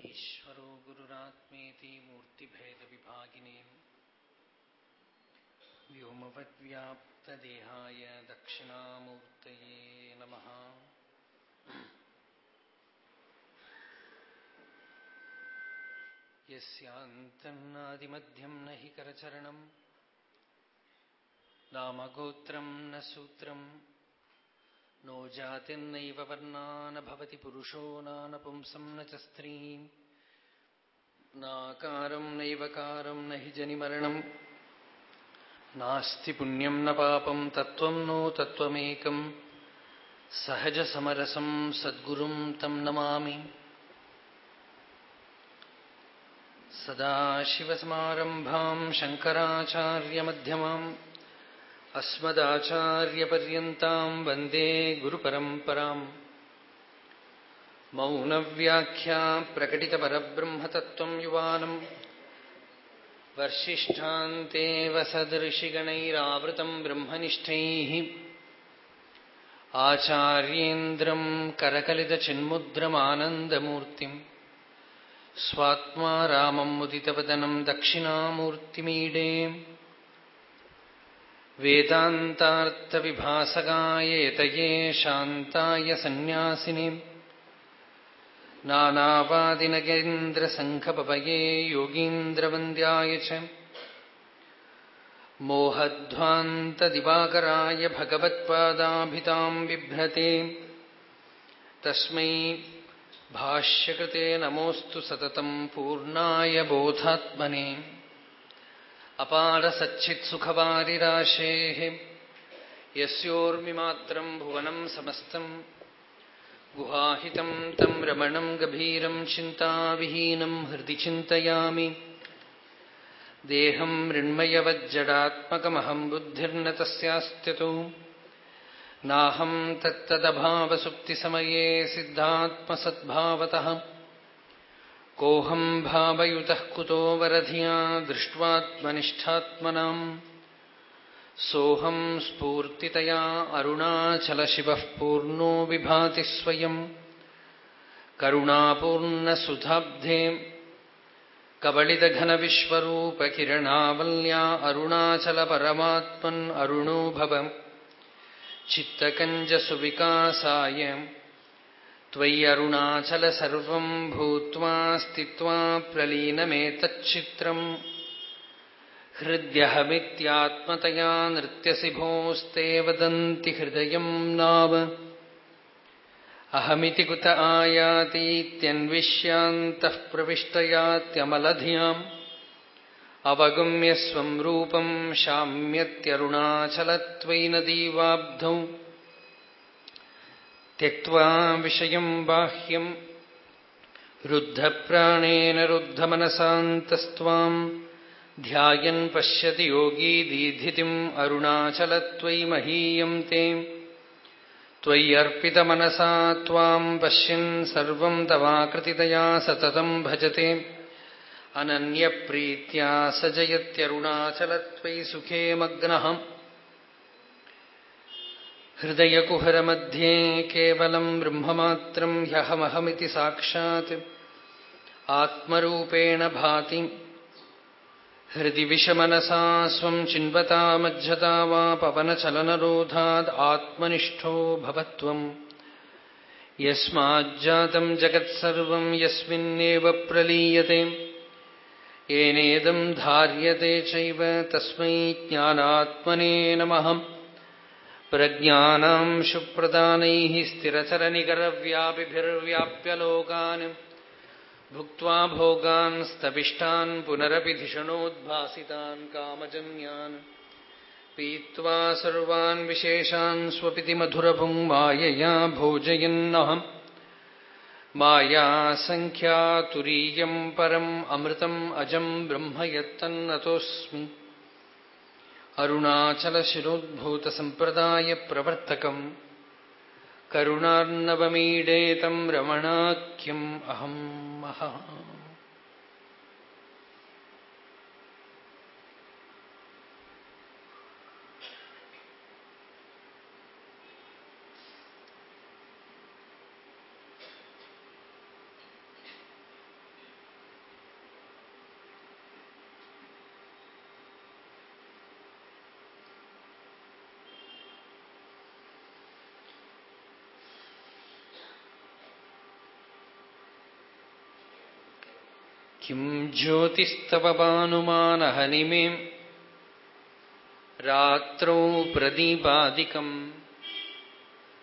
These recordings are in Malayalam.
ഈശ്വരോ ഗുരുരാത്മേതി മൂർത്തിഭേദ വിഭാഗിനി വ്യോമവദ്വ്യാപ്തദേഹായ ദക്ഷിണാമൂർത്തയേ നമ യസ്യാന്തന്നാദിമധ്യം ന हि करचरणम् नामगोत्रम् न सूत्रम् नो जातिर्नैव वर्णा न भवति पुरुषो नानपुंसं न च स्त्रीम्। नाकारं नैव न हि जनिमरणम्। नास्ति पुण्यं न पापं, तत्त्वं नो तत्त्वमेकम् सहजसमरसं सद्गुरुं तं नमामि। सदाशिवसमारम्भाम् शङ्कराचार्यमध्यमाम्। अस्मदाचार्यपर्यन्ताम् वन्दे गुरुपरम्पराम्। मौनव्याख्या प्रकटितपरब्रह्मतत्त्वम् युवानम्। वर्षिष्ठान्तेव सदृशिगणैरावृतम् ब्रह्मनिष्ठैः। आचार्येन्द्रम् करकलितचिन्मुद्रमानन्दमूर्तिम्। स्वात्मा रामम् मुदितवदनम् दक्षिणामूर्तिमीडे वेदान्तार्थविभासकाय यतये शान्ताय सन्न्यासिने। नानावादिनगेन्द्रसङ्घपवये योगीन्द्रवन्द्याय च। मोहध्वान्तदिवाकराय भगवत्पादाभिताम् बिभ्रते। तस्मै भाष्यकृते नमोऽस्तु सततम् पूर्णाय बोधात्मने अपारसच्चित्सुखवारिराशेः। यस्योर्मिमात्रम् भुवनम् समस्तम् गुहाहितम् तम् रमणम् गभीरम् चिन्ताविहीनम् हृदि चिन्तयामि। देहम् मृण्मयवज्जडात्मकमहम् बुद्धिर्न तस्यास्त्यतो नाहम् तत्तदभावसुप्तिसमये सिद्धात्मसद्भावतः कोऽहम् भावयुतः कुतो वरधिया दृष्ट्वात्मनिष्ठात्मनाम् सोऽहम् स्फूर्तितया अरुणाचलशिवः पूर्णो विभाति स्वयम् करुणापूर्णसुधाब्धे कबलितघनविश्वरूपकिरणावल्या अरुणाचलपरमात्मन् अरुणो भव। चित्तकञ्जसुविकासाय त्वय्यरुणाचल सर्वम् भूत्वा स्थित्वा प्रलीनमेतच्चित्रम्। हृद्यहमित्यात्मतया नृत्यसि भोस्ते वदन्ति हृदयम् नाव। अहमिति कुत आयातीत्यन्विष्यान्तः प्रविष्टयात्यमलधियाम्। अवगम्य स्वम् रूपम् शाम्यत्यरुणाचलत्वयि नदीवाब्धौ त्यक्त्वा विषयम् बाह्यम्। रुद्धप्राणेन रुद्धमनसान्तस्त्वाम्। ध्यायन् पश्यति योगी दीधितिम् अरुणाचलत्वयि महीयम् ते। त्वय्यर्पितमनसा त्वाम् पश्यन् सर्वम् तवाकृतितया सततम् भजते। अनन्यप्रीत्या स जयत्यरुणाचलत्वयि सुखे मग्नः हृदयकुहरमध्ये केवलम् ब्रह्ममात्रम् ह्यहमहमिति साक्षात्। आत्मरूपेण भाति। हृदि विषमनसा स्वम् चिन्वता मज्जता वा पवनचलनरोधाद् आत्मनिष्ठो भवत्वम्। यस्माज्जातम् जगत्सर्वम् यस्मिन्नेव प्रलीयते। येनेदम् धार्यते चैव तस्मै ज्ञानात्मने नमः। प्रज्ञानाम् शुप्रदानैः स्थिरचरनिकरव्यापिभिर्व्याप्यलोकान् भुक्त्वा भोगान्, स्तपिष्टान्, पुनरपि धिषणोद्भासितान् कामजन्यान्। पीत्वा सर्वान् विशेषान् स्वपिति मधुरपुं मायया भोजयन्नहम् मायासङ्ख्या तुरीयम् परम् अमृतम् अजम् ब्रह्म यत्तन्नतोऽस्मि। अरुणाचलशिरोद्भूतसम्प्रदायप्रवर्तकम् करुणार्णवमीडेतम् रमणाख्यम् अहम् अह किं ज्योतिस्तव पानुमानहनिमे रात्रौ प्रदीपादिकम्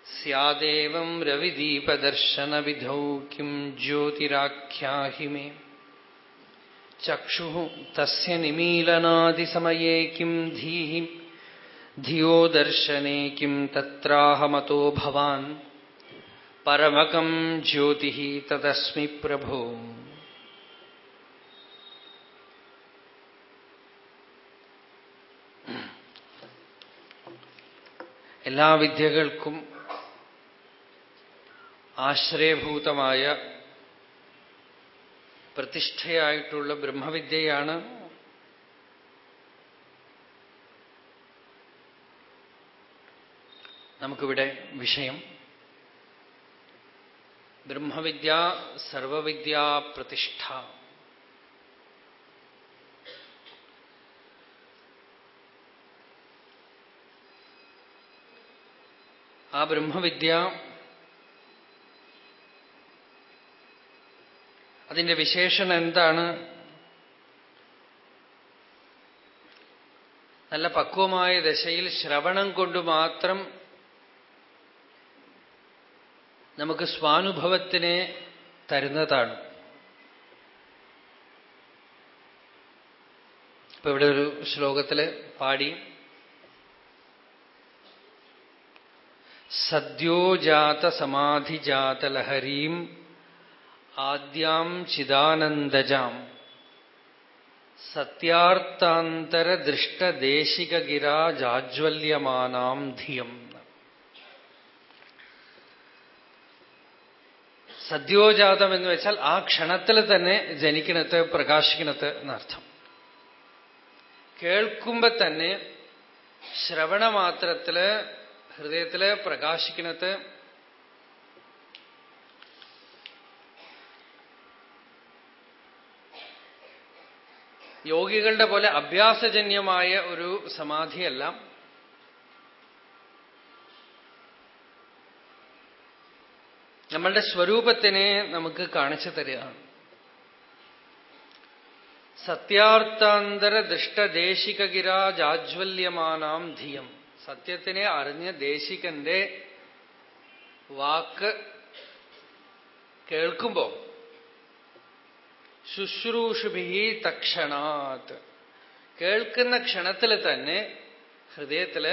स्यादेवं रविदीपदर्शनविधौ किं ज्योतिराख्याहि मे चक्षुः तस्य निमीलनादिसमये किं धीः धियो दर्शने किं तत्राहमतो भवान्। परमकं ज्योतिः तदस्मि प्रभो। എല്ലാ വിദ്യകൾക്കും ആശ്രയഭൂതമായ പ്രതിഷ്ഠയായിട്ടുള്ള ബ്രഹ്മവിദ്യയാണ് നമുക്കിവിടെ വിഷയം. ബ്രഹ്മവിദ്യ സർവവിദ്യാ പ്രതിഷ്ഠ. ആ ബ്രഹ്മവിദ്യ അതിന്റെ വിശേഷണം എന്താണ്? നല്ല പക്വമായ ദശയിൽ ശ്രവണം കൊണ്ട് മാത്രം നമുക്ക് സ്വാനുഭവത്തിനെ തരുന്നതാണ്. ഇപ്പൊ ഇവിടെ ഒരു ശ്ലോകത്തിൽ പാടി സദ്യോജാതസമാധിജാതലഹരീം ആദ്യാം ചിദാനന്ദജാം. സത്യാർത്ഥാന്തരദൃഷ്ടദേശികഗിരാജാജ്വല്യമാനാം ധിയം. സദ്യോജാതം എന്ന് വെച്ചാൽ ആ ക്ഷണത്തിൽ തന്നെ ജനിക്കണത്ത് പ്രകാശിക്കണത്ത് എന്നർത്ഥം. കേൾക്കുമ്പോ തന്നെ ശ്രവണമാത്രത്തിൽ ഹൃദയത്തിൽ പ്രകാശിക്കണത് യോഗികളുടെ പോലെ അഭ്യാസജന്യമായ ഒരു സമാധിയല്ല. നമ്മളുടെ സ്വരൂപത്തിനെ നമുക്ക് കാണിച്ചു തരികയാണ്. സത്യാർത്ഥാന്തര ദൃഷ്ടദേശികഗിരാജാജ്വല്യമാനാം ധിയം. സത്യത്തിനെ അറിഞ്ഞ ദേശികന്റെ വാക്ക് കേൾക്കുമ്പോ ശുശ്രൂഷുഭി തക്ഷണാത്. കേൾക്കുന്ന ക്ഷണത്തിൽ തന്നെ ഹൃദയത്തിൽ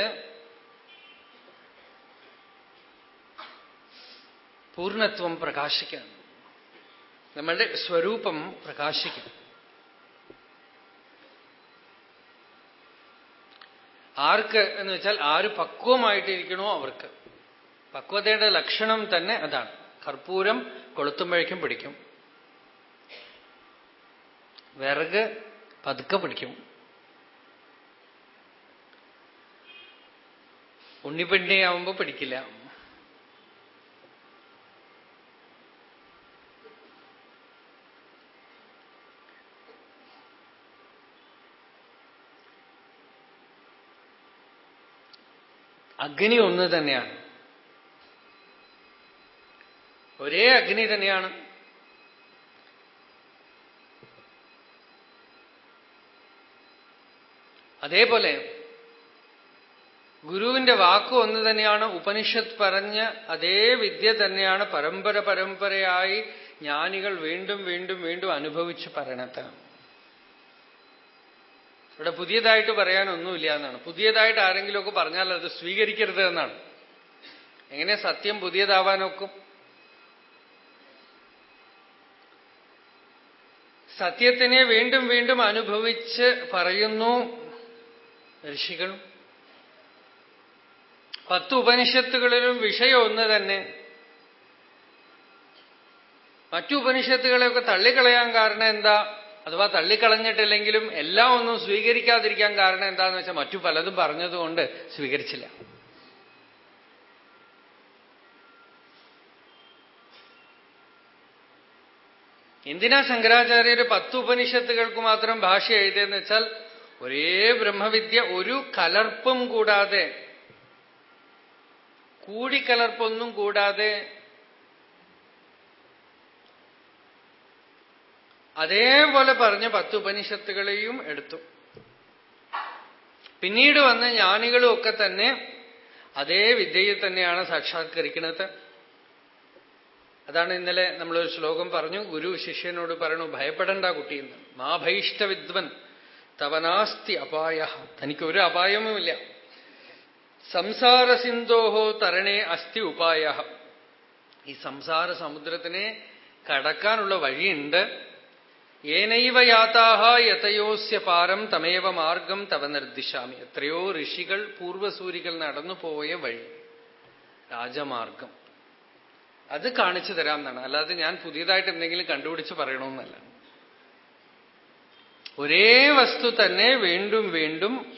പൂർണത്വം പ്രകാശിക്കണം നമ്മളുടെ സ്വരൂപം പ്രകാശിക്കും ആർക്ക് എന്ന് വെച്ചാൽ ആര് പക്വമായിട്ടിരിക്കണോ അവർക്ക്. പക്വതയുടെ ലക്ഷണം തന്നെ അതാണ്. കർപ്പൂരം കൊളുത്തുമ്പോഴേക്കും പിടിക്കും. വിറക് പതുക്കെ പിടിക്കും. ഉണ്ണിപ്പെണ്ണിയാവുമ്പോ പിടിക്കില്ല. അഗ്നി ഒന്ന് തന്നെയാണ്. ഒരേ അഗ്നി തന്നെയാണ്. അതേപോലെ ഗുരുവിന്റെ വാക്ക് ഒന്ന് തന്നെയാണ്. ഉപനിഷത്ത് പറഞ്ഞ അതേ വിദ്യ തന്നെയാണ്. പരമ്പര പരമ്പരയായി ജ്ഞാനികൾ വീണ്ടും വീണ്ടും വീണ്ടും അനുഭവിച്ച് പറയണത്. ഇവിടെ പുതിയതായിട്ട് പറയാനൊന്നുമില്ല എന്നാണ്. പുതിയതായിട്ട് ആരെങ്കിലുമൊക്കെ പറഞ്ഞാൽ അത് സ്വീകരിക്കരുത് എന്നാണ്. എങ്ങനെ സത്യം പുതിയതാവാനൊക്കും? സത്യത്തിനെ വീണ്ടും വീണ്ടും അനുഭവിച്ച് പറയുന്നു ഋഷികളും. പത്ത് ഉപനിഷത്തുകളിലും വിഷയം ഒന്ന് തന്നെ. മറ്റു ഉപനിഷത്തുകളെയൊക്കെ തള്ളിക്കളയാൻ കാരണം എന്താ? അഥവാ തള്ളിക്കളഞ്ഞിട്ടില്ലെങ്കിലും എല്ലാം ഒന്നും സ്വീകരിക്കാതിരിക്കാൻ കാരണം എന്താന്ന് വെച്ചാൽ മറ്റു പലതും പറഞ്ഞതുകൊണ്ട് സ്വീകരിച്ചില്ല. എന്തിനാ ശങ്കരാചാര്യര് പത്ത് ഉപനിഷത്തുകൾക്ക് മാത്രം ഭാഷ എഴുതിയെന്ന് വെച്ചാൽ ഒരേ ബ്രഹ്മവിദ്യ ഒരു കലർപ്പും കൂടാതെ കൂടിക്കലർപ്പൊന്നും കൂടാതെ അതേപോലെ പറഞ്ഞ പത്ത് ഉപനിഷത്തുകളെയും എടുത്തു. പിന്നീട് വന്ന ജ്ഞാനികളും ഒക്കെ തന്നെ അതേ വിദ്യയിൽ തന്നെയാണ് സാക്ഷാത്കരിക്കുന്നത്. അതാണ് ഇന്നലെ നമ്മളൊരു ശ്ലോകം പറഞ്ഞു. ഗുരു ശിഷ്യനോട് പറയണു ഭയപ്പെടണ്ട കുട്ടിയെന്ന് മാ ഭൈഷ്ടവിദ്വൻ തവനാസ്തി അപായ. തനിക്കൊരു അപായവുമില്ല. സംസാര സിന്ധോഹോ തരണേ അസ്ഥി ഉപായ. ഈ സംസാര സമുദ്രത്തിനെ കടക്കാനുള്ള വഴിയുണ്ട്. ഏനൈവ യാതാഹ യതയോസ്യ പാരം തമേവ മാർഗം തവ നിർദ്ദിശാമി എത്രയോ ഋഷികൾ പൂർവസൂരികൾ നടന്നു പോയ വഴി. രാജമാർഗം. അത് കാണിച്ചു തരാം എന്നാണ് അല്ലാതെ ഞാൻ പുതിയതായിട്ട് എന്തെങ്കിലും കണ്ടുപിടിച്ച് പറയണമെന്നല്ല. ഒരേ വസ്തു തന്നെ വീണ്ടും വീണ്ടും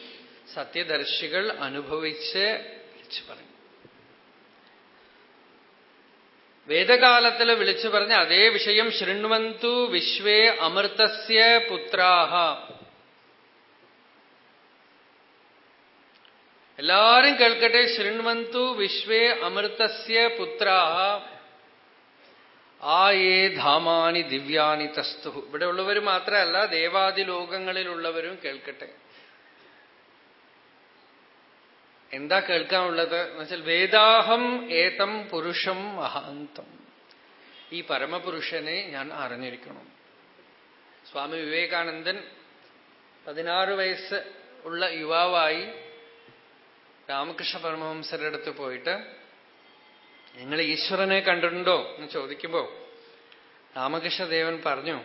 സത്യദർശികൾ അനുഭവിച്ച് പറയും. വേദകാലത്തിൽ വിളിച്ചു പറഞ്ഞ അതേ വിഷയം ശൃണ്വന്തു വിശ്വേ അമൃതസ്യ പുത്രാഹ. എല്ലാരും കേൾക്കട്ടെ ശൃണ്വന്തു വിശ്വേ അമൃതസ്യ പുത്രാഹ. ആ ഏ ധാമാനി ദിവ്യാനി തസ്തു ഇവിടെ ഉള്ളവർ മാത്രമല്ല ദേവാദി ലോകങ്ങളിലുള്ളവരും കേൾക്കട്ടെ. എന്താ കേൾക്കാനുള്ളത്? എന്ന് വെച്ചാൽ വേദാഹം ഏതം പുരുഷം മഹാന്തം. ഈ പരമപുരുഷനെ ഞാൻ അറിഞ്ഞിരിക്കണം. സ്വാമി വിവേകാനന്ദൻ പതിനാറ് വയസ്സ് ഉള്ള യുവാവായി രാമകൃഷ്ണ പരമഹംസരുടെ അടുത്ത് പോയിട്ട് നിങ്ങൾ ഈശ്വരനെ കണ്ടിട്ടുണ്ടോ? എന്ന് ചോദിക്കുമ്പോ രാമകൃഷ്ണദേവൻ പറഞ്ഞു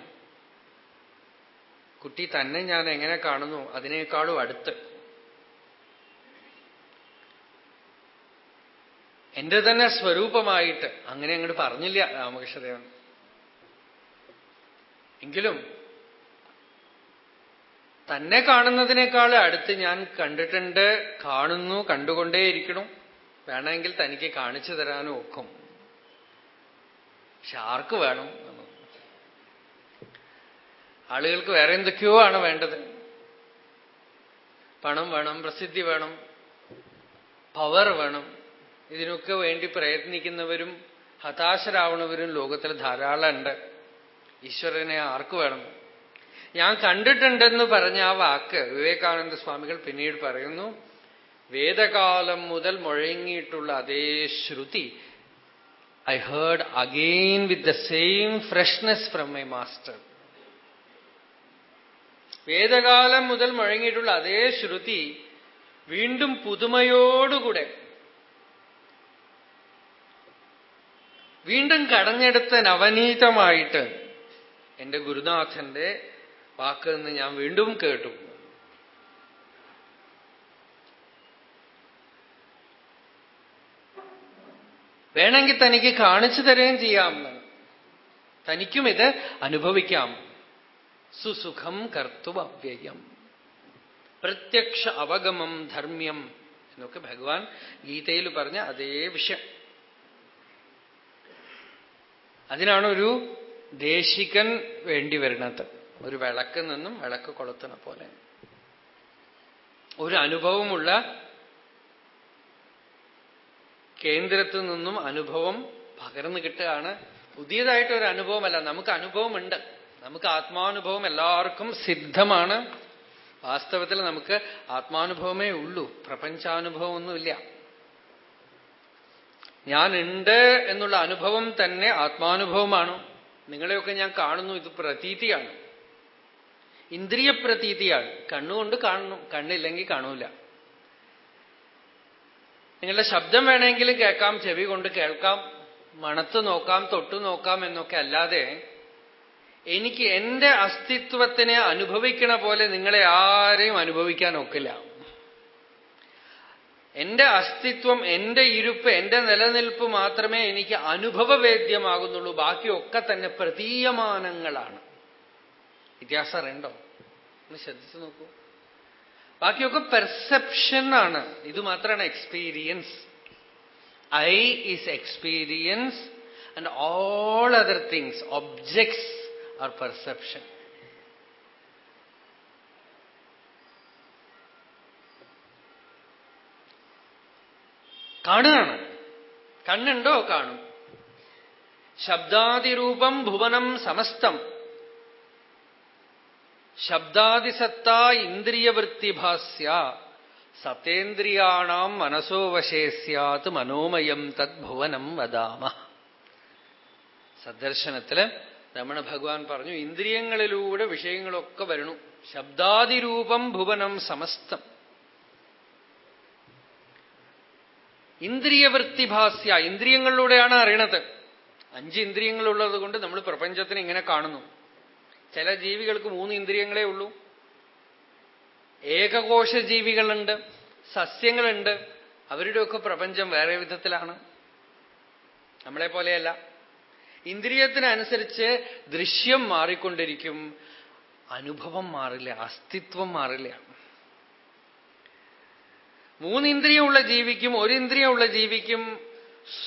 കുട്ടി തന്നെ ഞാൻ എങ്ങനെ കാണുന്നു? അതിനേക്കാളും അടുത്ത്. എന്റെ തന്നെ സ്വരൂപമായിട്ട് അങ്ങനെ അങ്ങോട്ട് പറഞ്ഞില്ല രാമകൃഷ്ണദേവൻ. എങ്കിലും തന്നെ കാണുന്നതിനേക്കാൾ അടുത്ത് ഞാൻ കണ്ടിട്ടുണ്ട് കാണുന്നു കണ്ടുകൊണ്ടേയിരിക്കണം. വേണമെങ്കിൽ തനിക്ക് കാണിച്ചു തരാനും ഒക്കും. പക്ഷെ ആർക്ക് വേണം ആളുകൾക്ക് വേറെ എന്തൊക്കെയോ ആണ് വേണ്ടത്. പണം വേണം പ്രസിദ്ധി വേണം പവർ വേണം. ഇതിനൊക്കെ വേണ്ടി പ്രയത്നിക്കുന്നവരും ഹതാശരാവണവരും ലോകത്തിൽ ധാരാളം ഉണ്ട് ഈശ്വരനെ ആർക്ക് വേണം? ഞാൻ കണ്ടിട്ടുണ്ടെന്ന് പറഞ്ഞ ആ വാക്ക് വിവേകാനന്ദ സ്വാമികൾ പിന്നീട് പറയുന്നു വേദകാലം മുതൽ മുഴങ്ങിയിട്ടുള്ള അതേ ശ്രുതി I heard again with the same freshness from my master വേദകാലം മുതൽ മുഴങ്ങിയിട്ടുള്ള അതേ ശ്രുതി വീണ്ടും പുതുമയോടുകൂടെ വീണ്ടും കടഞ്ഞെടുത്ത നവനീതമായിട്ട് എന്റെ ഗുരുനാഥന്റെ വാക്ക് നിന്ന് ഞാൻ വീണ്ടും കേട്ടു. വേണമെങ്കിൽ തനിക്ക് കാണിച്ചു തരുകയും ചെയ്യാം. തനിക്കും ഇത് അനുഭവിക്കാം. സുസുഖം കർത്തു അവ്യയം. പ്രത്യക്ഷ അവഗമം ധർമ്മ്യം എന്നൊക്കെ ഭഗവാൻ ഗീതയിൽ പറഞ്ഞ അതേ വിഷയം. അതിനാണ് ഒരു ദേശികൻ വേണ്ടി വരുന്നത്. ഒരു വിളക്ക് നിന്നും വിളക്ക് കൊളുത്തണ പോലെ. ഒരു അനുഭവമുള്ള കേന്ദ്രത്തിൽ നിന്നും അനുഭവം പകർന്നു കിട്ടുകയാണ്. പുതിയതായിട്ട് ഒരു അനുഭവമല്ല നമുക്ക് അനുഭവമുണ്ട്. നമുക്ക് ആത്മാനുഭവം എല്ലാവർക്കും സിദ്ധമാണ്. വാസ്തവത്തിൽ നമുക്ക് ആത്മാനുഭവമേ ഉള്ളൂ പ്രപഞ്ചാനുഭവമൊന്നുമില്ല. ഞാനുണ്ട് എന്നുള്ള അനുഭവം തന്നെ ആത്മാനുഭവമാണ്. നിങ്ങളെയൊക്കെ ഞാൻ കാണുന്നു ഇത് പ്രതീതിയാണ്. ഇന്ദ്രിയ പ്രതീതിയാണ് കണ്ണുകൊണ്ട് കാണുന്നു കണ്ണില്ലെങ്കിൽ കാണൂല. നിങ്ങളുടെ ശബ്ദം വേണമെങ്കിൽ കേൾക്കാം ചെവി കൊണ്ട് കേൾക്കാം മണത്ത് നോക്കാം തൊട്ടു നോക്കാം എന്നൊക്കെ അല്ലാതെ എനിക്ക് എന്റെ അസ്തിത്വത്തിനെ അനുഭവിക്കണ പോലെ നിങ്ങളെ ആരെയും അനുഭവിക്കാൻ ഒക്കില്ല. എന്റെ അസ്തിത്വം എന്റെ ഇരുപ്പ് എന്റെ നിലനിൽപ്പ് മാത്രമേ എനിക്ക് അനുഭവവേദ്യമാകുന്നുള്ളൂ. ബാക്കിയൊക്കെ തന്നെ പ്രതീയമാനങ്ങളാണ്. വ്യത്യാസം അറിയണ്ടോ ഒന്ന് ശ്രദ്ധിച്ചു നോക്കൂ. ബാക്കിയൊക്കെ പെർസെപ്ഷൻ ആണ്. ഇത് മാത്രമാണ് experience I is experience and all other things objects are perception കാണുകയാണ്. കണ്ണുണ്ടോ? കാണും. ശബ്ദാതിരൂപം ഭുവനം സമസ്തം. ശബ്ദാതിസത്ത ഇന്ദ്രിയവൃത്തിഭാസ്യ. സത്തേന്ദ്രിയാണാം മനസോ വശേ സ്യാത് മനോമയം തദ്ഭുവനം വദാമ. സദർശനത്തിൽ രമണ ഭഗവാൻ പറഞ്ഞു ഇന്ദ്രിയങ്ങളിലൂടെ വിഷയങ്ങളൊക്കെ വരണു. ശബ്ദാതിരൂപം ഭുവനം സമസ്തം. ഇന്ദ്രിയവൃത്തിഭാസ്യ ഇന്ദ്രിയങ്ങളിലൂടെയാണ് അറിയണത്. അഞ്ച് ഇന്ദ്രിയങ്ങളുള്ളത് കൊണ്ട് നമ്മൾ പ്രപഞ്ചത്തിന് ഇങ്ങനെ കാണുന്നു. ചില ജീവികൾക്ക് മൂന്ന് ഇന്ദ്രിയങ്ങളേ ഉള്ളൂ. ഏകകോശ ജീവികളുണ്ട് സസ്യങ്ങളുണ്ട്. അവരുടെയൊക്കെ പ്രപഞ്ചം വേറെ വിധത്തിലാണ്. നമ്മളെ പോലെയല്ല. ഇന്ദ്രിയത്തിനനുസരിച്ച് ദൃശ്യം മാറിക്കൊണ്ടിരിക്കും. അനുഭവം മാറില്ല അസ്തിത്വം മാറില്ല. മൂന്ന് ഇന്ദ്രിയമുള്ള ജീവിക്കും ഒരു ഇന്ദ്രിയമുള്ള ജീവിക്കും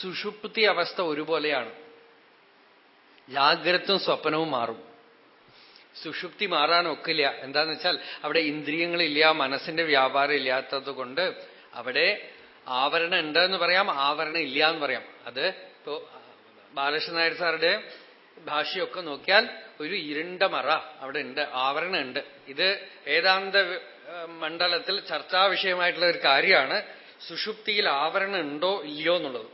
സുഷുപ്തി അവസ്ഥ ഒരുപോലെയാണ്. ജാഗ്രതും സ്വപ്നവും മാറും. സുഷുപ്തി മാറാൻ ഒക്കില്ല എന്താന്ന് വെച്ചാൽ അവിടെ ഇന്ദ്രിയങ്ങളില്ല മനസ്സിന്റെ വ്യാപാരം ഇല്ലാത്തത് കൊണ്ട് അവിടെ ആവരണം ഉണ്ട് എന്ന് പറയാം ആവരണം ഇല്ല എന്ന് പറയാം. അത് ഇപ്പോ ബാലകൃഷ്ണൻ നായർ സാറുടെ ഭാഷയൊക്കെ നോക്കിയാൽ ഒരു ഇരുണ്ട മറ അവിടെ ഉണ്ട് ആവരണം ഉണ്ട്. ഇത് വേദാന്ത മണ്ഡലത്തിൽ ചർച്ചാ വിഷയമായിട്ടുള്ള ഒരു കാര്യമാണ് സുഷുപ്തിയിൽ ആവരണം ഉണ്ടോ ഇല്ലയോ എന്നുള്ളത്.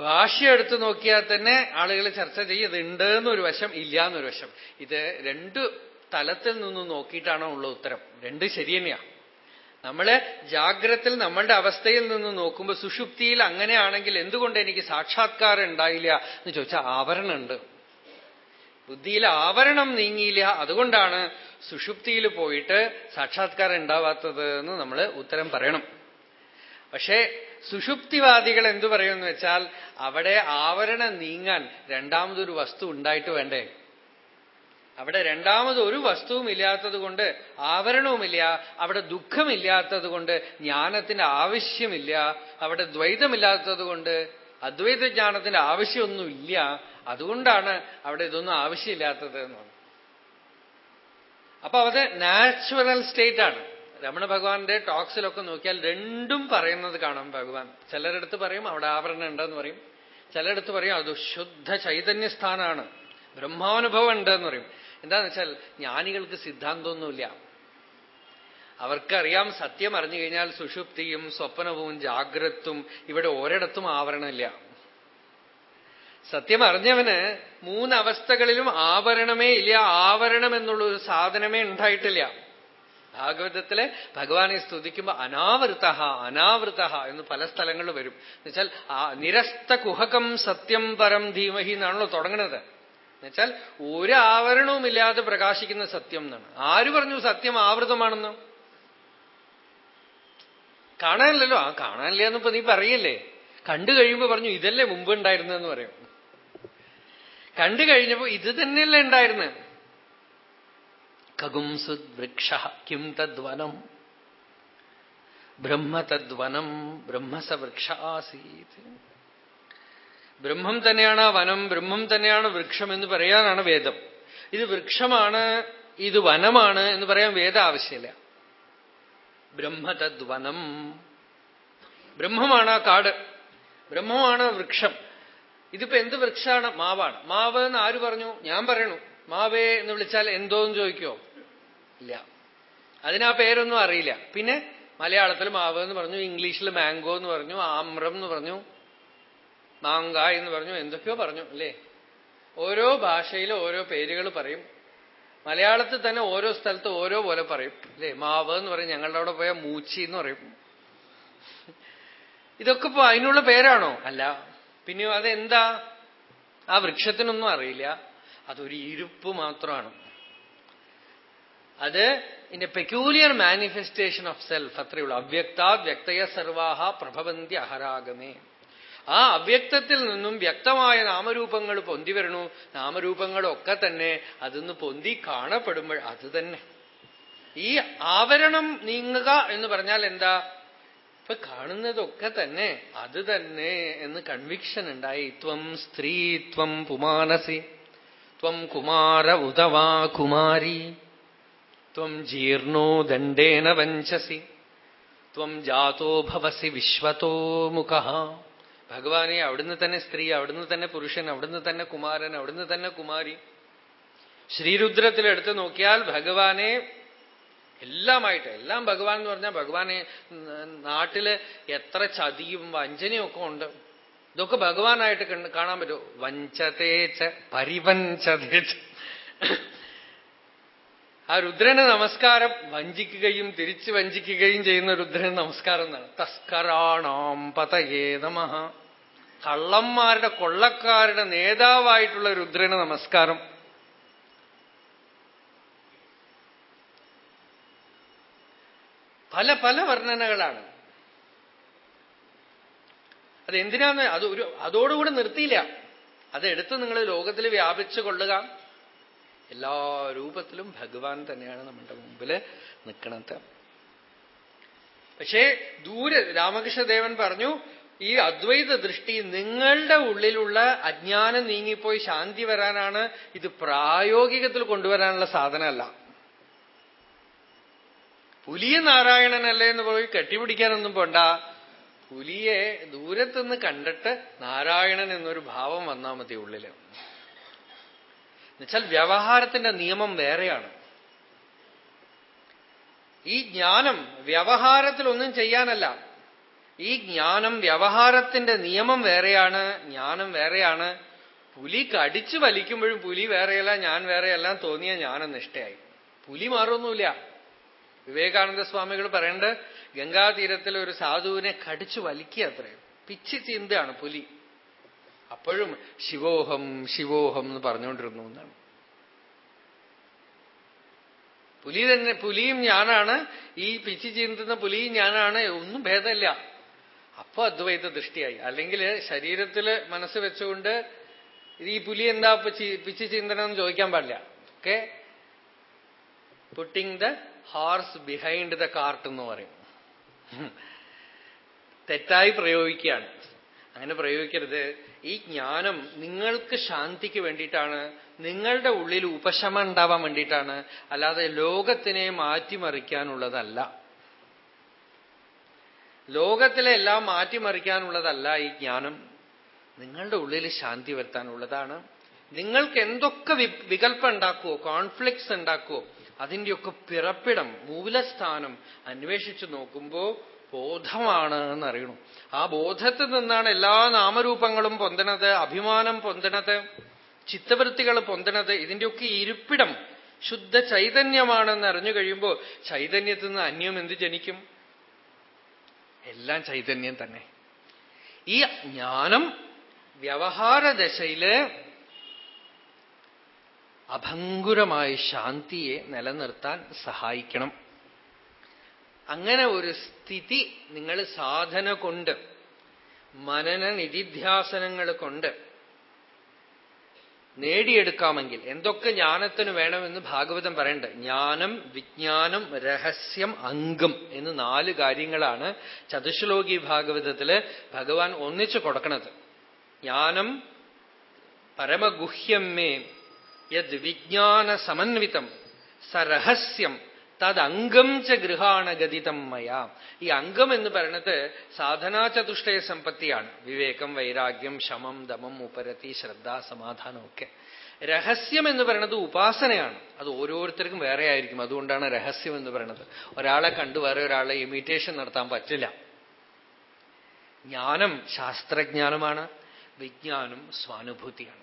ഭാഷ എടുത്തു നോക്കിയാൽ തന്നെ ആളുകൾ ചർച്ച ചെയ്യും എന്നൊരു വശം ഇല്ല എന്നൊരു വശം. ഇത് രണ്ട് തലത്തിൽ നിന്ന് നോക്കിയിട്ടാണോ ഉള്ള ഉത്തരം. രണ്ട് ശരി തന്നെയാണ് നമ്മൾ ജാഗ്രത്തിൽ നമ്മളുടെ അവസ്ഥയിൽ നിന്ന് നോക്കുമ്പോൾ സുഷുപ്തിയിൽ അങ്ങനെയാണെങ്കിൽ എന്തുകൊണ്ട് എനിക്ക് സാക്ഷാത്കാരം ഉണ്ടായില്ല എന്ന് ചോദിച്ചാൽ ആവരണമുണ്ട് ബുദ്ധിയിൽ ആവരണം നീങ്ങിയില്ല. അതുകൊണ്ടാണ് സുഷുപ്തിയിൽ പോയിട്ട് സാക്ഷാത്കാരം ഉണ്ടാവാത്തത് എന്ന് നമ്മൾ ഉത്തരം പറയണം. പക്ഷേ സുഷുപ്തിവാദികൾ എന്തു പറയുമെന്ന് വെച്ചാൽ അവിടെ ആവരണം നീങ്ങാൻ രണ്ടാമതൊരു വസ്തു ഉണ്ടായിട്ട് വേണ്ടേ? അവിടെ രണ്ടാമത് ഒരു വസ്തുവും ഇല്ലാത്തത് കൊണ്ട് ആവരണവുമില്ല അവിടെ ദുഃഖമില്ലാത്തത് കൊണ്ട് ജ്ഞാനത്തിന്റെ ആവശ്യമില്ല അവിടെ ദ്വൈതമില്ലാത്തത് കൊണ്ട് അദ്വൈത ജ്ഞാനത്തിന്റെ ആവശ്യമൊന്നുമില്ല. അതുകൊണ്ടാണ് അവിടെ ഇതൊന്നും ആവശ്യമില്ലാത്തത് എന്നാണ് അപ്പൊ അത് നാച്ചുറൽ സ്റ്റേറ്റ് ആണ് രമണ ഭഗവാന്റെ ടോക്സിലൊക്കെ നോക്കിയാൽ രണ്ടും പറയുന്നത് കാണാം ഭഗവാൻ. ചിലരെടുത്ത് പറയും അവിടെ ആവരണം ഉണ്ടെന്ന് പറയും. ചിലയിടത്ത് പറയും അത് ശുദ്ധ ചൈതന്യസ്ഥാനാണ് ബ്രഹ്മാനുഭവം ഉണ്ടെന്ന് പറയും. എന്താന്ന് വെച്ചാൽ ജ്ഞാനികൾക്ക് സിദ്ധാന്തമൊന്നുമില്ല. അവർക്കറിയാം സത്യം അറിഞ്ഞു കഴിഞ്ഞാൽ സുഷുപ്തിയും സ്വപ്നവും ജാഗ്രത്തും ഇവിടെ ഒരിടത്തും ആവരണമില്ല. സത്യം അറിഞ്ഞവന് മൂന്നവസ്ഥകളിലും ആവരണമേ ഇല്ല ആവരണം എന്നുള്ള ഒരു സാധനമേ ഉണ്ടായിട്ടില്ല. ഭാഗവതത്തിലെ ഭഗവാനെ സ്തുതിക്കുമ്പോ അനാവൃത അനാവൃത എന്ന് പല സ്ഥലങ്ങളിൽ വരും. എന്നുവെച്ചാൽ നിരസ്ത കുഹകം സത്യം പരം ധീമഹി എന്നാണല്ലോ തുടങ്ങണത്. എന്നുവെച്ചാൽ ഒരു ആവരണവും ഇല്ലാതെ പ്രകാശിക്കുന്ന സത്യം എന്നാണ്. ആര് പറഞ്ഞു സത്യം ആവൃതമാണെന്ന്? കാണാനില്ലല്ലോ. ആ കാണാനില്ല എന്നിപ്പോ നീ പറയല്ലേ? കണ്ടു കഴിയുമ്പോ പറഞ്ഞു ഇതല്ലേ മുമ്പ് ഉണ്ടായിരുന്നെന്ന് പറയും. കണ്ടു കഴിഞ്ഞപ്പോ ഇത് തന്നെയല്ലേ ഉണ്ടായിരുന്നത് കകുംസുദ് വൃക്ഷ കിം തദ്വനം? ബ്രഹ്മ തദ്വനം ബ്രഹ്മസ വൃക്ഷ ആസീത്. ബ്രഹ്മം തന്നെയാണ് വനം ബ്രഹ്മം തന്നെയാണ് വൃക്ഷം എന്ന് പറയാനാണ് വേദം. ഇത് വൃക്ഷമാണ് ഇത് വനമാണ് എന്ന് പറയാൻ വേദ ആവശ്യമില്ല ബ്രഹ്മതദ്വനം. ബ്രഹ്മമാണ് ആ കാട്. ബ്രഹ്മമാണ് വൃക്ഷം. ഇതിപ്പോ എന്ത് വൃക്ഷമാണ് മാവാണ്. മാവ് എന്ന് ആര് പറഞ്ഞു? ഞാൻ പറയണു. മാവേ എന്ന് വിളിച്ചാൽ എന്തോന്ന് ചോദിക്കോ ഇല്ല. അതിനാ പേരൊന്നും അറിയില്ല. പിന്നെ മലയാളത്തിൽ മാവ് എന്ന് പറഞ്ഞു ഇംഗ്ലീഷിൽ മാംഗോ എന്ന് പറഞ്ഞു ആമ്രം എന്ന് പറഞ്ഞു മാങ്ക എന്ന് പറഞ്ഞു എന്തൊക്കെയോ പറഞ്ഞു അല്ലേ? ഓരോ ഭാഷയിലും ഓരോ പേരുകൾ പറയും. മലയാളത്തിൽ തന്നെ ഓരോ സ്ഥലത്ത് ഓരോ പോലെ പറയും. അല്ലേ? മാവ് എന്ന് പറയും. ഞങ്ങളുടെ അവിടെ പോയാൽ മൂച്ചി എന്ന് പറയും. ഇതൊക്കെ ഇപ്പൊ അതിനുള്ള പേരാണോ? അല്ല. പിന്നെയോ അതെന്താ? ആ വൃക്ഷത്തിനൊന്നും അറിയില്ല. അതൊരു ഇരുപ്പ് മാത്രമാണ്. അത് in a peculiar manifestation of self അത്രയുള്ളൂ അവ്യക്ത വ്യക്തയ സർവാഹ പ്രഭവന്തി അഹരാഗമേ. ആ അവ്യക്തത്തിൽ നിന്നും വ്യക്തമായ നാമരൂപങ്ങൾ പൊന്തി വരണു. നാമരൂപങ്ങളൊക്കെ തന്നെ അതിന്ന് പൊന്തി കാണപ്പെടുമ്പോൾ അത് തന്നെ. ഈ ആവരണം നീങ്ങുക എന്ന് പറഞ്ഞാൽ എന്താ? ഇപ്പൊ കാണുന്നതൊക്കെ തന്നെ അത് തന്നെ എന്ന് കൺവിക്ഷൻ ഉണ്ടായി. ത്വം സ്ത്രീ ത്വം പുമാനസി ത്വം കുമാര ഉദവാ കുമാരി ത്വം ജീർണോ ദണ്ഡേന വഞ്ചസി ത്വം ജാതോ ഭവസി വിശ്വതോ മുഖ. ഭഗവാനെ അവിടുന്ന് തന്നെ സ്ത്രീ അവിടുന്ന് തന്നെ പുരുഷൻ അവിടുന്ന് തന്നെ കുമാരൻ അവിടുന്ന് തന്നെ കുമാരി. ശ്രീരുദ്രത്തിലെടുത്ത് നോക്കിയാൽ ഭഗവാനെ എല്ലാമായിട്ട് എല്ലാം ഭഗവാൻ എന്ന് പറഞ്ഞാൽ ഭഗവാനെ നാട്ടിൽ എത്ര ചതിയും വഞ്ചനയും ഒക്കെ ഉണ്ട്. ഇതൊക്കെ ഭഗവാനായിട്ട് കാണാൻ പറ്റുമോ വഞ്ചതേച്ച പരിവഞ്ചതേച്ച. ആ രുദ്രന് നമസ്കാരം വഞ്ചിക്കുകയും തിരിച്ചു വഞ്ചിക്കുകയും ചെയ്യുന്ന രുദ്രന് നമസ്കാരം എന്നാണ്. തസ്കരാണാം പതയേ നമഃ കള്ളന്മാരുടെ കൊള്ളക്കാരുടെ നേതാവായിട്ടുള്ള രുദ്രന് നമസ്കാരം. പല പല വർണനകളാണ്. അതെന്തിനാന്ന്? അത് ഒരു അതോടുകൂടി നിർത്തിയില്ല. അതെടുത്ത് നിങ്ങൾ ലോകത്തിൽ വ്യാപിച്ചു കൊള്ളുക. എല്ലാ രൂപത്തിലും ഭഗവാൻ തന്നെയാണ് നമ്മുടെ മുമ്പിൽ നിൽക്കണത് പക്ഷേ ദൂരെ രാമകൃഷ്ണദേവൻ പറഞ്ഞു ഈ അദ്വൈത ദൃഷ്ടി നിങ്ങളുടെ ഉള്ളിലുള്ള അജ്ഞാനം നീങ്ങിപ്പോയി ശാന്തി വരാനാണ് ഇത് പ്രായോഗികത്തിൽ കൊണ്ടുവരാനുള്ള സാധനമല്ല. പുലിയ നാരായണനല്ലേ എന്ന് പോയി കെട്ടിപിടിക്കാനൊന്നും പോണ്ട. പുലിയെ ദൂരത്തുനിന്ന് കണ്ടിട്ട് നാരായണൻ എന്നൊരു ഭാവം വന്നാൽ മതി ഉള്ളിൽ. എന്നുവെച്ചാൽ വ്യവഹാരത്തിന്റെ നിയമം വേറെയാണ്. ഈ ജ്ഞാനം വ്യവഹാരത്തിലൊന്നും ചെയ്യാനല്ല. ഈ ജ്ഞാനം വ്യവഹാരത്തിന്റെ നിയമം വേറെയാണ് ജ്ഞാനം വേറെയാണ്. പുലി കടിച്ചു വലിക്കുമ്പോഴും പുലി വേറെയല്ല ഞാൻ വേറെയല്ല തോന്നിയ ഞാനും നിഷ്ഠയായി പുലി മാറൊന്നുമില്ല. വിവേകാനന്ദ സ്വാമികൾ പറയേണ്ട ഗംഗാതീരത്തിൽ ഒരു സാധുവിനെ കടിച്ചു വലിക്കുക അത്രയും പിച്ചി ചിന്തയാണ് പുലി. അപ്പോഴും ശിവോഹം ശിവോഹം എന്ന് പറഞ്ഞുകൊണ്ടിരുന്നു എന്നാണ്. പുലി തന്നെ പുലിയും ഞാനാണ്. ഈ പിച്ചി ചീന്തുന്ന പുലിയും ഞാനാണ്. ഒന്നും ഭേദമില്ല. അപ്പൊ അദ്വൈത ദൃഷ്ടിയായി. അല്ലെങ്കിൽ ശരീരത്തിൽ മനസ്സ് വെച്ചുകൊണ്ട് ഈ പുലി എന്താ പിച്ച് ചിന്തനം എന്ന് ചോദിക്കാൻ പാടില്ല. Okay putting the horse behind the cart എന്ന് പറയും. തെറ്റായി പ്രയോഗിക്കുകയാണ്. അങ്ങനെ പ്രയോഗിക്കരുത്. ഈ ജ്ഞാനം നിങ്ങൾക്ക് ശാന്തിക്ക് വേണ്ടിയിട്ടാണ്. നിങ്ങളുടെ ഉള്ളിൽ ഉപശമം ഉണ്ടാവാൻ വേണ്ടിയിട്ടാണ്. അല്ലാതെ ലോകത്തിനെ മാറ്റിമറിക്കാനുള്ളതല്ല. ലോകത്തിലെ എല്ലാം മാറ്റിമറിക്കാനുള്ളതല്ല ഈ ജ്ഞാനം. നിങ്ങളുടെ ഉള്ളിൽ ശാന്തി വരുത്താനുള്ളതാണ്. നിങ്ങൾക്ക് എന്തൊക്കെ വികല്പം ഉണ്ടാക്കുവോ കോൺഫ്ലിക്ട്സ് ഉണ്ടാക്കുവോ അതിന്റെയൊക്കെ പിറപ്പിടം മൂലസ്ഥാനം അന്വേഷിച്ചു നോക്കുമ്പോ ബോധമാണ് എന്നറിയണം. ആ ബോധത്തിൽ നിന്നാണ് എല്ലാ നാമരൂപങ്ങളും പൊന്തണത് അഭിമാനം പൊന്തണത് ചിത്തവൃത്തികൾ പൊന്തണത് ഇതിന്റെയൊക്കെ ഇരിപ്പിടം ശുദ്ധ ചൈതന്യമാണെന്ന് അറിഞ്ഞു കഴിയുമ്പോൾ ചൈതന്യത്തിൽ നിന്ന് അന്യം എന്ത് ജനിക്കും? എല്ലാം ചൈതന്യം തന്നെ. ഈ ജ്ഞാനം വ്യവഹാരദശയിൽ അഭങ്കുരമായ ശാന്തിയെ നിലനിർത്താൻ സഹായിക്കണം. അങ്ങനെ ഒരു സ്ഥിതി നിങ്ങൾ സാധന കൊണ്ട് മനന നിധിധ്യാസനങ്ങൾ കൊണ്ട് നേടിയെടുക്കാമെങ്കിൽ എന്തൊക്കെ ജ്ഞാനത്തിന് വേണമെന്ന് ഭാഗവതം പറയണ്ട. ജ്ഞാനം വിജ്ഞാനം രഹസ്യം അംഗം എന്ന് നാല് കാര്യങ്ങളാണ് ചതുശ്ലോകി ഭാഗവതത്തിൽ ഭഗവാൻ ഒന്നിച്ചു കൊടുക്കണത്. ജ്ഞാനം പരമഗുഹ്യമേ യദ് വിജ്ഞാന സമന്വിതം സരഹസ്യം തദംഗം ച ഗൃഹാണ ഗതിതം മയ. ഈ അംഗം എന്ന് പറയുന്നത് സാധനാചതുഷ്ടയ സമ്പത്തിയാണ്. വിവേകം വൈരാഗ്യം ശമം ദമം ഉപരത്തി ശ്രദ്ധ സമാധാനം ഒക്കെ. രഹസ്യം എന്ന് പറയുന്നത് ഉപാസനയാണ്. അത് ഓരോരുത്തർക്കും വേറെ ആയിരിക്കും. അതുകൊണ്ടാണ് രഹസ്യം എന്ന് പറയുന്നത് ഒരാളെ കണ്ടു വേറെ ഒരാളെ ഇമിറ്റേഷൻ നടത്താൻ പറ്റില്ല. ജ്ഞാനം ശാസ്ത്രജ്ഞാനമാണ്. വിജ്ഞാനം സ്വാനുഭൂതിയാണ്.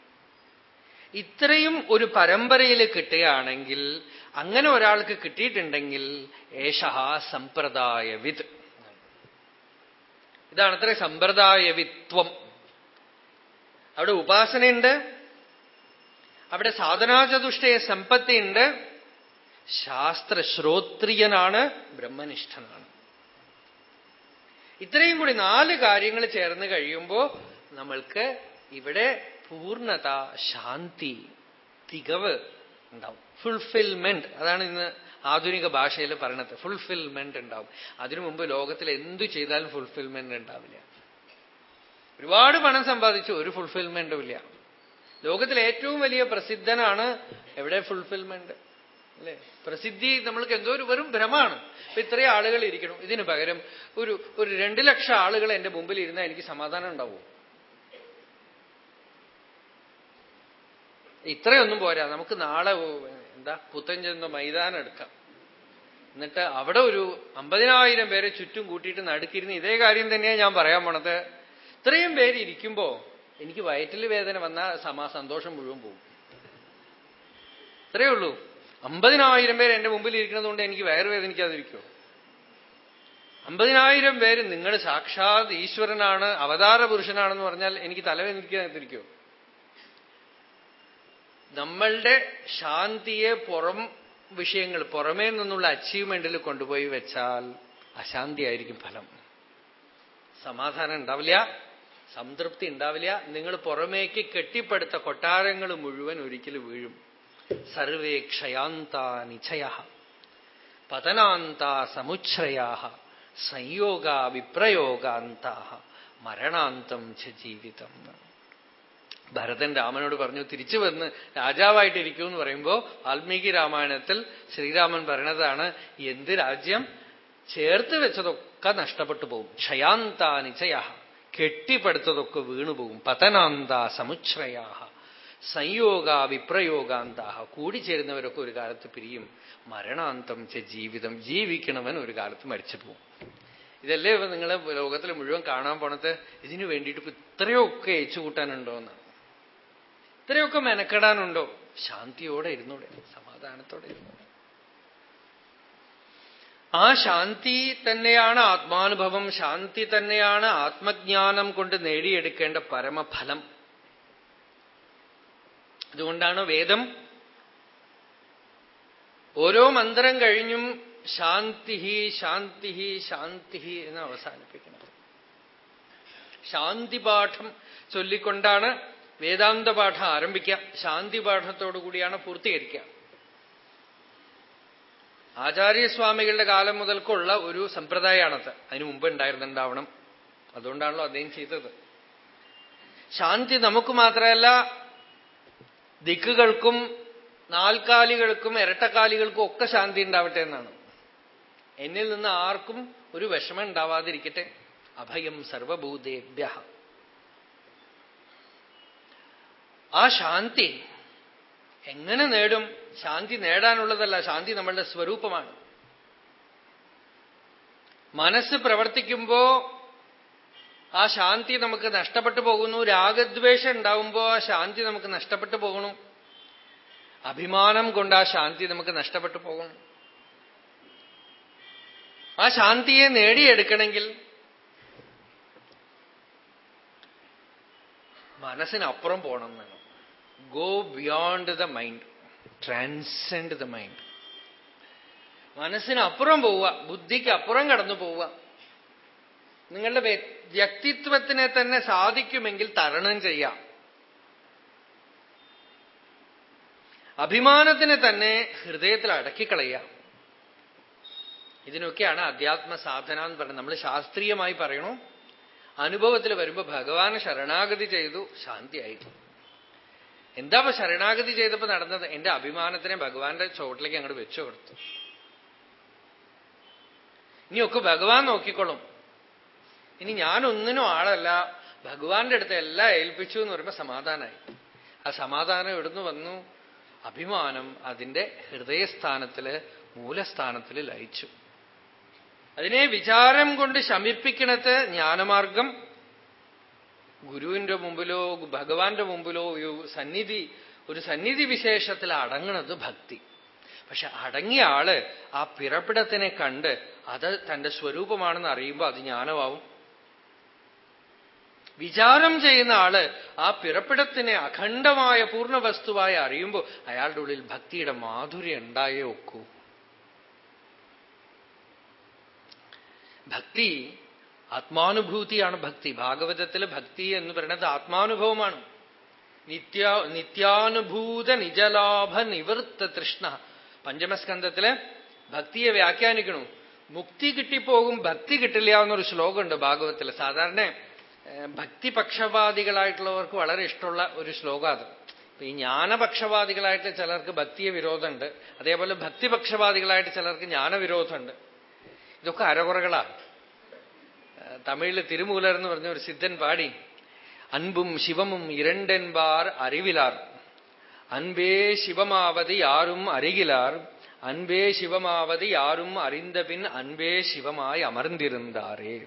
ഇത്രയും ഒരു പരമ്പരയിൽ കിട്ടുകയാണെങ്കിൽ അങ്ങനെ ഒരാൾക്ക് കിട്ടിയിട്ടുണ്ടെങ്കിൽ ഏഷ സമ്പ്രദായവിത് ഇതാണ് അത്ര സമ്പ്രദായവിത്വം. അവിടെ ഉപാസനയുണ്ട് അവിടെ സാധനാചതുഷ്ടയ സമ്പത്തിയുണ്ട് ശാസ്ത്രശ്രോത്രിയനാണ് ബ്രഹ്മനിഷ്ഠനാണ്. ഇത്രയും കൂടി നാല് കാര്യങ്ങൾ ചേർന്ന് കഴിയുമ്പോൾ നമ്മൾക്ക് ഇവിടെ പൂർണത ശാന്തി തികവ് ഉണ്ടാവും. ഫുൾഫിൽമെന്റ് അതാണ് ഇന്ന് ആധുനിക ഭാഷയിൽ പറയണത്. ഫുൾഫിൽമെന്റ് ഉണ്ടാവും. അതിനു മുമ്പ് ലോകത്തിൽ എന്തു ചെയ്താലും ഫുൾഫിൽമെന്റ് ഉണ്ടാവില്ല. ഒരുപാട് പണം സമ്പാദിച്ചു ഒരു ഫുൾഫിൽമെന്റും ഇല്ല. ലോകത്തിൽ ഏറ്റവും വലിയ പ്രസിദ്ധനാണ് എവിടെ ഫുൾഫിൽമെന്റ് അല്ലെ? പ്രസിദ്ധി നമ്മൾക്ക് എന്തോ ഒരു വെറും ഭ്രമാണ്. ഇപ്പൊ ഇത്രയും ആളുകൾ ഇരിക്കണം. ഇതിന് പകരം ഒരു ഒരു രണ്ടു ലക്ഷം ആളുകൾ എന്റെ മുമ്പിൽ ഇരുന്നാൽ എനിക്ക് സമാധാനം ഉണ്ടാവും ഇത്രയൊന്നും പോരാ. നമുക്ക് നാളെ എന്താ പുത്തഞ്ചെന്ന മൈതാനം എടുക്കാം. എന്നിട്ട് അവിടെ ഒരു അമ്പതിനായിരം പേരെ ചുറ്റും കൂട്ടിയിട്ട് നടുക്കിരുന്ന് ഇതേ കാര്യം തന്നെയാണ് ഞാൻ പറയാൻ പോണത്. ഇത്രയും പേര് ഇരിക്കുമ്പോ എനിക്ക് വയറ്റിൽ വേദന വന്നാൽ സമാ സന്തോഷം മുഴുവൻ പോകും. ഇത്രയേ ഉള്ളൂ. അമ്പതിനായിരം പേര് എന്റെ മുമ്പിൽ ഇരിക്കുന്നത് കൊണ്ട് എനിക്ക് വയറുവേദനിക്കാതിരിക്കുമോ അമ്പതിനായിരം പേര് നിങ്ങൾ സാക്ഷാത് ഈശ്വരനാണ് അവതാര പുരുഷനാണെന്ന് പറഞ്ഞാൽ എനിക്ക് തലവേദനിക്കാതിരിക്കുമോ നമ്മളുടെ ശാന്തിയെ പുറം വിഷയങ്ങൾ പുറമേ നിന്നുള്ള അച്ചീവ്മെന്റിൽ കൊണ്ടുപോയി വെച്ചാൽ അശാന്തി ആയിരിക്കും ഫലം. സമാധാനം ഉണ്ടാവില്ല സംതൃപ്തി ഉണ്ടാവില്ല. നിങ്ങൾ പുറമേക്ക് കെട്ടിപ്പടുത്ത കൊട്ടാരങ്ങൾ മുഴുവൻ ഒരിക്കലും വീഴും. സർവേ ക്ഷയാന്ത നിശയ പതനാന്ത സമുച്ഛ്രയാ സംയോഗ വിപ്രയോഗാന്ത മരണാന്തം ച ജീവിതം. ഭരതൻ രാമനോട് പറഞ്ഞു തിരിച്ചു വന്ന് രാജാവായിട്ടിരിക്കൂ എന്ന് പറയുമ്പോൾ വാൽമീകി രാമായണത്തിൽ ശ്രീരാമൻ പറയണതാണ് എന്ത് രാജ്യം ചേർത്ത് വെച്ചതൊക്കെ നഷ്ടപ്പെട്ടു പോകും ക്ഷയാന്താനിചയ കെട്ടിപ്പടുത്തതൊക്കെ വീണുപോകും പതനാന്ത സമുച്ഛ്രയാ സംയോഗ വിപ്രയോഗാന്ത കൂടിച്ചേരുന്നവരൊക്കെ ഒരു കാലത്ത് പിരിയും. മരണാന്തം ച ജീവിതം ജീവിക്കണവൻ ഒരു കാലത്ത് മരിച്ചു പോകും ഇതല്ലേ നിങ്ങളെ ലോകത്തിൽ മുഴുവൻ കാണാൻ പോണത്? ഇതിനു വേണ്ടിയിട്ട് ഇത്രയൊക്കെ ഏച്ചുകൂട്ടാനുണ്ടോ എന്ന് ഇത്രയൊക്കെ മെനക്കെടാനുണ്ടോ? ശാന്തിയോടെ ഇരുന്നൂടെ സമാധാനത്തോടെ ഇരുന്നൂടെ ആ ശാന്തി തന്നെയാണ് ആത്മാനുഭവം ശാന്തി തന്നെയാണ് ആത്മജ്ഞാനം കൊണ്ട് നേടിയെടുക്കേണ്ട പരമഫലം. അതുകൊണ്ടാണ് വേദം ഓരോ മന്ത്രം കഴിഞ്ഞും ശാന്തി ശാന്തി ശാന്തി എന്ന് അവസാനിപ്പിക്കുന്നത്. ശാന്തിപാഠം ചൊല്ലിക്കൊണ്ടാണ് വേദാന്ത പാഠം ആരംഭിക്കാം ശാന്തി പാഠത്തോടു കൂടിയാണ് പൂർത്തീകരിക്കുക. ആചാര്യസ്വാമികളുടെ കാലം മുതൽക്കുള്ള ഒരു സമ്പ്രദായമാണത് അതിനു മുമ്പ് ഉണ്ടായിരുന്നുണ്ടാവണം. അതുകൊണ്ടാണല്ലോ അദ്ദേഹം ചെയ്തത്. ശാന്തി നമുക്ക് മാത്രമല്ല ദിക്കുകൾക്കും നാൽക്കാലികൾക്കും ഇരട്ടക്കാലികൾക്കും ഒക്കെ ശാന്തി ഉണ്ടാവട്ടെ എന്നാണ്. എന്നിൽ നിന്ന് ആർക്കും ഒരു വിഷമം ഉണ്ടാവാതിരിക്കട്ടെ. അഭയം സർവഭൂതേഭ്യ ആ ശാന്തി എങ്ങനെ നേടും? ശാന്തി നേടാനുള്ളതല്ല ശാന്തി നമ്മളുടെ സ്വരൂപമാണ്. മനസ്സ് പ്രവർത്തിക്കുമ്പോ ആ ശാന്തി നമുക്ക് നഷ്ടപ്പെട്ടു പോകുന്നു രാഗദ്വേഷം ഉണ്ടാവുമ്പോ ആ ശാന്തി നമുക്ക് നഷ്ടപ്പെട്ടു പോകണം അഭിമാനം കൊണ്ട് ആ ശാന്തി നമുക്ക് നഷ്ടപ്പെട്ടു പോകണം ആ ശാന്തിയെ നേടിയെടുക്കണമെങ്കിൽ മനസ്സിനപ്പുറം പോകണം എന്നാണ് go beyond the mind transcend the mind മനസ്സിനപ്പുറം പോവുക ബുദ്ധിക്ക് അപ്പുറം കടന്നു പോവുക. നിങ്ങളുടെ വ്യക്തിത്വത്തിനെ തന്നെ സാധിക്കുമെങ്കിൽ തരണം ചെയ്യാം. അഭിമാനത്തിനെ തന്നെ ഹൃദയത്തിൽ അടക്കിക്കളയാം ഇതിനൊക്കെയാണ് അധ്യാത്മ സാധന എന്ന് പറയുന്നത്. നമ്മൾ ശാസ്ത്രീയമായി പറയണു. അനുഭവത്തിൽ വരുമ്പോ ഭഗവാന് ശരണാഗതി ചെയ്തു ശാന്തിയായിട്ടു എന്താ ശരണാഗതി ചെയ്തപ്പോ നടന്നത്? എന്റെ അഭിമാനത്തിനെ ഭഗവാന്റെ ചോട്ടിലേക്ക് അങ്ങോട്ട് വെച്ചു കൊടുത്തു. ഇനിയൊക്കെ ഭഗവാൻ നോക്കിക്കൊള്ളും ഇനി ഞാനൊന്നിനും ആളല്ല. ഭഗവാന്റെ അടുത്ത് എല്ലാം ഏൽപ്പിച്ചു എന്ന് പറയുമ്പോ സമാധാനമായി ആ സമാധാനം എവിടുന്ന് വന്നു? അഭിമാനം അതിന്റെ ഹൃദയസ്ഥാനത്തിൽ മൂലസ്ഥാനത്തിൽ ലയിച്ചു. അതിനെ വിചാരം കൊണ്ട് ശമിപ്പിക്കണത് ജ്ഞാനമാർഗം ഗുരുവിന്റെ മുമ്പിലോ ഭഗവാന്റെ മുമ്പിലോ ഒരു സന്നിധി ഒരു സന്നിധി വിശേഷത്തിൽ അടങ്ങണത് ഭക്തി. പക്ഷെ അടങ്ങിയ ആൾ ആ പിറപ്പിടത്തിനെ കണ്ട് അത് തന്റെ സ്വരൂപമാണെന്ന് അറിയുമ്പോൾ അത് ജ്ഞാനമാവും. വിചാരം ചെയ്യുന്ന ആൾ ആ പിറപ്പിടത്തിനെ അഖണ്ഡമായ പൂർണ വസ്തുവായി അറിയുമ്പോൾ അയാളുടെ ഉള്ളിൽ ഭക്തിയുടെ മാധുര്യം ഉണ്ടായേ ഒക്കൂ. ഭക്തി ആത്മാനുഭൂതിയാണ് ഭക്തി. ഭാഗവതത്തിലെ ഭക്തി എന്ന് പറയുന്നത് ആത്മാനുഭവമാണ്. നിത്യ നിത്യാനുഭൂത നിജലാഭ നിവൃത്ത തൃഷ്ണ. പഞ്ചമസ്കന്ധത്തിൽ ഭക്തിയെ വ്യാഖ്യാനിക്കണു മുക്തി കിട്ടിപ്പോകും ഭക്തി കിട്ടില്ല എന്നൊരു ശ്ലോകമുണ്ട് ഭാഗവത്തിൽ സാധാരണ ഭക്തിപക്ഷവാദികളായിട്ടുള്ളവർക്ക് വളരെ ഇഷ്ടമുള്ള ഒരു ശ്ലോകം അത്. ഈ ജ്ഞാനപക്ഷപാതികളായിട്ട് ചിലർക്ക് ഭക്തിയെ വിരോധമുണ്ട്. അതേപോലെ ഭക്തിപക്ഷവാദികളായിട്ട് ചിലർക്ക് ജ്ഞാനവിരോധമുണ്ട്. ഇതൊക്കെ അരകുറകളാണ് തമിഴിൽ തിരുമൂലർ എന്ന് പറഞ്ഞ ഒരു സിദ്ധൻ പാടി അൻപും ശിവമും ഇരണ്ടെൻപാർ അറിവിലാർ. അൻപേ ശിവമാവതി ആരും അറികിലാർ. അൻപേ ശിവമാവതി ആരും അറിந்த പിൻ അൻപേ ശിവമായി അമർന്നിരുന്നാറേ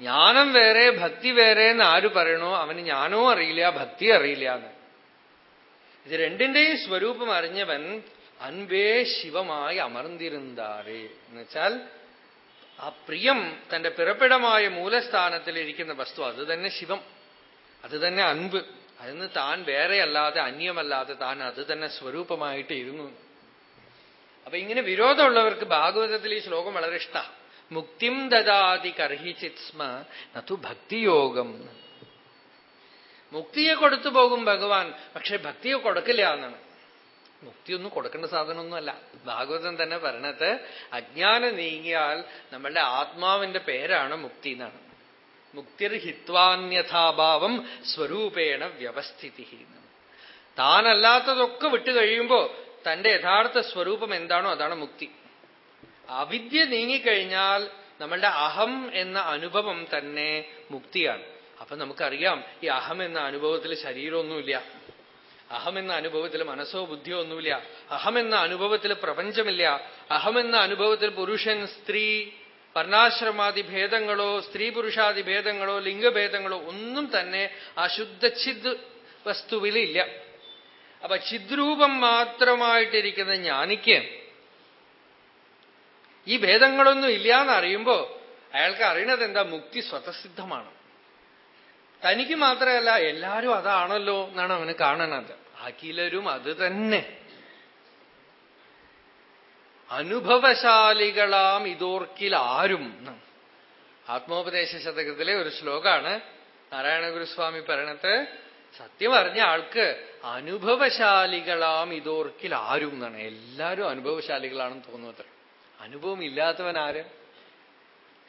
ജ്ഞാനം വേറെ ഭക്തി വേറെ എന്ന് ആര് പറയണോ അവന് ഞാനോ അറിയില്ല ഭക്തി അറിയില്ല എന്ന്. ഇത് രണ്ടിന്റെയും സ്വരൂപം അറിഞ്ഞവൻ അൻപേ ശിവമായി അമർന്നിരുന്നാറേ എന്ന് വെച്ചാൽ ആ പ്രിയം തന്റെ പിറപ്പിടമായ മൂലസ്ഥാനത്തിൽ ഇരിക്കുന്ന വസ്തു അത് തന്നെ ശിവം. അത് തന്നെ അൻപ്. അതിന് താൻ വേറെയല്ലാതെ അന്യമല്ലാതെ താൻ അത് തന്നെ സ്വരൂപമായിട്ട് ഇരുന്നു. അപ്പൊ ഇങ്ങനെ വിരോധമുള്ളവർക്ക് ഭാഗവതത്തിൽ ഈ ശ്ലോകം വളരെ ഇഷ്ടമാണ് മുക്തിം ദദാതി കർഹിച്ചിത് സ്മ നതു ഭക്തിയോഗം. മുക്തിയെ കൊടുത്തു പോകും ഭഗവാൻ പക്ഷെ ഭക്തിയെ കൊടുക്കില്ല എന്നാണ്. മുക്തിയൊന്നും കൊടുക്കേണ്ട സാധനമൊന്നുമല്ല. ഭാഗവതം തന്നെ പറഞ്ഞത് അജ്ഞാനം നീങ്ങിയാൽ നമ്മളുടെ ആത്മാവിന്റെ പേരാണ് മുക്തി എന്നാണ്. മുക്തിർ ഹിത്വാന്യഥാഭാവം സ്വരൂപേണ വ്യവസ്ഥിതി. താനല്ലാത്തതൊക്കെ വിട്ടു കഴിയുമ്പോ തന്റെ യഥാർത്ഥ സ്വരൂപം എന്താണോ അതാണ് മുക്തി. അവിദ്യ നീങ്ങിക്കഴിഞ്ഞാൽ നമ്മളുടെ അഹം എന്ന അനുഭവം തന്നെ മുക്തിയാണ്. അപ്പൊ നമുക്കറിയാം ഈ അഹം എന്ന അനുഭവത്തിൽ ശരീരമൊന്നുമില്ല. അഹം എന്ന അനുഭവത്തിൽ മനസ്സോ ബുദ്ധിയോ ഒന്നുമില്ല. അഹമെന്ന അനുഭവത്തിൽ പ്രപഞ്ചമില്ല. അഹമെന്ന അനുഭവത്തിൽ പുരുഷൻ സ്ത്രീ വർണാശ്രമാദി ഭേദങ്ങളോ സ്ത്രീ പുരുഷാദി ഭേദങ്ങളോ ലിംഗഭേദങ്ങളോ ഒന്നും തന്നെ ആ വസ്തുവിൽ ഇല്ല. അപ്പൊ ചിദ്രൂപം മാത്രമായിട്ടിരിക്കുന്ന ജ്ഞാനിക്ക് ഈ ഭേദങ്ങളൊന്നും ഇല്ല എന്നറിയുമ്പോ അയാൾക്ക് അറിയണത് എന്താ മുക്തി സ്വതസിദ്ധമാണ്. തനിക്ക് മാത്രമല്ല എല്ലാരും അതാണല്ലോ എന്നാണ് അവന് കാണണത് അഖിലരും അത് തന്നെ. അനുഭവശാലികളാം ഇതോർക്കിൽ ആരും. ആത്മോപദേശ ശതകത്തിലെ ഒരു ശ്ലോകാണ് നാരായണ ഗുരുസ്വാമി പറയണത്. സത്യം അറിഞ്ഞ ആൾക്ക് അനുഭവശാലികളാം ഇതോർക്കിൽ ആരും എന്നാണ്. എല്ലാവരും അനുഭവശാലികളാണെന്ന് തോന്നുന്നത്. അനുഭവം ഇല്ലാത്തവൻ ആര്?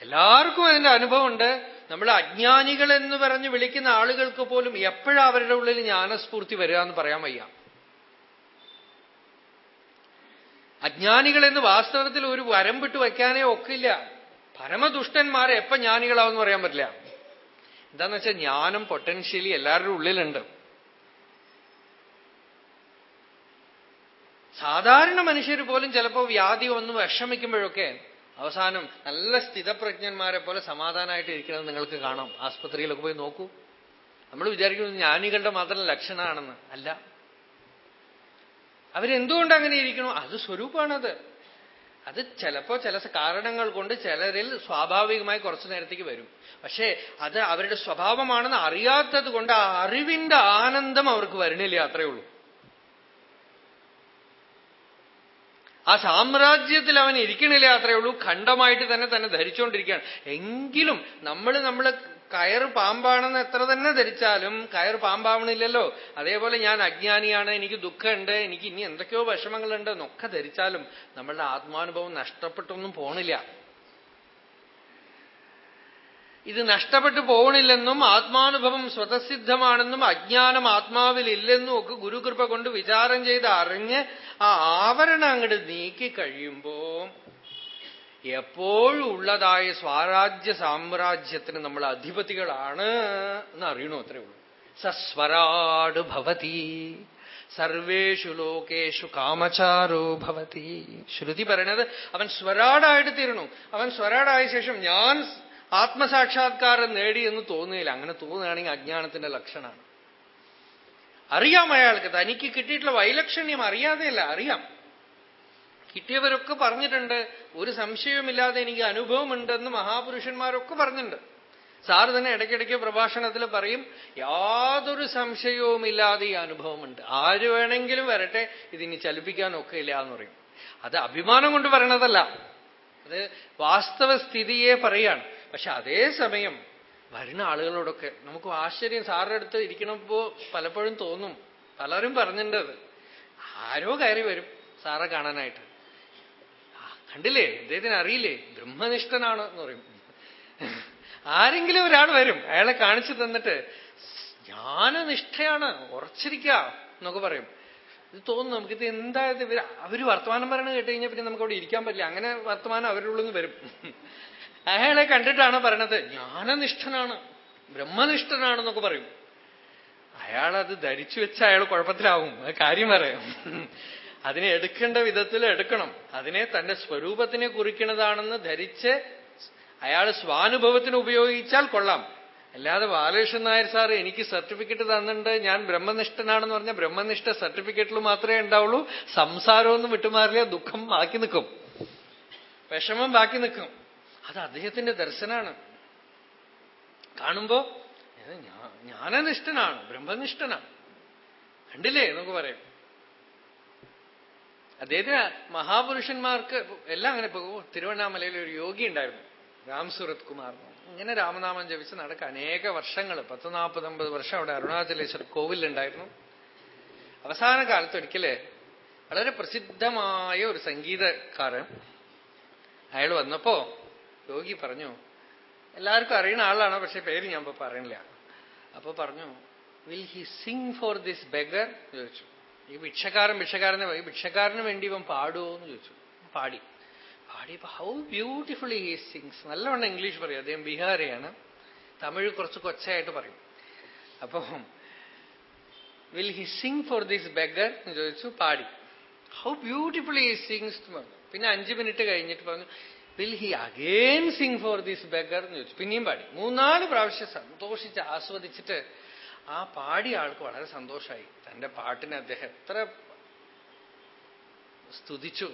എല്ലാവർക്കും അതിന്റെ അനുഭവമുണ്ട്. നമ്മൾ അജ്ഞാനികൾ എന്ന് പറഞ്ഞ് വിളിക്കുന്ന ആളുകൾക്ക് പോലും എപ്പോഴാ അവരുടെ ഉള്ളിൽ ജ്ഞാനസ്ഫൂർത്തി വരിക എന്ന് പറയാൻ വയ്യ. അജ്ഞാനികൾ എന്ന് വാസ്തവത്തിൽ ഒരു വരം വിട്ടു വയ്ക്കാനേ ഒക്കില്ല. പരമദുഷ്ടന്മാർ എപ്പോ ജ്ഞാനികളാവെന്ന് പറയാൻ പറ്റില്ല. എന്താന്ന് വെച്ചാൽ ജ്ഞാനം പൊട്ടൻഷ്യലി എല്ലാവരുടെ ഉള്ളിലുണ്ട്. സാധാരണ മനുഷ്യർ പോലും ചിലപ്പോൾ വ്യാധി വന്ന് വിഷമിക്കുമ്പോഴൊക്കെ അവസാനം നല്ല സ്ഥിതപ്രജ്ഞന്മാരെ പോലെ സമാധാനമായിട്ട് ഇരിക്കുന്നത് നിങ്ങൾക്ക് കാണാം. ആസ്പത്രിയിലൊക്കെ പോയി നോക്കൂ. നമ്മൾ വിചാരിക്കുന്നത് ജ്ഞാനികളുടെ മാത്രം ലക്ഷണമാണെന്ന്. അല്ല. അവരെന്തുകൊണ്ട് അങ്ങനെ ഇരിക്കണോ? അത് സ്വരൂപമാണത്. അത് ചിലപ്പോ ചില കാരണങ്ങൾ കൊണ്ട് ചിലരിൽ സ്വാഭാവികമായി കുറച്ചു നേരത്തേക്ക് വരും. പക്ഷേ അത് അവരുടെ സ്വഭാവമാണെന്ന് അറിയാത്തത് കൊണ്ട് ആ അറിവിന്റെ ആനന്ദം അവർക്ക് വരണില്ല അത്രയേ ഉള്ളൂ. ആ സാമ്രാജ്യത്തിൽ അവൻ ഇരിക്കണില്ല അത്രയേ ഉള്ളൂ. ഖണ്ഡമായിട്ട് തന്നെ തന്നെ ധരിച്ചുകൊണ്ടിരിക്കുകയാണ് എങ്കിലും നമ്മൾ നമ്മൾ കയർ പാമ്പാണെന്ന് എത്ര തന്നെ ധരിച്ചാലും കയർ പാമ്പാവണില്ലല്ലോ. അതേപോലെ ഞാൻ അജ്ഞാനിയാണ് എനിക്ക് ദുഃഖമുണ്ട് എനിക്ക് ഇനി എന്തൊക്കെയോ വിഷമങ്ങളുണ്ട് എന്നൊക്കെ ധരിച്ചാലും നമ്മളുടെ ആത്മാനുഭവം നഷ്ടപ്പെട്ടൊന്നും പോണില്ല. ഇത് നഷ്ടപ്പെട്ടു പോകണില്ലെന്നും ആത്മാനുഭവം സ്വതസിദ്ധമാണെന്നും അജ്ഞാനം ആത്മാവിലില്ലെന്നും ഒക്കെ ഗുരുകൃപ കൊണ്ട് വിചാരം ചെയ്ത് അറിഞ്ഞ് ആ ആവരണം അങ്ങോട്ട് നീക്കി കഴിയുമ്പോ എപ്പോഴും ഉള്ളതായ സ്വാരാജ്യ സാമ്രാജ്യത്തിന് നമ്മൾ അധിപതികളാണ് എന്ന് അറിയണോ അത്രേ ഉള്ളൂ. സസ്വരാട് ഭവതി സർവേഷു ലോകേഷു കാമചാരോ ഭവതി. ശ്രുതി പറയണത് അവൻ സ്വരാടായിട്ട് തീരണു. അവൻ സ്വരാടായ ശേഷം ഞാൻ ആത്മസാക്ഷാത്കാരം നേടി എന്ന് തോന്നുകയില്ല. അങ്ങനെ തോന്നുകയാണെങ്കിൽ അജ്ഞാനത്തിന്റെ ലക്ഷണമാണ്. അറിയാം അയാൾക്ക്. തനിക്ക് കിട്ടിയിട്ടുള്ള വൈലക്ഷണ്യം അറിയാതെയല്ല അറിയാം. കിട്ടിയവരൊക്കെ പറഞ്ഞിട്ടുണ്ട് ഒരു സംശയവുമില്ലാതെ എനിക്ക് അനുഭവമുണ്ടെന്ന് മഹാപുരുഷന്മാരൊക്കെ പറഞ്ഞിട്ടുണ്ട്. സാറ് തന്നെ ഇടയ്ക്കിടയ്ക്ക് പ്രഭാഷണത്തിൽ പറയും യാതൊരു സംശയവുമില്ലാതെ ഈ അനുഭവമുണ്ട്. ആര് വേണമെങ്കിലും വരട്ടെ ഇതിനി ചലിപ്പിക്കാനൊക്കെ ഇല്ല എന്ന് പറയും. അത് അഭിമാനം കൊണ്ട് പറയണതല്ല. അത് വാസ്തവസ്ഥിതിയെ പറയാണ്. പക്ഷെ അതേസമയം വരുന്ന ആളുകളോടൊക്കെ നമുക്ക് ആശ്ചര്യം സാറിന്റെ അടുത്ത് ഇരിക്കണപ്പോ പലപ്പോഴും തോന്നും. പലരും പറഞ്ഞിട്ടുണ്ട് ആരോ കയറി വരും സാറെ കാണാനായിട്ട്. കണ്ടില്ലേ? അദ്ദേഹത്തിന് അറിയില്ലേ? ബ്രഹ്മനിഷ്ഠനാണ് എന്ന് പറയും. ആരെങ്കിലും ഒരാൾ വരും അയാളെ കാണിച്ചു തന്നിട്ട് ജ്ഞാനനിഷ്ഠയാണ് ഉറച്ചിരിക്ക എന്നൊക്കെ പറയും. ഇത് തോന്നുന്നു നമുക്കിത് എന്താ ഇത്? അവർ വർത്തമാനം പറയണത് കേട്ട് കഴിഞ്ഞാൽ പിന്നെ നമുക്ക് അവിടെ ഇരിക്കാൻ പറ്റില്ല. അങ്ങനെ വർത്തമാനം അവരുടെ ഉള്ളിൽ നിന്ന് വരും. അയാളെ കണ്ടിട്ടാണ് പറയണത് ജ്ഞാനനിഷ്ഠനാണ് ബ്രഹ്മനിഷ്ഠനാണെന്നൊക്കെ പറയും. അയാളത് ധരിച്ചു വെച്ച അയാൾ കുഴപ്പത്തിലാവും കാര്യം പറയാം അതിനെ എടുക്കേണ്ട വിധത്തിൽ എടുക്കണം. അതിനെ തന്റെ സ്വരൂപത്തിനെ കുറിക്കണതാണെന്ന് ധരിച്ച് അയാൾ സ്വാനുഭവത്തിന് ഉപയോഗിച്ചാൽ കൊള്ളാം. അല്ലാതെ ബാലകൃഷ്ണൻ നായർ സാർ എനിക്ക് സർട്ടിഫിക്കറ്റ് തന്നിട്ടുണ്ട് ഞാൻ ബ്രഹ്മനിഷ്ഠനാണെന്ന് പറഞ്ഞാൽ ബ്രഹ്മനിഷ്ഠ സർട്ടിഫിക്കറ്റിൽ മാത്രമേ ഉണ്ടാവുള്ളൂ. സംസാരമൊന്നും വിട്ടുമാറില്ല ദുഃഖം ബാക്കി നിൽക്കും. വിഷമം ബാക്കി നിൽക്കും. അത് അദ്ദേഹത്തിന്റെ ദർശനാണ്. കാണുമ്പോ ജ്ഞാനനിഷ്ഠനാണ് ബ്രഹ്മനിഷ്ഠനാണ്. കണ്ടില്ലേ? എന്നൊക്കെ പറയും. അദ്ദേഹത്തിന് മഹാപുരുഷന്മാർക്ക് എല്ലാം അങ്ങനെ പോകും. തിരുവണ്ണാമലയിൽ ഒരു യോഗി ഉണ്ടായിരുന്നു രാം സുരത് കുമാർ ഇങ്ങനെ രാമനാമം ജപിച്ച് നടക്കുക അനേക വർഷങ്ങൾ പത്ത് നാൽപ്പത് വർഷം അവിടെ അരുണാചലേശ്വർ കോവിലുണ്ടായിരുന്നു അവസാന കാലത്ത് ഒരിക്കൽ വളരെ പ്രസിദ്ധമായ ഒരു സംഗീതക്കാരൻ അയാൾ വന്നപ്പോ യോഗി പറഞ്ഞു എല്ലാവർക്കും അറിയുന്ന ആളാണ് പക്ഷെ പേര് ഞാൻ ഇപ്പൊ പറയണില്ല അപ്പൊ പറഞ്ഞു will he sing for this beggar ചോദിച്ചു. ഈ ഭിക്ഷക്കാരൻ ഭിക്ഷക്കാരനെ ഈ ഭിക്ഷക്കാരന് വേണ്ടി ഇവൻ പാടുമോ എന്ന് ചോദിച്ചു. പാടി. പാടിയപ്പോ ഹൗ ബ്യൂട്ടിഫുള്ളി ഹി സിങ്സ് നല്ലവണ്ണം ഇംഗ്ലീഷ് പറയും. അദ്ദേഹം ബീഹാറിയാണ്. തമിഴ് കുറച്ച് കൊച്ചയായിട്ട് പറയും. അപ്പൊ will he sing for this beggar എന്ന് ചോദിച്ചു. പാടി. ഹൗ ബ്യൂട്ടിഫുള്ളി ഹി സിങ്സ് പറഞ്ഞു. പിന്നെ അഞ്ച് മിനിറ്റ് കഴിഞ്ഞിട്ട് പറഞ്ഞു will he again sing for this beggar എന്ന് ചോദിച്ചു. പിന്നെയും പാടി. മൂന്നാൽ പ്രാവശ്യം സന്തോഷിച്ച് ആസ്വദിച്ചിട്ട് ആ പാടിയ ആൾക്ക് വളരെ സന്തോഷമായി തന്റെ പാട്ടിനെ അദ്ദേഹം എത്ര സ്തുതിച്ചു.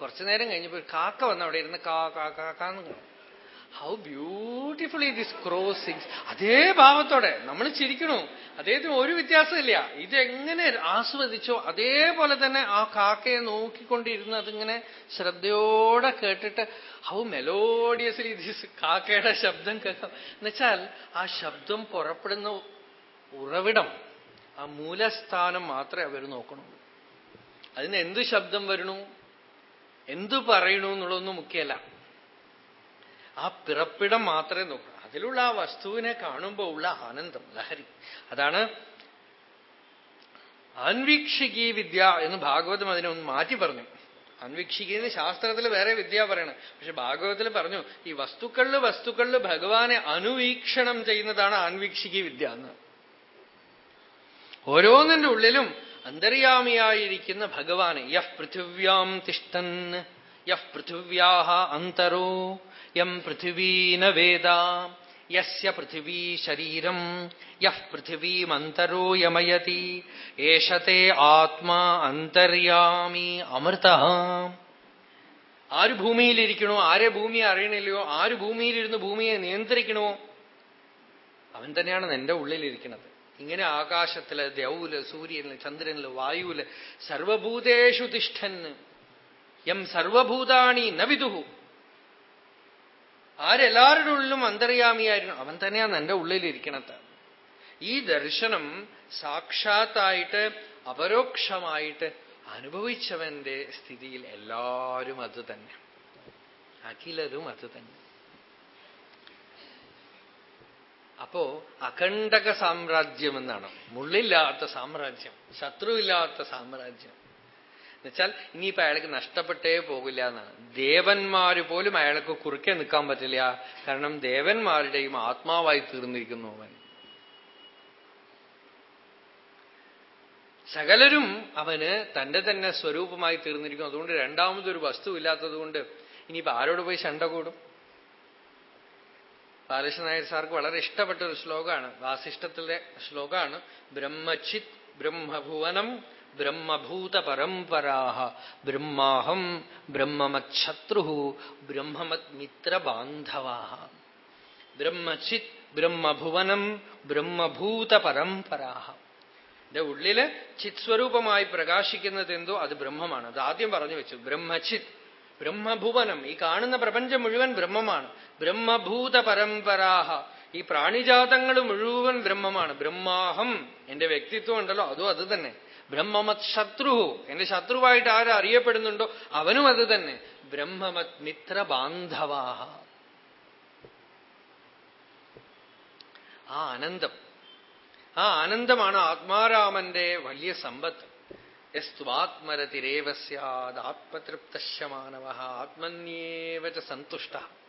കുറച്ചു നേരം കഴിഞ്ഞപ്പോൾ കാക്ക വന്ന് അവിടെ ഇരുന്ന് കാ കാ കാക്കാന്ന് how beautifully this crow sings അതേ ഭാവത്തോടെ നമ്മൾ ചിരിക്കണു. അദ്ദേഹത്തിന് ഒരു വ്യത്യാസമില്ല. ഇതെങ്ങനെ ആസ്വദിച്ചോ അതേപോലെ തന്നെ ആ കാക്കയെ നോക്കിക്കൊണ്ടിരുന്ന് അതിങ്ങനെ ശ്രദ്ധയോടെ കേട്ടിട്ട് ഹൗ മെലോഡിയസ്ലി ദിസ് കാക്കയുടെ ശബ്ദം കേൾക്കാം. എന്നുവെച്ചാൽ ആ ശബ്ദം പുറപ്പെടുന്ന ഉറവിടം ആ മൂലസ്ഥാനം മാത്രമേ അവർ നോക്കണുള്ളൂ. അതിന് എന്ത് ശബ്ദം വരണു? എന്തു പറയണു എന്നുള്ളതൊന്നും മുഖ്യമല്ല. ആ പിറപ്പിടം മാത്രമേ നോക്കൂ. അതിലുള്ള ആ വസ്തുവിനെ കാണുമ്പോൾ ഉള്ള ആനന്ദം ലഹരി. അതാണ് അൻവീക്ഷികീ വിദ്യ എന്ന് ഭാഗവതം അതിനൊന്ന് മാറ്റി പറഞ്ഞു. അൻവീക്ഷിക്കുന്ന ശാസ്ത്രത്തിൽ വേറെ വിദ്യ പറയണം. പക്ഷെ ഭാഗവതത്തിൽ പറഞ്ഞു ഈ വസ്തുക്കളിൽ വസ്തുക്കളിൽ ഭഗവാനെ അനുവീക്ഷണം ചെയ്യുന്നതാണ് ആൻവീക്ഷികീ വിദ്യ എന്ന്. ഓരോന്നിന്റെ ഉള്ളിലും അന്തര്യാമിയായിരിക്കുന്ന ഭഗവാന് യഹ് പൃഥിവ്യാം തിഷ്ടൻ യഹ് പൃഥിവ്യാഹ അന്തരോ യം പൃഥിവീന വേദ. യസ്യ പൃഥിവീ ശരീരം യഹ് പൃഥിവീമന്തരോ യമയതി. ഏഷത്തെ ആത്മാ അന്തര്യാമി അമൃത. ആര് ഭൂമിയിലിരിക്കണോ ആരെ ഭൂമിയെ അറിയണില്ലയോ ആര് ഭൂമിയിലിരുന്ന് ഭൂമിയെ നിയന്ത്രിക്കണോ? അവൻ തന്നെയാണ് എന്റെ ഉള്ളിലിരിക്കുന്നത്. ഇങ്ങനെ ആകാശത്തിൽ ദ്യൗൽ സൂര്യനിൽ ചന്ദ്രനിൽ വായുവിൽ സർവഭൂതേഷു തിഷ്ഠന് യം സർവഭൂതാണി നവിതുഹു ആരെല്ലാവരുടെ ഉള്ളിലും അന്തര്യാമിയായിരുന്നു? അവൻ തന്നെയാണ് എന്റെ ഉള്ളിലിരിക്കണത്. ഈ ദർശനം സാക്ഷാത്തായിട്ട് അപരോക്ഷമായിട്ട് അനുഭവിച്ചവന്റെ സ്ഥിതിയിൽ എല്ലാവരും അത് തന്നെ. അഖിലരും അത് തന്നെ. അപ്പോ അഖണ്ഡക സാമ്രാജ്യം എന്നാണ്. മുള്ളില്ലാത്ത സാമ്രാജ്യം ശത്രുവില്ലാത്ത സാമ്രാജ്യം. എന്നുവെച്ചാൽ ഇനിയിപ്പോ അയാൾക്ക് നഷ്ടപ്പെട്ടേ പോകില്ല എന്നാണ്. ദേവന്മാര് പോലും അയാൾക്ക് കുറുക്കെ നിൽക്കാൻ പറ്റില്ല. കാരണം ദേവന്മാരുടെയും ആത്മാവായി തീർന്നിരിക്കുന്നു അവൻ. സകലരും അവന് തന്റെ തന്നെ സ്വരൂപമായി തീർന്നിരിക്കുന്നു. അതുകൊണ്ട് രണ്ടാമതൊരു വസ്തു ഇല്ലാത്തതുകൊണ്ട് ഇനിയിപ്പോ ആരോട് പോയി ശണ്ട കൂടും? ബാലകൃഷ്ണ നായർ സാർക്ക് വളരെ ഇഷ്ടപ്പെട്ട ഒരു ശ്ലോകമാണ്. വാസിഷ്ടത്തിലെ ശ്ലോകമാണ് ബ്രഹ്മചിത് ബ്രഹ്മഭുവനം ബ്രഹ്മഭൂത പരമ്പരാ ബ്രഹ്മാഹം ബ്രഹ്മമത് ശത്രു ബ്രഹ്മമത് മിത്രബാന്ധവാ ബ്രഹ്മചിത് ബ്രഹ്മഭുവനം ബ്രഹ്മഭൂത പരമ്പരാ എന്റെ ഉള്ളിൽ ചിത്സ്വരൂപമായി പ്രകാശിക്കുന്നത് എന്തോ അത് ബ്രഹ്മമാണ്. അത് ആദ്യം പറഞ്ഞു വെച്ചു ബ്രഹ്മചിത് ബ്രഹ്മഭുവനം. ഈ കാണുന്ന പ്രപഞ്ചം മുഴുവൻ ബ്രഹ്മമാണ്. ബ്രഹ്മഭൂത പരമ്പരാഹ ഈ പ്രാണിജാതങ്ങൾ മുഴുവൻ ബ്രഹ്മമാണ്. ബ്രഹ്മാഹം എന്റെ വ്യക്തിത്വം ഉണ്ടല്ലോ അതും അത് തന്നെ. ബ്രഹ്മമത് ശത്രു എന്റെ ശത്രുവായിട്ട് ആര് അറിയപ്പെടുന്നുണ്ടോ അവനും അത് തന്നെ. ബ്രഹ്മമത് മിത്ര ബാന്ധവാഹ ആ ആനന്ദം ആ ആനന്ദമാണ് ആത്മാരാമന്റെ വലിയ സമ്പത്ത്. യസ്വാത്മരതിരേവ സ്യാദ്. ആത്മതൃപ്തശ്യമാനവ ആത്മന്യേവ സന്തുഷ്ട.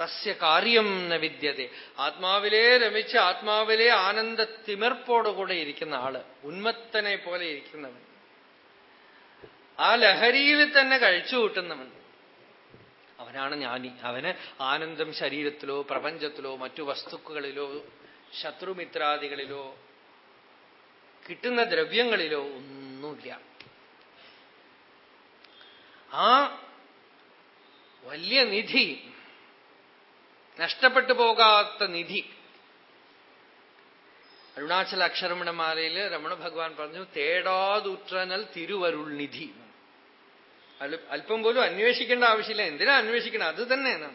തസ്യ കാര്യം ന വിദ്യത ആത്മാവിലെ രമിച്ച് ആത്മാവിലെ ആനന്ദ തിമിർപ്പോടുകൂടെ ഇരിക്കുന്ന ആൾ ഉന്മത്തനെ പോലെ ഇരിക്കുന്നവൻ. ആ ലഹരിയിൽ തന്നെ കഴിച്ചു കൂട്ടുന്നവൻ. അവനാണ് ജ്ഞാനി. അവന് ആനന്ദം ശരീരത്തിലോ പ്രപഞ്ചത്തിലോ മറ്റു വസ്തുക്കളിലോ ശത്രുമിത്രാദികളിലോ കിട്ടുന്ന ദ്രവ്യങ്ങളിലോ ഒന്നുമില്ല. ആ വലിയ നിധി നഷ്ടപ്പെട്ടു പോകാത്ത നിധി. അരുണാചല അക്ഷരമണമാലയിൽ രമണ ഭഗവാൻ പറഞ്ഞു തേടാതുറ്റനൽ തിരുവരുൾ നിധി. അല്പം പോലും അന്വേഷിക്കേണ്ട ആവശ്യമില്ല. എന്തിനാ അന്വേഷിക്കണം? അത് തന്നെ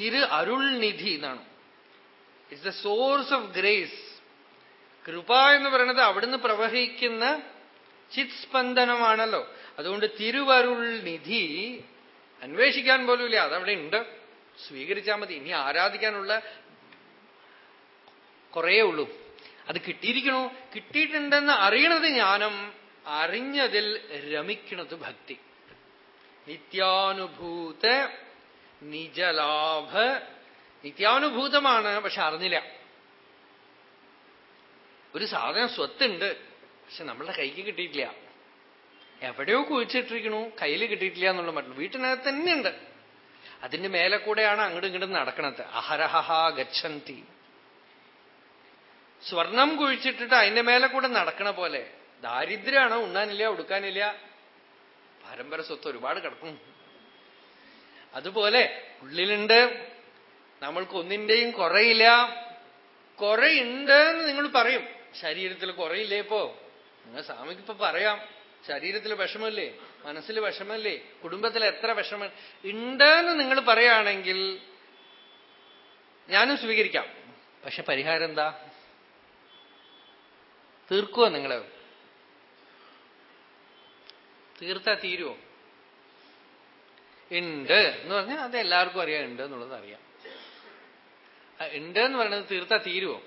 തിരു അരുൾ നിധി എന്നാണ്. It's the source of grace കൃപ എന്ന് പറയുന്നത് അവിടുന്ന് പ്രവഹിക്കുന്ന ചിത് സ്പന്ദനമാണല്ലോ അതുകൊണ്ട് തിരുവരുൾ നിധി അന്വേഷിക്കാൻ പോലുമില്ല. അതവിടെ ഉണ്ട്. സ്വീകരിച്ചാൽ മതി. ഇനി ആരാധിക്കാനുള്ള കുറേ ഉള്ളൂ. അത് കിട്ടിയിരിക്കണോ. കിട്ടിയിട്ടുണ്ടെന്ന് അറിയണത് ജ്ഞാനം അറിഞ്ഞതിൽ രമിക്കണത് ഭക്തി. നിത്യാനുഭൂത നിജലാഭ. നിത്യാനുഭൂതമാണ് പക്ഷെ അറിഞ്ഞില്ല. ഒരു സാധനം സ്വത്തുണ്ട് പക്ഷെ നമ്മളുടെ കൈക്ക് കിട്ടിയിട്ടില്ല. എവിടെയോ കുഴിച്ചിട്ടിരിക്കണു കയ്യിൽ കിട്ടിയിട്ടില്ല എന്നുള്ള മറ്റുള്ള. വീട്ടിനകത്ത് തന്നെയുണ്ട്. അതിന്റെ മേലെ കൂടെയാണ് അങ്ങോട്ടും ഇങ്ങോട്ടും നടക്കണത്. അഹരഹ ഗച്ഛന്തി. സ്വർണം കുഴിച്ചിട്ടിട്ട് അതിന്റെ മേലെ കൂടെ നടക്കണ പോലെ. ദാരിദ്ര്യമാണ്? ഉണ്ണാനില്ല ഉടുക്കാനില്ല? പാരമ്പര സ്വത്ത് ഒരുപാട് കിടക്കും. അതുപോലെ ഉള്ളിലുണ്ട്. നമ്മൾക്ക് ഒന്നിന്റെയും കുറയില്ല. കുറയുണ്ട് എന്ന് നിങ്ങൾ പറയും. ശരീരത്തിൽ കുറയില്ലേ ഇപ്പോ? നിങ്ങൾ സ്വാമിക്ക് ഇപ്പൊ പറയാം. ശരീരത്തിൽ വിഷമല്ലേ മനസ്സിൽ വിഷമല്ലേ കുടുംബത്തിൽ എത്ര വിഷമം? ഉണ്ടെന്ന് നിങ്ങൾ പറയുകയാണെങ്കിൽ ഞാനും സ്വീകരിക്കാം. പക്ഷെ പരിഹാരം എന്താ? തീർക്കുവോ നിങ്ങളെ? തീർത്താ തീരുവോ? ഉണ്ട് എന്ന് പറഞ്ഞാൽ അത് എല്ലാവർക്കും അറിയാം. ഉണ്ട് എന്നുള്ളത് അറിയാം. ഉണ്ട് എന്ന് പറയുന്നത് തീർത്താ തീരുവോ?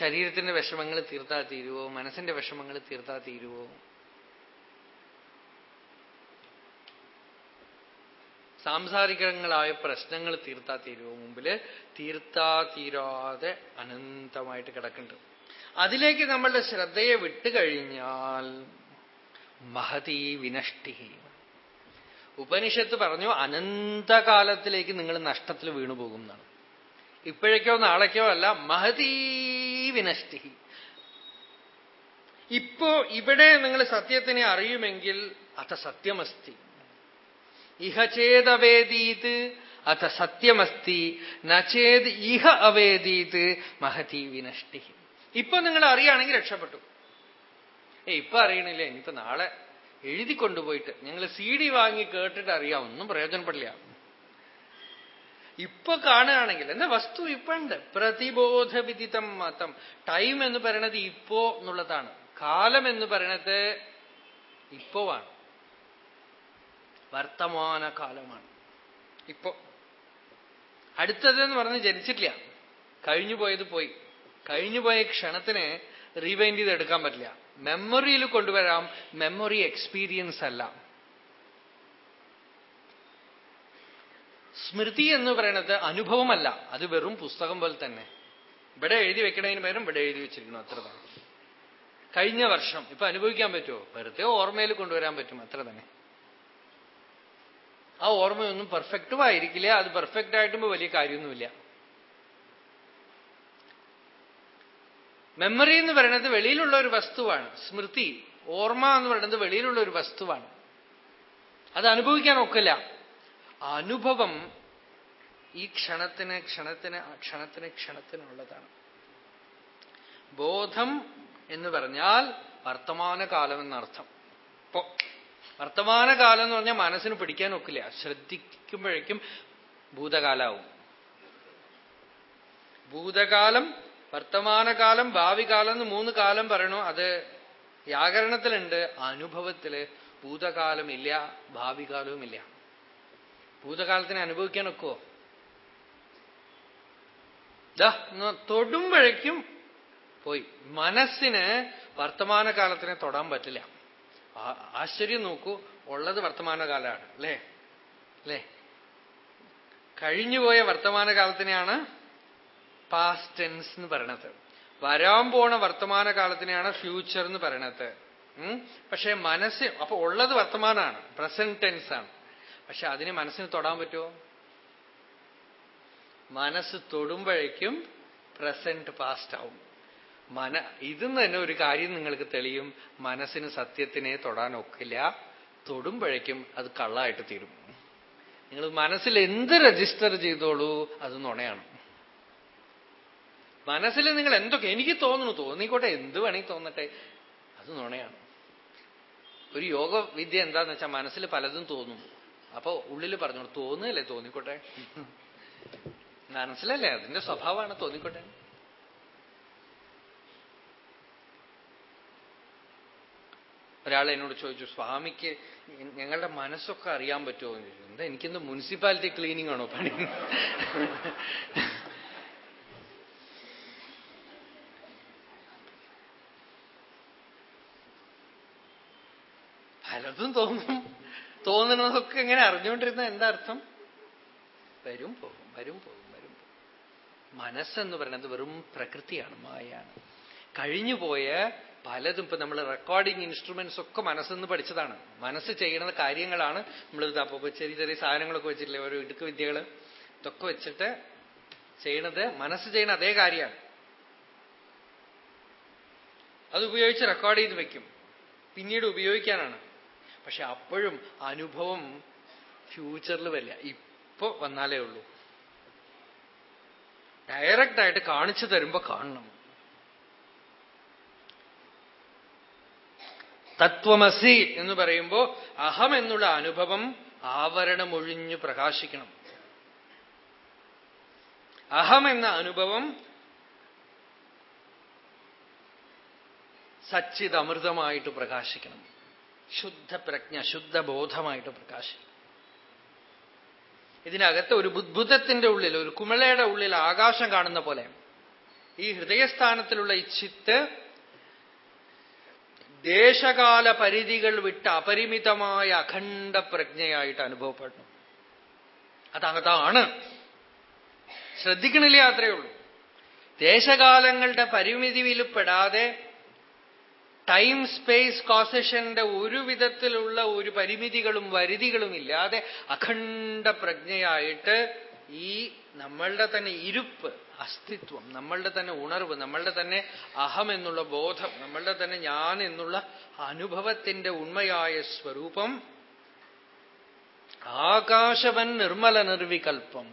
ശരീരത്തിന്റെ വിഷമങ്ങൾ തീർത്താ തീരുവോ? മനസ്സിന്റെ വിഷമങ്ങൾ തീർത്താ തീരുവോ? സാംസാരികങ്ങളായ പ്രശ്നങ്ങൾ തീർത്താ തീരുവോ? മുമ്പിൽ തീർത്താ തീരാതെ അനന്തമായിട്ട് കിടക്കുന്നുണ്ട്. അതിലേക്ക് നമ്മളുടെ ശ്രദ്ധയെ വിട്ടുകഴിഞ്ഞാൽ മഹതി വിനഷ്ടി ഉപനിഷത്ത് പറഞ്ഞു അനന്തകാലത്തിലേക്ക് നിങ്ങൾ നഷ്ടത്തിൽ വീണുപോകും എന്നാണ്. ഇപ്പോഴേക്കോ നാളേക്കോ അല്ല മഹതീ വിനഷ്ടി ഇപ്പോ ഇവിടെ നിങ്ങൾ സത്യത്തിനെ അറിയുമെങ്കിൽ അത് സത്യമസ്തി. ഇഹ ചേതവേദീത് അത സത്യമസ്തി. നചേത് ഇഹ അവേദീത് മഹതി വിനഷ്ടി ഇപ്പൊ നിങ്ങൾ അറിയുകയാണെങ്കിൽ രക്ഷപ്പെട്ടു. ഏ ഇപ്പൊ അറിയണില്ലേ. ഇനിയിപ്പോ നാളെ എഴുതി കൊണ്ടുപോയിട്ട്. ഞങ്ങൾ സി ഡി വാങ്ങി കേട്ടിട്ട് അറിയാം. ഒന്നും പ്രയോജനപ്പെടില്ല. ഇപ്പൊ കാണുകയാണെങ്കിൽ എന്റെ വസ്തു ഇപ്പൊ ഉണ്ട്? പ്രതിബോധവിദിതം മതം. ടൈം എന്ന് പറയണത് ഇപ്പോ എന്നുള്ളതാണ്. കാലം എന്ന് പറയണത് ഇപ്പോവാണ് വർത്തമാന കാലമാണ്. ഇപ്പോ. അടുത്തതെന്ന് പറഞ്ഞ് ജനിച്ചിട്ടില്ല. കഴിഞ്ഞു പോയത് പോയി. കഴിഞ്ഞു പോയ ക്ഷണത്തിന് റീവൈൻഡ് ചെയ്ത് എടുക്കാൻ പറ്റില്ല മെമ്മറിയിൽ കൊണ്ടുവരാം. മെമ്മറി എക്സ്പീരിയൻസ് അല്ല. സ്മൃതി എന്ന് പറയുന്നത് അനുഭവമല്ല. അത് വെറും പുസ്തകം പോലെ തന്നെ. ഇവിടെ എഴുതി വെക്കണതിന് പേരും ഇവിടെ എഴുതി വെച്ചിരിക്കണം അത്ര തന്നെ. കഴിഞ്ഞ വർഷം ഇപ്പൊ അനുഭവിക്കാൻ പറ്റുമോ? വെറുതെ ഓർമ്മയിൽ കൊണ്ടുവരാൻ പറ്റും അത്ര തന്നെ. ആ ഓർമ്മയൊന്നും പെർഫെക്റ്റും ആയിരിക്കില്ല അത് പെർഫെക്റ്റ് ആയിട്ടുമ്പോ വലിയ കാര്യമൊന്നുമില്ല. മെമ്മറി എന്ന് പറയുന്നത് വെളിയിലുള്ള ഒരു വസ്തുവാണ്. സ്മൃതി ഓർമ്മ എന്ന് പറയുന്നത് വെളിയിലുള്ള ഒരു വസ്തുവാണ്. അത് അനുഭവിക്കാൻ ഒക്കില്ല. അനുഭവം ഈ ക്ഷണത്തിന് ക്ഷണത്തിന് ക്ഷണത്തിന് ക്ഷണത്തിനുള്ളതാണ് ബോധം എന്ന് പറഞ്ഞാൽ വർത്തമാനകാലം എന്നർത്ഥം. ഇപ്പോ വർത്തമാനകാലം എന്ന് പറഞ്ഞാൽ മനസ്സിന് പിടിക്കാൻ ഒക്കില്ല. ശ്രദ്ധിക്കുമ്പോഴേക്കും ഭൂതകാലാവും. ഭൂതകാലം വർത്തമാനകാലം ഭാവി കാലം എന്ന് മൂന്ന് കാലം പറയണു. അത് വ്യാകരണത്തിലുണ്ട്. അനുഭവത്തിൽ ഭൂതകാലമില്ല ഭാവികാലവുമില്ല. ഭൂതകാലത്തിനെ അനുഭവിക്കാൻ ഒക്കുവോ തൊടുമ്പോഴേക്കും പോയി. മനസ്സിന് വർത്തമാനകാലത്തിനെ തൊടാൻ പറ്റില്ല. ആശ്ചര്യം നോക്കൂ ഉള്ളത് വർത്തമാനകാലമാണ് അല്ലേ? അല്ലേ? കഴിഞ്ഞുപോയ വർത്തമാനകാലത്തിനെയാണ് പാസ്റ്റ് ടെൻസ് എന്ന് പറയണത്. വരാൻ പോണ വർത്തമാനകാലത്തിനെയാണ് ഫ്യൂച്ചർ എന്ന് പറയണത്. പക്ഷെ മനസ്സ് അപ്പൊ ഉള്ളത് വർത്തമാനമാണ് പ്രസന്റ് ടെൻസ് ആണ്. പക്ഷെ അതിന് മനസ്സിന് തൊടാൻ പറ്റുമോ മനസ്സ് തൊടുമ്പോഴേക്കും പ്രസന്റ് പാസ്റ്റ് ആവും. മന ഇതെന്ന് തന്നെ ഒരു കാര്യം നിങ്ങൾക്ക് തെളിയും. മനസ്സിന് സത്യത്തിനെ തൊടാനൊക്കില്ല തൊടുമ്പോഴേക്കും അത് കള്ളായിട്ട് തീരും. നിങ്ങൾ മനസ്സിൽ എന്ത് രജിസ്റ്റർ ചെയ്തോളൂ അത് നുണയാണ്. മനസ്സിൽ നിങ്ങൾ എന്തൊക്കെ എനിക്ക് തോന്നുന്നു തോന്നിക്കോട്ടെ എന്ത് വേണമെങ്കിൽ തോന്നട്ടെ അത് നുണയാണ്. ഒരു യോഗ വിദ്യ എന്താന്ന് വെച്ചാൽ മനസ്സിൽ പലതും തോന്നും. അപ്പൊ ഉള്ളിൽ പറഞ്ഞോളൂ തോന്നുകയല്ലേ? തോന്നിക്കോട്ടെ. മനസ്സിലല്ലേ? അതിന്റെ സ്വഭാവമാണ് തോന്നിക്കോട്ടെ. ഒരാൾ എന്നോട് ചോദിച്ചു സ്വാമിക്ക് ഞങ്ങളുടെ മനസ്സൊക്കെ അറിയാൻ പറ്റുമോ? എന്ന് ചോദിച്ചു. എന്താ എനിക്കിന്ന് മുനിസിപ്പാലിറ്റി ക്ലീനിങ് ആണോ പണി? പലതും തോന്നും. തോന്നുന്നതൊക്കെ ഇങ്ങനെ അറിഞ്ഞുകൊണ്ടിരുന്ന എന്താ അർത്ഥം വരും പോകും വരും പോകും വരും പോകും. മനസ്സെന്ന് പറയുന്നത് വെറും പ്രകൃതിയാണ് മായാണ് കഴിഞ്ഞുപോയ പലതും ഇപ്പൊ നമ്മൾ റെക്കോർഡിംഗ് ഇൻസ്ട്രുമെന്റ്സ് ഒക്കെ മനസ്സെന്ന് പഠിച്ചതാണ്. മനസ്സ് ചെയ്യുന്ന കാര്യങ്ങളാണ് നമ്മൾ ഇതാപ്പോ ചെറിയ ചെറിയ സാധനങ്ങളൊക്കെ വെച്ചിട്ടില്ലേ ഓരോ ഇടുക്ക് വിദ്യകൾ ഇതൊക്കെ വെച്ചിട്ട് ചെയ്യണത് മനസ്സ് ചെയ്യുന്ന അതേ കാര്യമാണ്. അത് ഉപയോഗിച്ച് റെക്കോർഡ് ചെയ്ത് വെക്കും. പിന്നീട് ഉപയോഗിക്കാനാണ്. പക്ഷെ അപ്പോഴും അനുഭവം ഫ്യൂച്ചറിൽ വരില്ല. ഇപ്പൊ വന്നാലേ ഉള്ളൂ. ഡയറക്റ്റ് ആയിട്ട് കാണിച്ചു തരുമ്പോ കാണണം. തത്വമസി എന്ന് പറയുമ്പോ അഹം എന്നുള്ള അനുഭവം ആവരണമൊഴിഞ്ഞു പ്രകാശിക്കണം. അഹം എന്ന അനുഭവം സച്ചിതമൃതമായിട്ട് പ്രകാശിക്കണം. ശുദ്ധപ്രജ്ഞ ശുദ്ധബോധമായിട്ട് പ്രകാശിക്കും. ഇതിനകത്ത് ഒരു ബുദ്ബുദ്ധത്തിന്റെ ഉള്ളിൽ ഒരു കുമിളയുടെ ഉള്ളിൽ ആകാശം കാണുന്ന പോലെ ഈ ഹൃദയസ്ഥാനത്തിലുള്ള ഈ ചിത്ത് ദേശകാല പരിധികൾ വിട്ട് അപരിമിതമായ അഖണ്ഡ പ്രജ്ഞയായിട്ട് അനുഭവപ്പെടുന്നു. അതതാണ്. ശ്രദ്ധിക്കണില്ലേ അത്രയേ ഉള്ളൂ. ദേശകാലങ്ങളുടെ പരിമിതിയിൽ പെടാതെ ടൈം സ്പേസ് കോസഷന്റെ ഒരു വിധത്തിലുള്ള ഒരു പരിമിതികളും വരുതികളും ഇല്ലാതെ അഖണ്ഡ പ്രജ്ഞയായിട്ട് ഈ നമ്മളുടെ തന്നെ ഇരുപ്പ് അസ്തിത്വം നമ്മളുടെ തന്നെ ഉണർവ് നമ്മളുടെ തന്നെ അഹം എന്നുള്ള ബോധം നമ്മളുടെ തന്നെ ഞാൻ എന്നുള്ള അനുഭവത്തിന്റെ ഉണ്മയായ സ്വരൂപം ആകാശവൻ നിർമ്മല നിർവികൽപ്പം.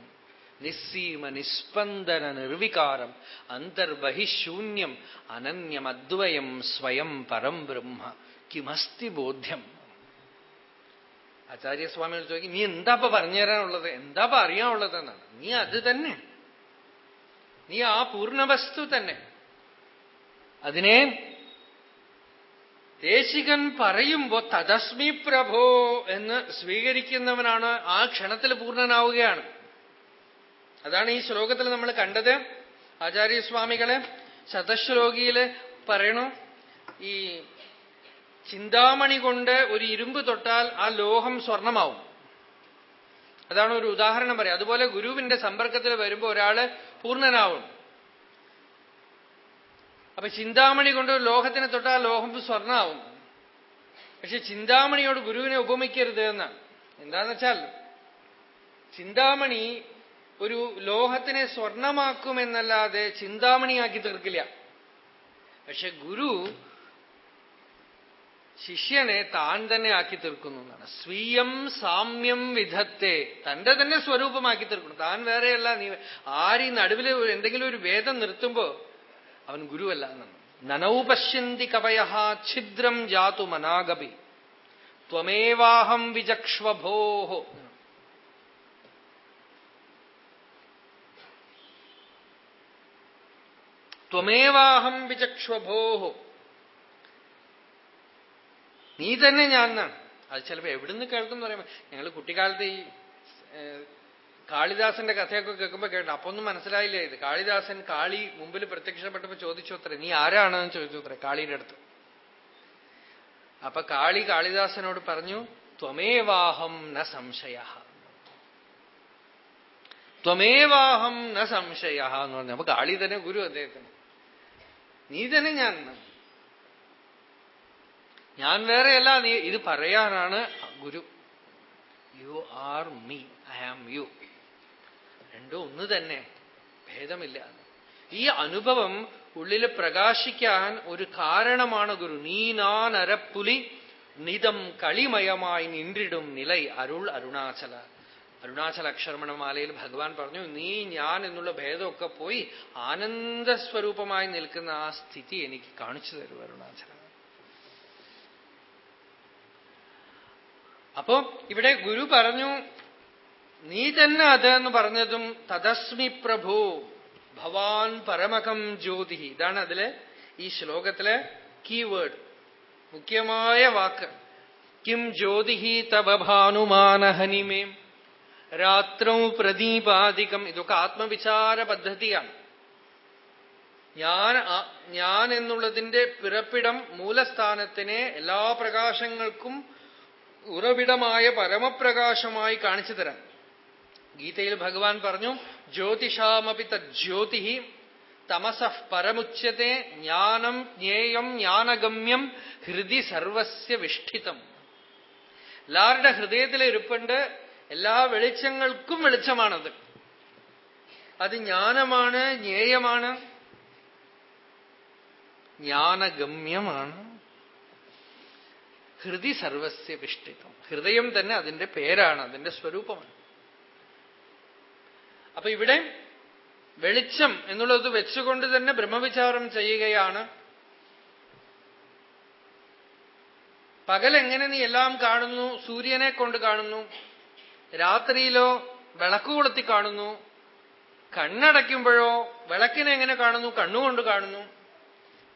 നിസ്സീമ നിസ്പന്ദന നിർവികാരം അന്തർബഹിശൂന്യം അനന്യമദ്വയം സ്വയം പരം ബ്രഹ്മ. കിമസ്തി ബോധ്യം. ആചാര്യസ്വാമികൾ ചോദിക്കും നീ എന്താപ്പ പറഞ്ഞു തരാനുള്ളത്? എന്താപ്പ അറിയാനുള്ളത് എന്നാണ്. നീ അത് തന്നെ. നീ ആ പൂർണവസ്തു തന്നെ. അതിനെ ദേശികൻ പറയുമ്പോ തദസ്മി പ്രഭോ എന്ന് സ്വീകരിക്കുന്നവനാണ് ആ ക്ഷണത്തിൽ പൂർണനാവുകയാണ്. അതാണ് ഈ ശ്ലോകത്തിൽ നമ്മൾ കണ്ടത്. ആചാര്യസ്വാമികളെ ശതശ്ലോകിയിൽ പറയണു ഈ ചിന്താമണി കൊണ്ട് ഒരു ഇരുമ്പ് തൊട്ടാൽ ആ ലോഹം സ്വർണമാവും. അതാണ് ഒരു ഉദാഹരണം പറയാം. അതുപോലെ ഗുരുവിന്റെ സമ്പർക്കത്തിൽ വരുമ്പോൾ ഒരാൾ പൂർണനാവും. അപ്പൊ ചിന്താമണി കൊണ്ട് ലോഹത്തിനെ തൊട്ടാൽ ലോഹം സ്വർണമാവും പക്ഷെ ചിന്താമണിയോട് ഗുരുവിനെ ഉപമിക്കരുത് എന്നാണ് എന്താന്ന് വെച്ചാൽ ചിന്താമണി ഒരു ലോഹത്തിനെ സ്വർണമാക്കുമെന്നല്ലാതെ ചിന്താമണിയാക്കി തീർക്കില്ല. പക്ഷെ ഗുരു ശിഷ്യനെ താൻ തന്നെ ആക്കി തീർക്കുന്നു എന്നാണ്. സ്വീയം സാമ്യം വിധത്തെ തന്റെ തന്നെ സ്വരൂപമാക്കി തീർക്കുന്നു. താൻ വേറെയല്ല നീ ആരീ നടുവിൽ എന്തെങ്കിലും ഒരു വേദം നിർത്തുമ്പോ അവൻ ഗുരുവല്ല എന്നാണ്. നനൗപശ്യന്തി കവയ ഛിദ്രം ജാതു മനാഗപി ത്വമേവാഹം വിചക്ഷ്വഭോഹോ. ത്വമേവാഹം വിചക്ഷ്വഭോഹോ നീ തന്നെ ഞാൻ എന്നാണ് അത് ചിലപ്പോ എവിടുന്ന് കേൾക്കും എന്ന് പറയുമ്പോ ഞങ്ങൾ കുട്ടിക്കാലത്ത് ഈ കാളിദാസന്റെ കഥയൊക്കെ കേൾക്കുമ്പോ കേട്ടു. അപ്പൊ ഒന്നും മനസ്സിലായില്ല ഇത്. കാളിദാസൻ കാളി മുമ്പിൽ പ്രത്യക്ഷപ്പെട്ടപ്പോ ചോദിച്ചു അത്ര നീ ആരാണെന്ന് ചോദിച്ചു അത്ര കാളിയുടെ അടുത്ത്? അപ്പൊ കാളി കാളിദാസനോട് പറഞ്ഞു ത്വമേവാഹം ന സംശയ. ത്വമേവാഹം ന സംശയ എന്ന് പറഞ്ഞു. അപ്പൊ കാളി തന്നെ ഗുരു അദ്ദേഹത്തിന്. നീ തന്നെ ഞാൻ ഞാൻ വേറെയല്ല നീ ഇത് പറയാനാണ് ഗുരു. You are me I am you രണ്ടും ഒന്ന് തന്നെ. ഭേദമില്ല. ഈ അനുഭവം ഉള്ളിൽ പ്രകാശിക്കാൻ ഒരു കാരണമാണ് ഗുരു. നീ നാൻ അരപ്പുലി നിതം കളിമയമായി നിന്റിടും നിലൈ അരുൾ അരുണാചല. അരുണാചല അക്ഷരമണമാലയിൽ ഭഗവാൻ പറഞ്ഞു നീ ഞാൻ എന്നുള്ള ഭേദമൊക്കെ പോയി ആനന്ദസ്വരൂപമായി നിൽക്കുന്ന ആ സ്ഥിതി എനിക്ക് കാണിച്ചു തരൂ അരുണാചല അപ്പോ ഇവിടെ ഗുരു പറഞ്ഞു നീ തന്നെ അത് എന്ന് പറഞ്ഞതും തദസ്മി പ്രഭു ഭവാൻ പരമകം ജ്യോതി. ഇതാണ് അതിലെ ഈ ശ്ലോകത്തിലെ കീവേഡ് മുഖ്യമായ വാക്ക്. കിം ജ്യോതി തവ ഭാനുമാനഹനിമേം രാത്രൗ പ്രദീപാധികം ഇതൊക്കെ ആത്മവിചാര പദ്ധതിയാണ്. ഞാൻ ഞാൻ എന്നുള്ളതിന്റെ പിറപ്പിടം മൂലസ്ഥാനത്തിനെ എല്ലാ പ്രകാശങ്ങൾക്കും ഉറവിടമായ പരമപ്രകാശമായി കാണിച്ചു തരാം ഗീതയിൽ ഭഗവാൻ പറഞ്ഞു ജ്യോതിഷാമപി തജ്യോതി തമസ പരമുച്യത്തെ ജ്ഞാനം ജ്ഞേയം ജ്ഞാനഗമ്യം ഹൃദി സർവസ്യ വിഷ്ഠിതം. എല്ലാവരുടെ ഹൃദയത്തിലെ ഇരിപ്പുണ്ട് എല്ലാ വെളിച്ചങ്ങൾക്കും വെളിച്ചമാണത്. അത് ജ്ഞാനമാണ് ജ്ഞേയമാണ് ജ്ഞാനഗമ്യമാണ്. ഹൃദി സർവസ്യ വിഷ്ടിതം. ഹൃദയം തന്നെ അതിന്റെ പേരാണ് അതിന്റെ സ്വരൂപമാണ്. അപ്പൊ ഇവിടെ വെളിച്ചം എന്നുള്ളത് വെച്ചുകൊണ്ട് തന്നെ ബ്രഹ്മവിചാരം ചെയ്യുകയാണ്. പകലെങ്ങനെ നീ എല്ലാം കാണുന്നു? സൂര്യനെ കൊണ്ട് കാണുന്നു. രാത്രിയിലോ വിളക്ക് കൊളുത്തി കാണുന്നു കണ്ണടയ്ക്കുമ്പോഴോ വിളക്കിനെ എങ്ങനെ കാണുന്നു കണ്ണുകൊണ്ട് കാണുന്നു?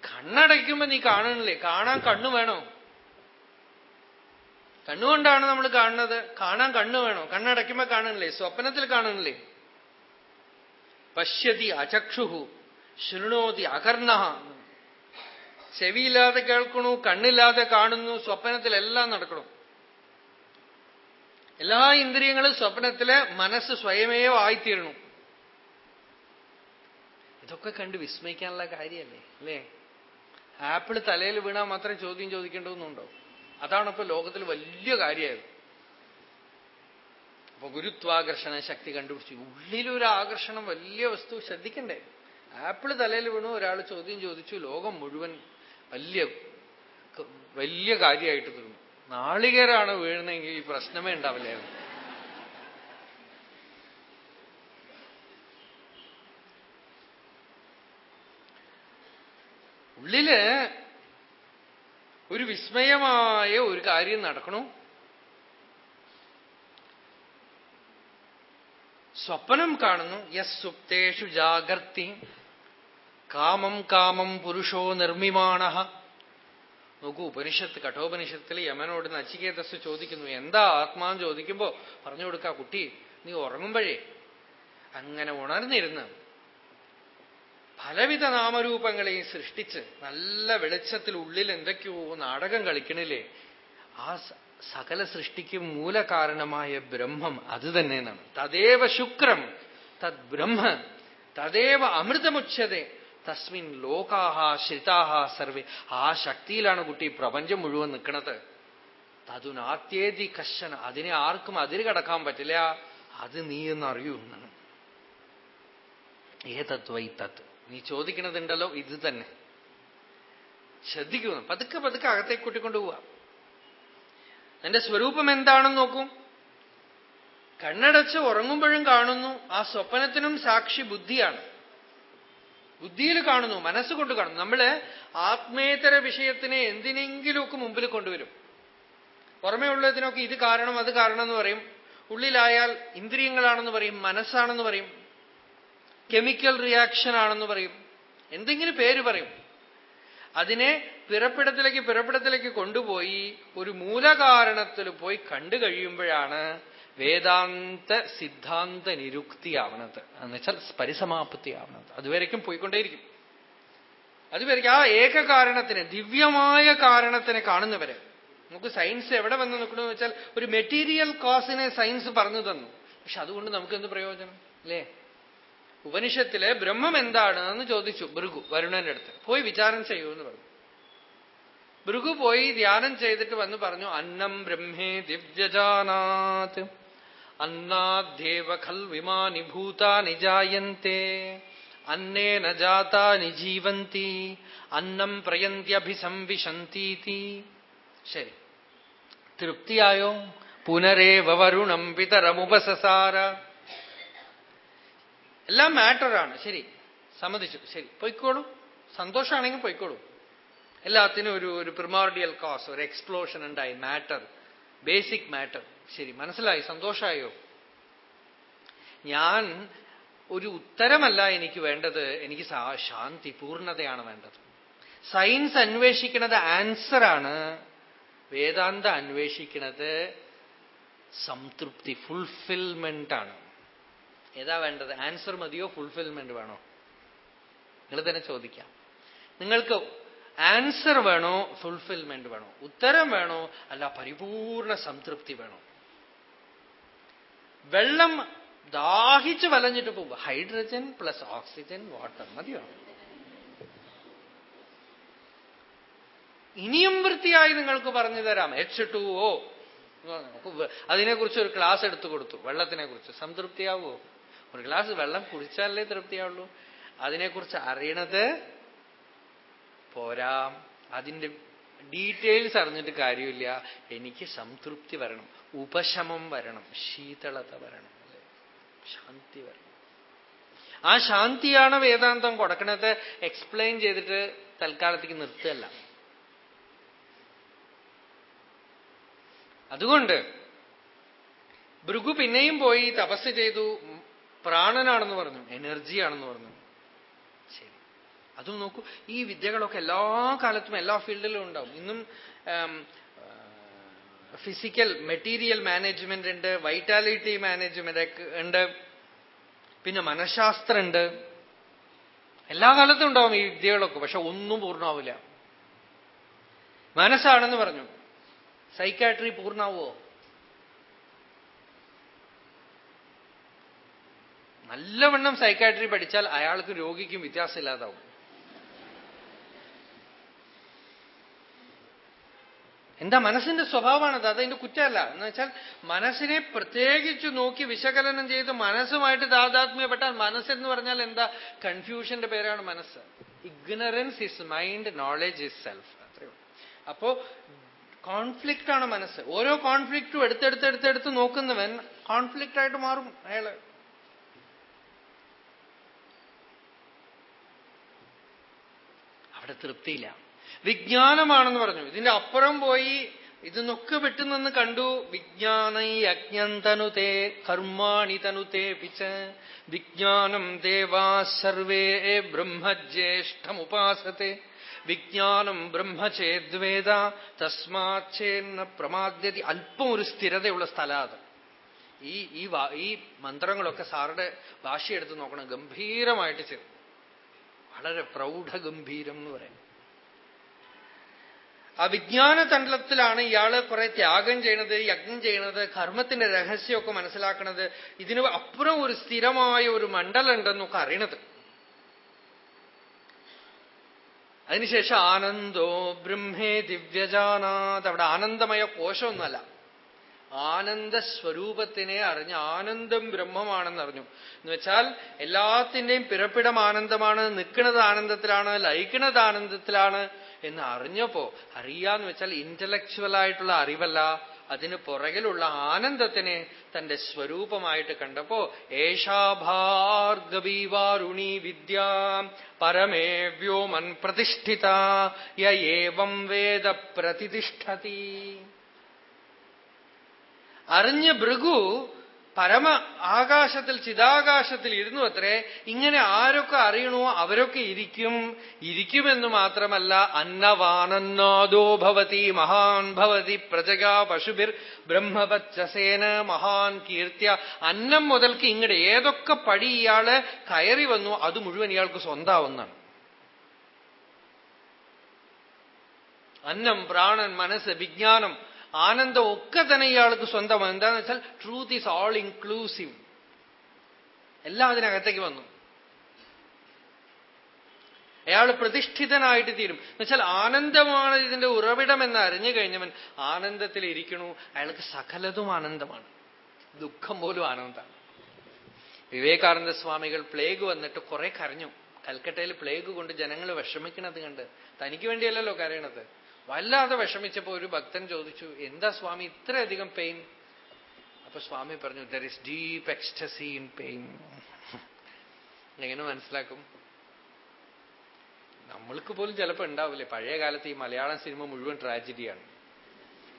കണ്ണടയ്ക്കുമ്പോ നീ കാണണില്ലേ? കാണാൻ കണ്ണു വേണോ? കണ്ണുകൊണ്ടാണ് നമ്മൾ കാണുന്നത്. കാണാൻ കണ്ണു വേണോ? കണ്ണടയ്ക്കുമ്പോ കാണണില്ലേ? സ്വപ്നത്തിൽ കാണണില്ലേ? പശ്യതി അചക്ഷുഹു ശൃണോതി അകർണ. ചെവിയില്ലാതെ കേൾക്കണു കണ്ണില്ലാതെ കാണുന്നു സ്വപ്നത്തിലെല്ലാം നടക്കണം. എല്ലാ ഇന്ദ്രിയങ്ങളും സ്വപ്നത്തിൽ മനസ്സ് സ്വയമേ ആയിത്തീരണം ഇതൊക്കെ കണ്ട് വിസ്മയിക്കാനുള്ള കാര്യമല്ലേ അല്ലേ? ആപ്പിൾ തലയിൽ വീണാൽ മാത്രം ചോദ്യം ചോദിക്കേണ്ടതെന്നുണ്ടോ അതാണിപ്പോ ലോകത്തിൽ വലിയ കാര്യമായത്. അപ്പൊ ഗുരുത്വാകർഷണ ശക്തി കണ്ടുപിടിച്ചു. ഉള്ളിലൊരു ആകർഷണം വലിയ വസ്തു ശ്രദ്ധിക്കണ്ടേ? ആപ്പിൾ തലയിൽ വീണു ഒരാൾ ചോദ്യം ചോദിച്ചു ലോകം മുഴുവൻ വലിയ വലിയ കാര്യമായിട്ട് തീർന്നു. നാളികേരാണ് വീഴുന്നെങ്കിൽ ഈ പ്രശ്നമേ ഉണ്ടാവില്ലായിരുന്നു ഉള്ളിൽ ഒരു വിസ്മയമായ ഒരു കാര്യം നടക്കണു. സ്വപ്നം കാണുന്നു. യസ് സുപ്തേഷു ജാഗർത്തി കാമം കാമം പുരുഷോ നിർമ്മിമാണ. നോക്കൂ ഉപനിഷത്ത് കഠോപനിഷത്തിൽ യമനോട് നച്ചിക്കേതസ് ചോദിക്കുന്നു എന്താ ആത്മാന്ന് ചോദിക്കുമ്പോ പറഞ്ഞു കൊടുക്ക കുട്ടി നീ ഉറങ്ങുമ്പോഴേ അങ്ങനെ ഉണർന്നിരുന്ന് പലവിധ നാമരൂപങ്ങളെയും സൃഷ്ടിച്ച് നല്ല വെളിച്ചത്തിൽ ഉള്ളിൽ എന്തൊക്കെയോ നാടകം കളിക്കണില്ലേ? ആ സകല സൃഷ്ടിക്കും മൂലകാരണമായ ബ്രഹ്മം അത് തന്നെയാണ് തദേവ ശുക്രം തദ്ബ്രഹ്മ തദേവ അമൃതമുച്ഛതെ തസ്മിൻ ലോകാഹ ശ്രിതാഹ സർവേ. ആ ശക്തിയിലാണ് കുട്ടി പ്രപഞ്ചം മുഴുവൻ നിൽക്കുന്നത് തതുനാത്യേതി കശന അതിനെ ആർക്കും അതിര് കടക്കാൻ പറ്റില്ല. അത് നീ എന്നറിയൂ എന്നാണ്. ഏതത്വൈ തത്ത് നീ ചോദിക്കണതുണ്ടല്ലോ ഇത് തന്നെ. ശ്രദ്ധിക്കുന്നു പതുക്കെ പതുക്കെ അകത്തേക്ക് കൂട്ടിക്കൊണ്ടുപോവാ എന്റെ സ്വരൂപം എന്താണെന്ന് നോക്കും. കണ്ണടച്ച് ഉറങ്ങുമ്പോഴും കാണുന്നു. ആ സ്വപ്നത്തിനും സാക്ഷി ബുദ്ധിയാണ്. ബുദ്ധിയിൽ കാണുന്നു മനസ്സുകൊണ്ട് കാണുന്നു. നമ്മൾ ആത്മേതര വിഷയത്തിനെ എന്തിനെങ്കിലുമൊക്കെ മുമ്പിൽ കൊണ്ടുവരും. പുറമേ ഉള്ളതിനൊക്കെ ഇത് കാരണം അത് കാരണം എന്ന് പറയും. ഉള്ളിലായാൽ ഇന്ദ്രിയങ്ങളാണെന്ന് പറയും മനസ്സാണെന്ന് പറയും. കെമിക്കൽ റിയാക്ഷൻ ആണെന്ന് പറയും. എന്തെങ്കിലും പേര് പറയും. അതിനെ പിറപ്പിടത്തിലേക്ക് പിറപ്പിടത്തിലേക്ക് കൊണ്ടുപോയി ഒരു മൂലകാരണത്തിൽ പോയി കണ്ടു കഴിയുമ്പോഴാണ് വേദാന്ത സിദ്ധാന്ത നിരുക്തിയാവണത്. എന്നുവെച്ചാൽ പരിസമാപ്തിയാവണത്. അതുവരയ്ക്കും പോയിക്കൊണ്ടേയിരിക്കും. അതുവരയ്ക്കും ആ ഏക കാരണത്തിന് ദിവ്യമായ കാരണത്തിനെ കാണുന്നവരെ. നമുക്ക് സയൻസ് എവിടെ വന്ന് നിൽക്കണമെന്ന് വെച്ചാൽ ഒരു മെറ്റീരിയൽ കോസിനെ സയൻസ് പറഞ്ഞു തന്നു. പക്ഷെ അതുകൊണ്ട് നമുക്ക് എന്ത് പ്രയോജനം? അല്ലേ? ഉപനിഷത്തിലെ ബ്രഹ്മം എന്താണ് എന്ന് ചോദിച്ചു ഭൃഗു വരുണന്റെ അടുത്ത്. പോയി വിചാരം ചെയ്യൂ എന്ന് പറഞ്ഞു. ഭൃഗു പോയി ധ്യാനം ചെയ്തിട്ട് വന്ന് പറഞ്ഞു അന്നം ബ്രഹ്മേ ദിവ്യജാനാത്. അന്നാദ്ദേവ ഖൽ വിമാനി ഭൂതാനി ജായന്തെ. അന്നേന ജാതാനി ജീവന്തി. അന്നം പ്രയന്ത്യഭിസംവിശന്തീതി. ശരി. തൃപ്തിയായോ? പുനരേവ വരുണം പിതരമുപസസാര. എല്ലാം മാറ്ററാണ്. ശരി. സമ്മതിച്ചു. ശരി. പൊയ്ക്കോളൂ. സന്തോഷമാണെങ്കിൽ പൊയ്ക്കോളൂ. എല്ലാത്തിനും ഒരു ഒരു പ്രിമോർഡിയൽ കോസ് ഒരു എക്സ്പ്ലോഷൻ ഉണ്ടായി. മാറ്റർ. Basic matter. ശരി മനസ്സിലായി? സന്തോഷമായോ ഞാൻ ഒരു ഉത്തരമല്ല എനിക്ക് വേണ്ടത്. എനിക്ക് ശാന്തി പൂർണതയാണ് വേണ്ടത്. സയൻസ് അന്വേഷിക്കുന്നത് ആൻസറാണ്. വേദാന്ത അന്വേഷിക്കുന്നത് സംതൃപ്തി ഫുൾഫിൽമെന്റ് ആണ് ഏതാ വേണ്ടത്? ആൻസർ മതിയോ? ഫുൾഫിൽമെന്റ് വേണോ? നിങ്ങൾ തന്നെ ചോദിക്കാം. നിങ്ങൾക്ക് ആൻസർ വേണോ? ഫുൾഫിൽമെന്റ് വേണോ? ഉത്തരം വേണോ? അല്ല പരിപൂർണ സംതൃപ്തി വേണോ? വെള്ളം ദാഹിച്ച് വലഞ്ഞിട്ട് പോകും ഹൈഡ്രജൻ പ്ലസ് ഓക്സിജൻ വാട്ടർ മതിയോ? ഇനിയും വൃത്തിയായി നിങ്ങൾക്ക് പറഞ്ഞു തരാം. എച്ച് ടു ഒ അതിനെക്കുറിച്ച് ഒരു ക്ലാസ് എടുത്തു കൊടുത്തു. വെള്ളത്തിനെ കുറിച്ച് സംതൃപ്തിയാവുമോ ഒരു ഗ്ലാസ് വെള്ളം കുടിച്ചാലേ തൃപ്തിയാവുള്ളൂ. അതിനെക്കുറിച്ച് അറിയണത് പോരാ. അതിന്റെ ഡീറ്റെയിൽസ് അറിഞ്ഞിട്ട് കാര്യമില്ല. എനിക്ക് സംതൃപ്തി വരണം. ഉപശമം വരണം ശീതളത വരണം ശാന്തി വരണം. ആ ശാന്തിയാണ് വേദാന്തം കൊടുക്കണത്. എക്സ്പ്ലെയിൻ ചെയ്തിട്ട് തൽക്കാലത്തേക്ക് നിർത്തുകയല്ല. അതുകൊണ്ട് ഭൃഗു പിന്നെയും പോയി തപസ് ചെയ്തു. പ്രാണനാണെന്ന് പറഞ്ഞു എനർജിയാണെന്ന് പറഞ്ഞു. ശരി. അതും നോക്കൂ ഈ വിദ്യകളൊക്കെ എല്ലാ കാലത്തും എല്ലാ ഫീൽഡിലും ഉണ്ടാവും. ഇന്നും ഫിസിക്കൽ മെറ്റീരിയൽ മാനേജ്മെന്റ് ഉണ്ട് വൈറ്റാലിറ്റി മാനേജ്മെന്റ് ഉണ്ട് പിന്നെ മനഃശാസ്ത്രമുണ്ട് എല്ലാ കാലത്തും ഉണ്ടാവും ഈ വിദ്യകളൊക്കെ പക്ഷെ ഒന്നും പൂർണമാവില്ല. മനസ്സാണെന്ന് പറഞ്ഞു. സൈക്കാട്രി പൂർണാവോ നല്ലവണ്ണം സൈക്കാട്രി പഠിച്ചാൽ അയാൾക്ക് രോഗിക്കും വ്യത്യാസമില്ലാതാവും. എന്താ മനസ്സിന്റെ സ്വഭാവമാണത്? അതതിന്റെ കുറ്റമല്ല. എന്ന് വെച്ചാൽ മനസ്സിനെ പ്രത്യേകിച്ച് നോക്കി വിശകലനം ചെയ്ത് മനസ്സുമായിട്ട് താതാത്മ്യപ്പെട്ടാൽ മനസ്സെന്ന് പറഞ്ഞാൽ എന്താ? കൺഫ്യൂഷന്റെ പേരാണ് മനസ്സ്. Ignorance is mind knowledge is self അത്രയോ അപ്പോ കോൺഫ്ലിക്റ്റ് ആണ് മനസ്സ്. ഓരോ കോൺഫ്ലിക്റ്റും എടുത്തെടുത്തെടുത്തെടുത്ത് നോക്കുന്നവൻ കോൺഫ്ലിക്റ്റ് ആയിട്ട് മാറും അയാൾ അവിടെ തൃപ്തിയില്ല. വിജ്ഞാനമാണെന്ന് പറഞ്ഞു. ഇതിന്റെ അപ്പുറം പോയി ഇതിനൊക്കെ വിട്ടുനിന്ന് കണ്ടു. വിജ്ഞാനൈ അജ്ഞന്തനുതേ കർമാണി തനുതേ പിച്ച. വിജ്ഞാനം ദേവാ സർവേ ബ്രഹ്മജ്യേഷ്ഠമുപാസത്തെ. വിജ്ഞാനം ബ്രഹ്മചേദ്വേദ തസ്മാച്ചേന്ന പ്രമാദ്യതി അല്പം ഒരു സ്ഥിരതയുള്ള സ്ഥലം ഈ ഈ ഈ മന്ത്രങ്ങളൊക്കെ സാറുടെ ഭാഷയെടുത്ത് നോക്കണം. ഗംഭീരമായിട്ട് ചേർന്നു വളരെ പ്രൗഢഗംഭീരം എന്ന് പറയാം. ആ വിജ്ഞാന തണ്ടത്തിലാണ് ഇയാൾ കുറെ ത്യാഗം ചെയ്യണത് യജ്ഞം ചെയ്യണത് കർമ്മത്തിന്റെ രഹസ്യമൊക്കെ മനസ്സിലാക്കണത്. ഇതിന് അപ്പുറം ഒരു സ്ഥിരമായ ഒരു മണ്ഡലം ഉണ്ടെന്നൊക്കെ അറിയണത്. അതിനുശേഷം ആനന്ദോ ബ്രഹ്മേ ദിവ്യജാനാത്. അവിടെ ആനന്ദമയ കോശമൊന്നുമല്ല. ആനന്ദ സ്വരൂപത്തിനെ അറിഞ്ഞ് ആനന്ദം ബ്രഹ്മമാണെന്ന് അറിഞ്ഞു. എന്ന് വെച്ചാൽ എല്ലാത്തിന്റെയും പിറപ്പിടം ആനന്ദമാണ് നിൽക്കുന്നത് ആനന്ദത്തിലാണ് ലയിക്കുന്നത് ആനന്ദത്തിലാണ്. എന്ന് അറിഞ്ഞപ്പോ അറിയാന്ന് വെച്ചാൽ ഇന്റലക്ച്വൽ ആയിട്ടുള്ള അറിവല്ല. അതിന് പുറകിലുള്ള ആനന്ദത്തിനെ തന്റെ സ്വരൂപമായിട്ട് കണ്ടപ്പോ ഏഷാഭാർഗവീവാരുണി വിദ്യ പരമേ വ്യോമൻ പ്രതിഷ്ഠിത യേവം വേദ പ്രതിഷ്ഠതി. അറിഞ്ഞ ഭൃഗു പരമ ആകാശത്തിൽ ചിതാകാശത്തിൽ ഇരുന്നു അത്രേ. ഇങ്ങനെ ആരൊക്കെ അറിയണോ അവരൊക്കെ ഇരിക്കും. ഇരിക്കുമെന്ന് മാത്രമല്ല അന്നവാനന്നാദോ ഭവതി മഹാൻ ഭവതി പ്രജകാ പശുഭിർ ബ്രഹ്മവച്ചസേന മഹാൻ കീർത്തിയ അന്നം മുതൽക്ക് ഇങ്ങടെ ഏതൊക്കെ പടി ഇയാൾ കയറി വന്നു അത് മുഴുവൻ ഇയാൾക്ക് സ്വന്താവുന്നതാണ്. അന്നം പ്രാണൻ മനസ്സ് വിജ്ഞാനം ആനന്ദം ഒക്കെ തന്നെ ഇയാൾക്ക് സ്വന്തമാണ്. എന്താന്ന് വെച്ചാൽ ട്രൂത്ത് ഈസ് ഓൾ ഇൻക്ലൂസീവ് എല്ലാം അതിനകത്തേക്ക് വന്നു. അയാൾ പ്രതിഷ്ഠിതനായിട്ട് തീരും. എന്നുവെച്ചാൽ ആനന്ദമാണ് ഇതിന്റെ ഉറവിടം എന്ന് അറിഞ്ഞു കഴിഞ്ഞവൻ ആനന്ദത്തിൽ ഇരിക്കണു. അയാൾക്ക് സകലതും ആനന്ദമാണ്. ദുഃഖം പോലും ആനന്ദമാണ്. വിവേകാനന്ദ സ്വാമികൾ പ്ലേഗ് വന്നിട്ട് കുറെ കരഞ്ഞു. കൽക്കട്ടയിൽ പ്ലേഗ് കൊണ്ട് ജനങ്ങൾ വിഷമിക്കണത് കണ്ട് തനിക്ക് വേണ്ടിയല്ലല്ലോ കരയണത്. വല്ലാതെ വിഷമിച്ചപ്പോ ഒരു ഭക്തൻ ചോദിച്ചു എന്താ സ്വാമി ഇത്രയധികം പെയിൻ അപ്പൊ സ്വാമി പറഞ്ഞു there is deep ecstasy in pain എങ്ങനെ മനസ്സിലാക്കും? നമ്മൾക്ക് പോലും ചിലപ്പോൾ ഉണ്ടാവില്ലേ? പഴയ കാലത്ത് ഈ മലയാളം സിനിമ മുഴുവൻ ട്രാജഡിയാണ്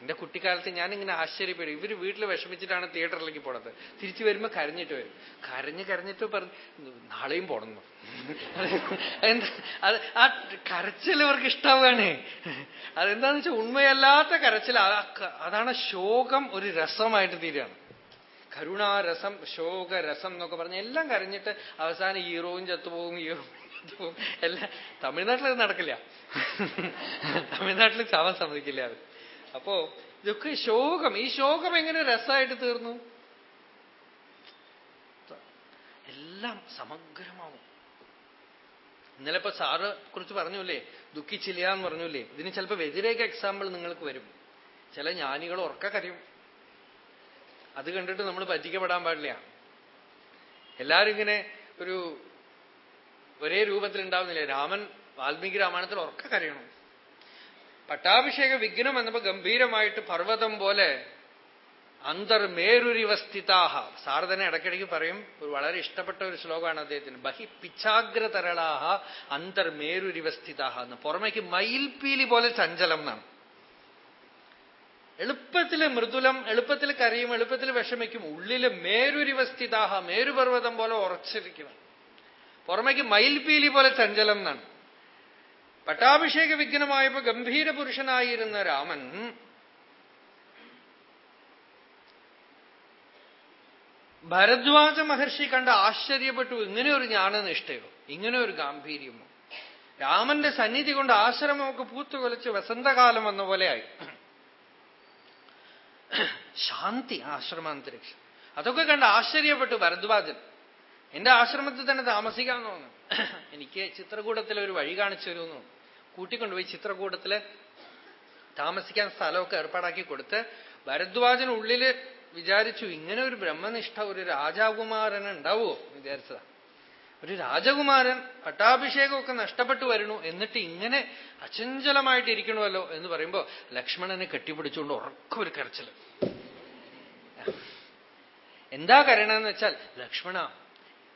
എന്റെ കുട്ടിക്കാലത്ത് ഞാനിങ്ങനെ ആശ്ചര്യപ്പെടും. ഇവർ വീട്ടിൽ വിഷമിച്ചിട്ടാണ് തിയേറ്ററിലേക്ക് പോണത്. തിരിച്ചു വരുമ്പോ കരഞ്ഞിട്ട് വരും. കരഞ്ഞ് കരഞ്ഞിട്ട് പറഞ്ഞു നാളെയും പോണം അത് ആ കരച്ചിൽ ഇവർക്ക് ഇഷ്ടാവുകയാണേ അതെന്താന്ന് വെച്ചാൽ ഉണ്മയല്ലാത്ത കരച്ചിൽ. അതാണ് ശോകം ഒരു രസമായിട്ട് തീരുകയാണ്. കരുണാരസം ശോകരസം എന്നൊക്കെ പറഞ്ഞ് എല്ലാം കരഞ്ഞിട്ട് അവസാനം ഹീറോയും ചത്തുപോകും ഹീറോ എല്ലാം തമിഴ്നാട്ടിൽ നടക്കില്ല. തമിഴ്നാട്ടിൽ ചാവാൻ സമ്മതിക്കില്ല അത്. അപ്പോ ഇതൊക്കെ ശോകം ഈ ശോകം എങ്ങനെ രസമായിട്ട് തീർന്നു? എല്ലാം സമഗ്രമാവും. ഇന്നലെ ഇപ്പൊ സാറ് കുറിച്ച് പറഞ്ഞൂല്ലേ? ദുഃഖിച്ചില്ല എന്ന് പറഞ്ഞൂല്ലേ? ഇതിന് ചിലപ്പോ വ്യതിരേക എക്സാമ്പിൾ നിങ്ങൾക്ക് വരും. ചില ജ്ഞാനികൾ ഉറക്ക കരയും. അത് കണ്ടിട്ട് നമ്മൾ പറ്റിക്കപ്പെടാൻ പാടില്ല. എല്ലാരും ഇങ്ങനെ ഒരു ഒരേ രൂപത്തിൽ ഉണ്ടാവുന്നില്ല രാമൻ വാൽമീകി രാമായണത്തിൽ ഉറക്ക കരയണം. പട്ടാഭിഷേക വിഘ്നം എന്നപ്പോ ഗംഭീരമായിട്ട് പർവതം പോലെ അന്തർമേരുരിവസ്ഥിതാഹ. സാരദനെ ഇടയ്ക്കിടയ്ക്ക് പറയും ഒരു വളരെ ഇഷ്ടപ്പെട്ട ഒരു ശ്ലോകമാണ് അദ്ദേഹത്തിന്. ബഹി പിച്ചാഗ്രതരളാഹ അന്തർമേരുരിവസ്ഥിതാഹ എന്ന്. പുറമേക്ക് മയിൽപീലി പോലെ ചഞ്ചലം എന്നാണ്. എളുപ്പത്തിൽ മൃദുലം എളുപ്പത്തിൽ കരയും എളുപ്പത്തിൽ വിഷമിക്കും. ഉള്ളിൽ മേരുരിവസ്ഥിതാഹ മേരുപർവതം പോലെ ഉറച്ചിരിക്കണം പുറമേക്ക് മയിൽപീലി പോലെ ചഞ്ചലം എന്നാണ്. പട്ടാഭിഷേക വിഘ്നമായപ്പോ ഗംഭീര പുരുഷനായിരുന്ന രാമൻ ഭരദ്വാജ മഹർഷി കണ്ട് ആശ്ചര്യപ്പെട്ടു. ഇങ്ങനെ ഒരു ജ്ഞാനനിഷ്ഠയോ? ഇങ്ങനെ ഒരു ഗാംഭീര്യമോ? രാമന്റെ സന്നിധി കൊണ്ട് ആശ്രമമൊക്കെ പൂത്തുകൊലച്ച് വസന്തകാലം വന്ന പോലെയായി ശാന്തി ആശ്രമാന്തരീക്ഷം. അതൊക്കെ കണ്ട് ആശ്ചര്യപ്പെട്ടു ഭരദ്വാജൻ. എന്റെ ആശ്രമത്തിൽ തന്നെ താമസിക്കാൻ തോന്നുന്നു. എനിക്ക് ചിത്രകൂടത്തിൽ ഒരു വഴി കാണിച്ചു തരുമെന്നു കൂട്ടിക്കൊണ്ടുപോയി ചിത്രകൂടത്തിൽ താമസിക്കാൻ സ്ഥലമൊക്കെ ഏർപ്പാടാക്കി കൊടുത്ത് ഭരദ്വാജനുള്ളിൽ വിചാരിച്ചു ഇങ്ങനെ ഒരു ബ്രഹ്മനിഷ്ഠ ഒരു രാജകുമാരൻ ഉണ്ടാവുമോ വിചാരിച്ചതാ. ഒരു രാജകുമാരൻ പട്ടാഭിഷേകമൊക്കെ നഷ്ടപ്പെട്ടു വരണു എന്നിട്ട് ഇങ്ങനെ അചഞ്ചലമായിട്ടിരിക്കണമല്ലോ എന്ന് പറയുമ്പോ ലക്ഷ്മണനെ കെട്ടിപ്പിടിച്ചുകൊണ്ട് ഉറക്കം ഒരു കരച്ചിൽ. എന്താ കരണമെന്ന് വെച്ചാൽ ലക്ഷ്മണ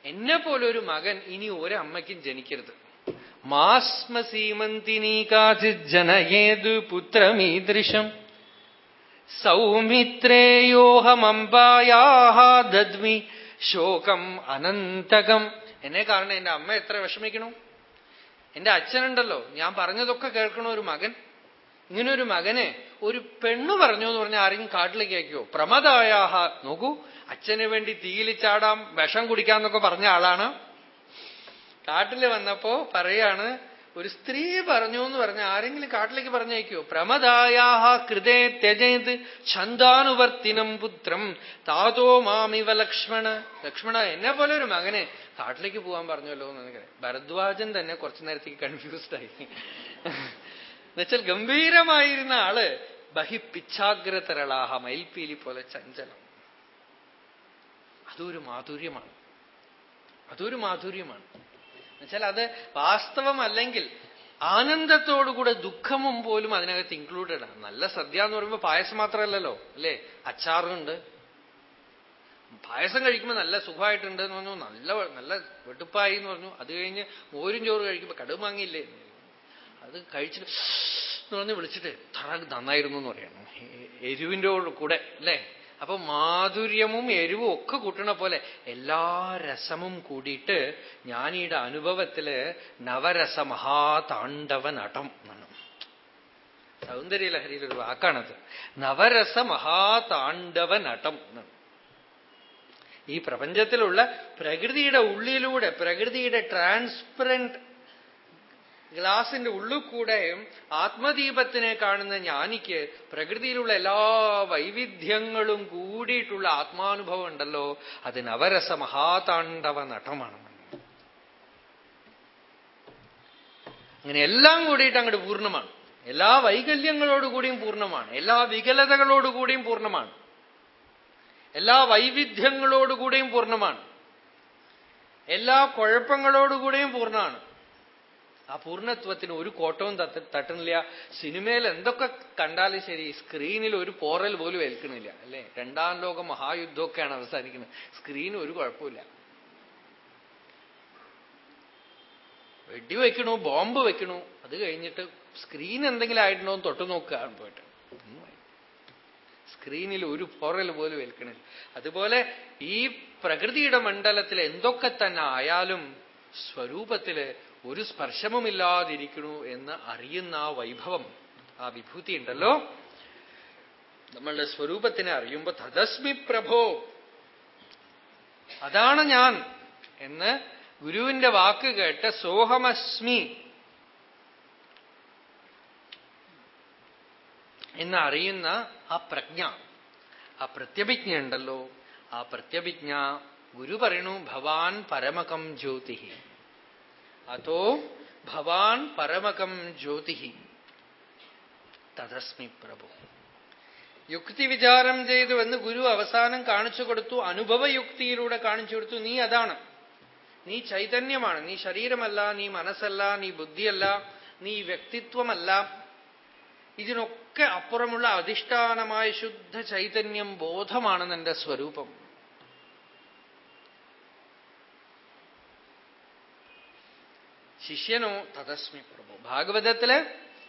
എന്നെ പോലൊരു മകൻ ഇനി ഒരമ്മയ്ക്കും ജനിക്കരുത്. മാസ്മ സീമന്തിനി കാചിത് ജനയേതു പുത്രമീദൃശം. സൗമിത്രേയോഹമംബായാഹ ദദ്മി ശോകം അനന്തകം. എന്നെ കാരണം എന്റെ അമ്മ എത്ര വിഷമിക്കണു? എന്റെ അച്ഛനുണ്ടല്ലോ ഞാൻ പറഞ്ഞതൊക്കെ കേൾക്കണ ഒരു മകൻ. ഇങ്ങനൊരു മകനെ ഒരു പെണ്ണു പറഞ്ഞു എന്ന് പറഞ്ഞാൽ ആരെങ്കിലും കാട്ടിലേക്ക് അയക്കുമോ പ്രമദായാഹ നോക്കൂ അച്ഛന് വേണ്ടി തീയിൽ ചാടാം വിഷം കുടിക്കാന്നൊക്കെ പറഞ്ഞ ആളാണ്. കാട്ടിൽ വന്നപ്പോ പറയാണ് ഒരു സ്ത്രീ പറഞ്ഞു എന്ന് പറഞ്ഞ ആരെങ്കിലും കാട്ടിലേക്ക് പറഞ്ഞയക്കോ? പ്രമദായാഹ കൃതേ ത്യജയത് ഛന്ദാനുവർത്തിനം പുത്രം താതോ മാമിവ ലക്ഷ്മണ. ലക്ഷ്മണ എന്നെ പോലെ ഒരു മകനെ കാട്ടിലേക്ക് പോകാൻ പറഞ്ഞല്ലോ എന്ന് എനിക്ക് ഭരദ്വാജൻ തന്നെ കുറച്ചു നേരത്തേക്ക് കൺഫ്യൂസ്ഡ് ആയി. എന്നുവെച്ചാൽ ഗംഭീരമായിരുന്ന ആൾ ബഹിപ്പിച്ഛാഗ്രതരളാഹ മയിൽപീലി പോലെ ചഞ്ചലം. അതൊരു മാധുര്യമാണ്. അതൊരു മാധുര്യമാണ്. എന്നുവെച്ചാൽ അത് വാസ്തവമല്ലെങ്കിൽ ആനന്ദത്തോടുകൂടെ ദുഃഖമും പോലും അതിനകത്ത് ഇൻക്ലൂഡഡ് ആണ്. നല്ല സദ്യ എന്ന് പറയുമ്പോൾ പായസം മാത്രമല്ലല്ലോ അല്ലേ? അച്ചാറുണ്ട്. പായസം കഴിക്കുമ്പോൾ നല്ല സുഖമായിട്ടുണ്ട് എന്ന് പറഞ്ഞു നല്ല നല്ല വെട്ടുപ്പായി എന്ന് പറഞ്ഞു. അത് കഴിഞ്ഞ് മോരും ചോറ് കഴിക്കുമ്പോൾ കടുമാങ്ങിയില്ലേ അത് കഴിച്ചിട്ട് എന്ന് പറഞ്ഞ് വിളിച്ചിട്ട് തറ നന്നായിരുന്നു എന്ന് പറയണം. എരിവിന്റെ കൂടെ അല്ലേ? അപ്പൊ മാധുര്യമും എരിവും ഒക്കെ കൂട്ടണ പോലെ എല്ലാ രസമും കൂടിയിട്ട് ജ്ഞാനിയുടെ അനുഭവത്തിൽ നവരസ മഹാതാണ്ഡവ നടം എന്നാണ് ഒരു വാക്കാണത്. നവരസ മഹാതാണ്ഡവ നടം ഈ പ്രപഞ്ചത്തിലുള്ള പ്രകൃതിയുടെ ഉള്ളിലൂടെ പ്രകൃതിയുടെ ട്രാൻസ്പെറന്റ് ഗ്ലാസിന്റെ ഉള്ളിൽ കൂടെയും ആത്മദീപത്തിനെ കാണുന്ന ജ്ഞാനിക്ക് പ്രകൃതിയിലുള്ള എല്ലാ വൈവിധ്യങ്ങളും കൂടിയിട്ടുള്ള ആത്മാനുഭവം ഉണ്ടല്ലോ. അത് നവരസ മഹാതാണ്ഡവ നട്ടമാണ്. അങ്ങനെ എല്ലാം കൂടിയിട്ട് അങ്ങോട്ട് പൂർണമാണ്. എല്ലാ വൈകല്യങ്ങളോടുകൂടിയും പൂർണമാണ്. എല്ലാ വികലതകളോടുകൂടിയും പൂർണമാണ്. എല്ലാ വൈവിധ്യങ്ങളോടുകൂടിയും പൂർണമാണ്. എല്ലാ കുഴപ്പങ്ങളോടുകൂടിയും പൂർണമാണ്. ആ പൂർണത്വത്തിന് ഒരു കോട്ടവും തട്ടുന്നില്ല. സിനിമയിൽ എന്തൊക്കെ കണ്ടാലും ശരി സ്ക്രീനിൽ ഒരു പോറൽ പോലും ഏൽക്കണില്ല അല്ലെ? രണ്ടാം ലോക മഹായുദ്ധമൊക്കെയാണ് അവസാനിക്കുന്നത്. സ്ക്രീൻ ഒരു കുഴപ്പമില്ല വെടിവെക്കണു ബോംബ് വെക്കണു അത് കഴിഞ്ഞിട്ട് സ്ക്രീൻ എന്തെങ്കിലും ആയിട്ടുണ്ടോ തൊട്ടു നോക്കുകയാണ് പോയിട്ട്. സ്ക്രീനിൽ ഒരു പോറൽ പോലും ഏൽക്കണില്ല. അതുപോലെ ഈ പ്രകൃതിയുടെ മണ്ഡലത്തിൽ എന്തൊക്കെ തന്നെ ആയാലും സ്വരൂപത്തിൽ ഒരു സ്പർശമുമില്ലാതിരിക്കണു എന്ന് അറിയുന്ന ആ വൈഭവം ആ വിഭൂതി ഉണ്ടല്ലോ നമ്മളുടെ സ്വരൂപത്തിനെ അറിയുമ്പോ തദസ്മി പ്രഭോ അതാണ് ഞാൻ എന്ന് ഗുരുവിന്റെ വാക്ക് കേട്ട് സോഹമസ്മി എന്നറിയുന്ന ആ പ്രജ്ഞ ആ പ്രത്യഭിജ്ഞ ഉണ്ടല്ലോ ആ പ്രത്യഭിജ്ഞ ഗുരു പറയണു ഭവാൻ പരമകം ജ്യോതി അതോ ഭവാൻ പരമകം ജ്യോതി തദസ്മി പ്രഭു യുക്തി വിചാരം ചെയ്തു എന്ന് ഗുരു അവസാനം കാണിച്ചു കൊടുത്തു അനുഭവയുക്തിയിലൂടെ കാണിച്ചു കൊടുത്തു നീ അതാണ്. നീ ചൈതന്യമാണ് നീ ശരീരമല്ല നീ മനസ്സല്ല നീ ബുദ്ധിയല്ല നീ വ്യക്തിത്വമല്ല. ഇതിനൊക്കെ അപ്പുറമുള്ള അധിഷ്ഠാനമായ ശുദ്ധ ചൈതന്യം ബോധമാണ് നിന്റെ സ്വരൂപം. ശിഷ്യനോ തതസ്മി പ്രഭു. ഭാഗവതത്തിൽ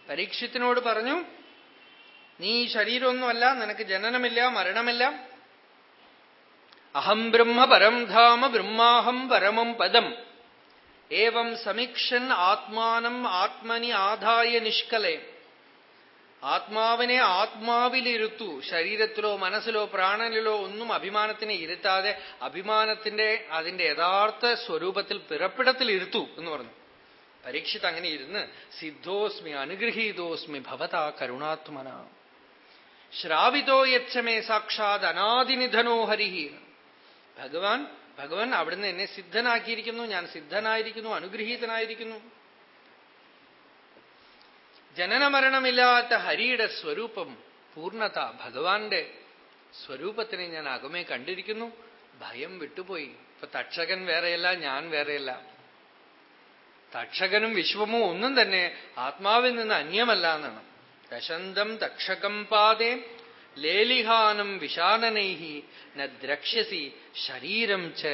പരീക്ഷത്തിനോട് പറഞ്ഞു നീ ശരീരമൊന്നുമല്ല നിനക്ക് ജനനമില്ല മരണമില്ല. അഹം ബ്രഹ്മ പരം ധാമ ബ്രഹ്മാഹം പരമം പദം. ഏവം സമീക്ഷൻ ആത്മാനം ആത്മനി ആദായ നിഷ്കലേ. ആത്മാവിനെ ആത്മാവിലിരുത്തു ശരീരത്തിലോ മനസ്സിലോ പ്രാണനിലോ ഒന്നും അഭിമാനത്തിനെ ഇരുത്താതെ അഭിമാനത്തിന്റെ അതിന്റെ യഥാർത്ഥ സ്വരൂപത്തിൽ പിറപ്പിടത്തിൽ ഇരുത്തു എന്ന് പറഞ്ഞു. പരീക്ഷിത് അങ്ങനെ ഇരുന്ന് സിദ്ധോസ്മി അനുഗ്രഹീതോസ്മി ഭവതാ കരുണാത്മന. ശ്രാവിതോ യച്ഛമേ സാക്ഷാത് അനാദിനിധനോ ഹരിഹി. ഭഗവാൻ ഭഗവാൻ അവിടുന്ന് എന്നെ സിദ്ധനാക്കിയിരിക്കുന്നു ഞാൻ സിദ്ധനായിരിക്കുന്നു അനുഗ്രഹീതനായിരിക്കുന്നു. ജനനമരണമില്ലാത്ത ഹരിയുടെ സ്വരൂപം പൂർണത ഭഗവാന്റെ സ്വരൂപത്തിനെ ഞാൻ അകമേ കണ്ടിരിക്കുന്നു. ഭയം വിട്ടുപോയി. ഇപ്പൊ തക്ഷകൻ വേറെയല്ല ഞാൻ വേറെയല്ല. തക്ഷകനും വിശ്വമോ ഒന്നും തന്നെ ആത്മാവിൽ നിന്ന് അന്യമല്ല എന്നാണ്. ദശന്തം തക്ഷകം പാതേ ലേലിഹാനം വിഷാനനൈഹി നദ്രക്ഷ്യസി ശരീരം ച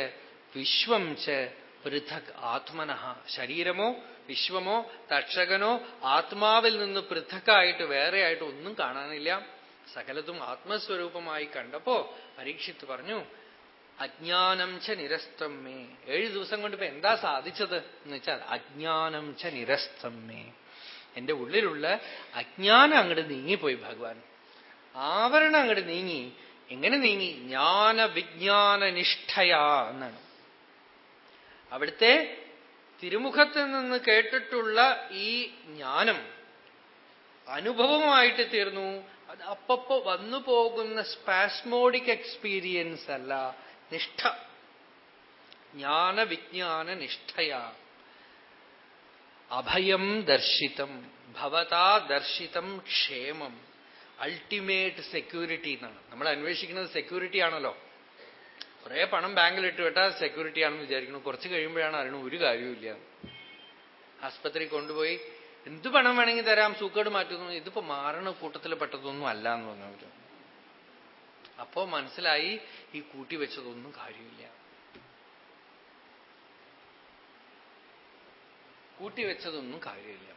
വിശ്വം ച പൃഥക് ആത്മന. ശരീരമോ വിശ്വമോ തക്ഷകനോ ആത്മാവിൽ നിന്ന് പൃഥക്കായിട്ട് വേറെയായിട്ട് ഒന്നും കാണാനില്ല. സകലതും ആത്മസ്വരൂപമായി കണ്ടപ്പോ പരീക്ഷിത്ത് പറഞ്ഞു അജ്ഞാനം ച നിരസ്തം മേ. ഏഴ് ദിവസം കൊണ്ട് ഇപ്പൊ എന്താ സാധിച്ചത് എന്ന് വെച്ചാൽ അജ്ഞാനം ച നിരസ്തം മേ. എന്റെ ഉള്ളിലുള്ള അജ്ഞാനം അങ്ങോട്ട് നീങ്ങിപ്പോയി ഭഗവാൻ. ആവരണം അങ്ങോട്ട് നീങ്ങി. എങ്ങനെ നീങ്ങി? ജ്ഞാന വിജ്ഞാന നിഷ്ഠയാ എന്നാണ്. അവിടുത്തെ തിരുമുഖത്തിൽ നിന്ന് കേട്ടിട്ടുള്ള ഈ ജ്ഞാനം അനുഭവമായിട്ട് തീർന്നു. അത് അപ്പപ്പോ വന്നു പോകുന്ന സ്പാസ്മോഡിക് എക്സ്പീരിയൻസ് അല്ല. നിഷ്ഠ. ജ്ഞാനവിജ്ഞാന നിഷ്ഠയാ അഭയം ദർശിതം ഭവതാ ദർശിതം ക്ഷേമം. അൾട്ടിമേറ്റ് സെക്യൂരിറ്റി എന്നാണ്. നമ്മൾ അന്വേഷിക്കുന്നത് സെക്യൂരിറ്റി ആണല്ലോ. കുറെ പണം ബാങ്കിൽ ഇട്ട് വിട്ടാൽ സെക്യൂരിറ്റി ആണെന്ന് വിചാരിക്കുന്നു. കുറച്ച് കഴിയുമ്പോഴാണ് അറിയണം ഒരു കാര്യമില്ല ആസ്പത്രി കൊണ്ടുപോയി എന്ത് പണം വേണമെങ്കിൽ തരാം സൂക്കേട് മാറ്റുന്നു. ഇതിപ്പോ മാറണ കൂട്ടത്തിൽ പെട്ടതൊന്നും അല്ല എന്ന് പറഞ്ഞു അപ്പോ മനസ്സിലായി ഈ കൂട്ടി വെച്ചതൊന്നും കാര്യമില്ല. കൂട്ടി വെച്ചതൊന്നും കാര്യമില്ല.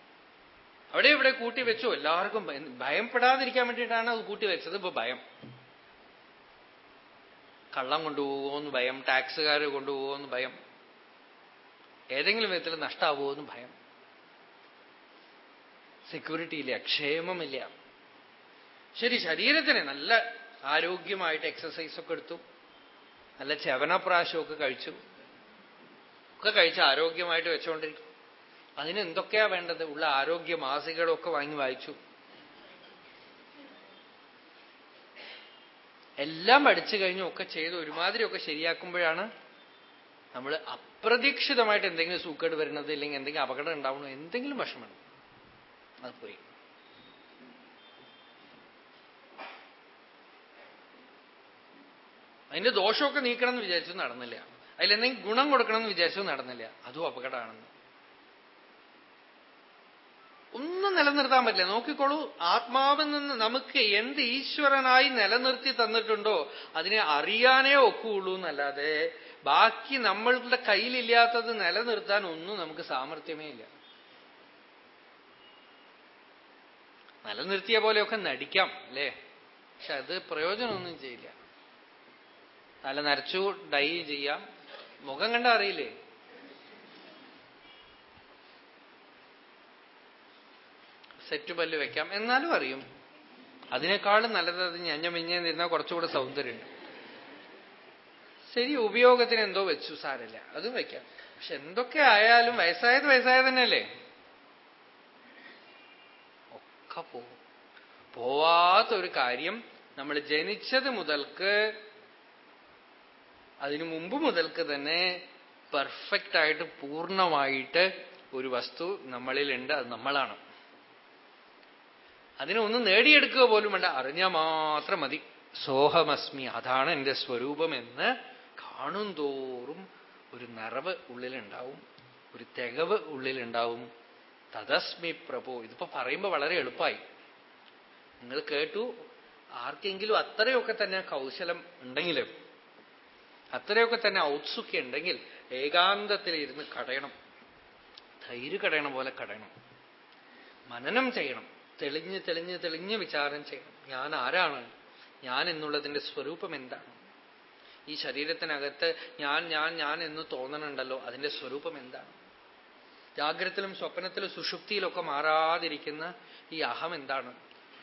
അവിടെ ഇവിടെ കൂട്ടി വെച്ചു. എല്ലാവർക്കും ഭയപ്പെടാതിരിക്കാൻ വേണ്ടിയിട്ടാണ് അത് കൂട്ടി വെച്ചത്. ഇപ്പൊ ഭയം. കള്ളം കൊണ്ടുപോകുമെന്ന് ഭയം ടാക്സുകാർ കൊണ്ടുപോകുമെന്ന് ഭയം. ഏതെങ്കിലും വിധത്തിൽ നഷ്ടാവുമെന്ന് ഭയം. സെക്യൂരിറ്റി ഇല്ല ക്ഷേമമില്ല. ശരി ശരീരത്തിന് നല്ല ആരോഗ്യമായിട്ട് എക്സസൈസ് ഒക്കെ എടുത്തു. നല്ല ചവനപ്രാശമൊക്കെ കഴിച്ചു. ഒക്കെ കഴിച്ച് ആരോഗ്യമായിട്ട് വെച്ചുകൊണ്ടിരിക്കും അതിന് എന്തൊക്കെയാ വേണ്ടത്? ഉള്ള ആരോഗ്യ മാസികകളൊക്കെ വാങ്ങി വായിച്ചു. എല്ലാം പഠിച്ചു കഴിഞ്ഞു. ഒക്കെ ചെയ്ത് ഒരുമാതിരിയൊക്കെ ശരിയാക്കുമ്പോഴാണ് നമ്മൾ അപ്രതീക്ഷിതമായിട്ട് എന്തെങ്കിലും സൂക്കേട് വരുന്നത് ഇല്ലെങ്കിൽ എന്തെങ്കിലും അപകടം ഉണ്ടാവണോ എന്തെങ്കിലും വിഷമം. അത് പോയി. അതിന്റെ ദോഷമൊക്കെ നീക്കണം എന്ന് വിചാരിച്ചു നടന്നില്ല അതിലെന്തെങ്കിലും ഗുണം കൊടുക്കണം എന്ന് വിചാരിച്ചു നടന്നില്ല. അതും അപകടമാണെന്ന്. ഒന്നും നിലനിർത്താൻ പറ്റില്ല. നോക്കിക്കോളൂ ആത്മാവിൽ നിന്ന് നമുക്ക് എന്ത് ഈശ്വരനായി നിലനിർത്തി തന്നിട്ടുണ്ടോ അതിനെ അറിയാനേ ഒക്കുള്ളൂ എന്നല്ലാതെ ബാക്കി നമ്മളുടെ കയ്യിലില്ലാത്തത് നിലനിർത്താൻ ഒന്നും നമുക്ക് സാമർഥ്യമേ ഇല്ല. നിലനിർത്തിയ പോലെയൊക്കെ നടിക്കാം അല്ലേ? പക്ഷെ അത് പ്രയോജനമൊന്നും ചെയ്യില്ല. തല നരച്ചു ഡൈ ചെയ്യാം. മുഖം കണ്ട അറിയില്ലേ? സെറ്റ് പല്ല് വെക്കാം. എന്നാലും അറിയും. അതിനേക്കാളും നല്ലത് അത് ഞഞ്ഞ മിഞ്ഞിരുന്നാൽ കുറച്ചുകൂടെ സൗന്ദര്യമുണ്ട് ശരി ഉപയോഗത്തിന് എന്തോ വെച്ചു സാരല്ല. അതും വെക്കാം. പക്ഷെ എന്തൊക്കെ ആയാലും വയസ്സായത് വയസ്സായത് തന്നെയല്ലേ? ഒക്കെ പോവും. പോവാത്തൊരു കാര്യം നമ്മൾ ജനിച്ചത് മുതൽക്ക് അതിനു മുമ്പ് മുതൽക്ക് തന്നെ പെർഫെക്റ്റ് ആയിട്ട് പൂർണമായിട്ട് ഒരു വസ്തു നമ്മളിലുണ്ട് അത് നമ്മളാണ്. അതിനൊന്നും നേടിയെടുക്കുക പോലും വേണ്ട അറിഞ്ഞാൽ മാത്രം മതി. സോഹമസ്മി അതാണ് എന്റെ സ്വരൂപമെന്ന് കാണും തോറും ഒരു നിറവ് ഉള്ളിലുണ്ടാവും ഒരു തികവ് ഉള്ളിലുണ്ടാവും. തദസ്മി പ്രഭോ ഇതിപ്പോ പറയുമ്പോ വളരെ എളുപ്പമായി നിങ്ങൾ കേട്ടു ആർക്കെങ്കിലും അത്രയൊക്കെ തന്നെ കൗശലം ഉണ്ടെങ്കിൽ അത്രയൊക്കെ തന്നെ ഔത്സുഖ്യം ഉണ്ടെങ്കിൽ ഏകാന്തത്തിൽ ഇരുന്ന് കടയണം. ധൈര്യ കടയണ പോലെ കടയണം. മനനം ചെയ്യണം. തെളിഞ്ഞ് തെളിഞ്ഞ് തെളിഞ്ഞ് വിചാരം ചെയ്യണം. ഞാൻ ആരാണ്? ഞാൻ എന്നുള്ളതിന്റെ സ്വരൂപം എന്താണ്? ഈ ശരീരത്തിനകത്ത് ഞാൻ ഞാൻ ഞാൻ എന്ന് തോന്നണുണ്ടല്ലോ അതിന്റെ സ്വരൂപം എന്താണ്? ജാഗ്രത്തിലും സ്വപ്നത്തിലും സുഷുപ്തിയിലൊക്കെ മാറാതിരിക്കുന്ന ഈ അഹം എന്താണ്?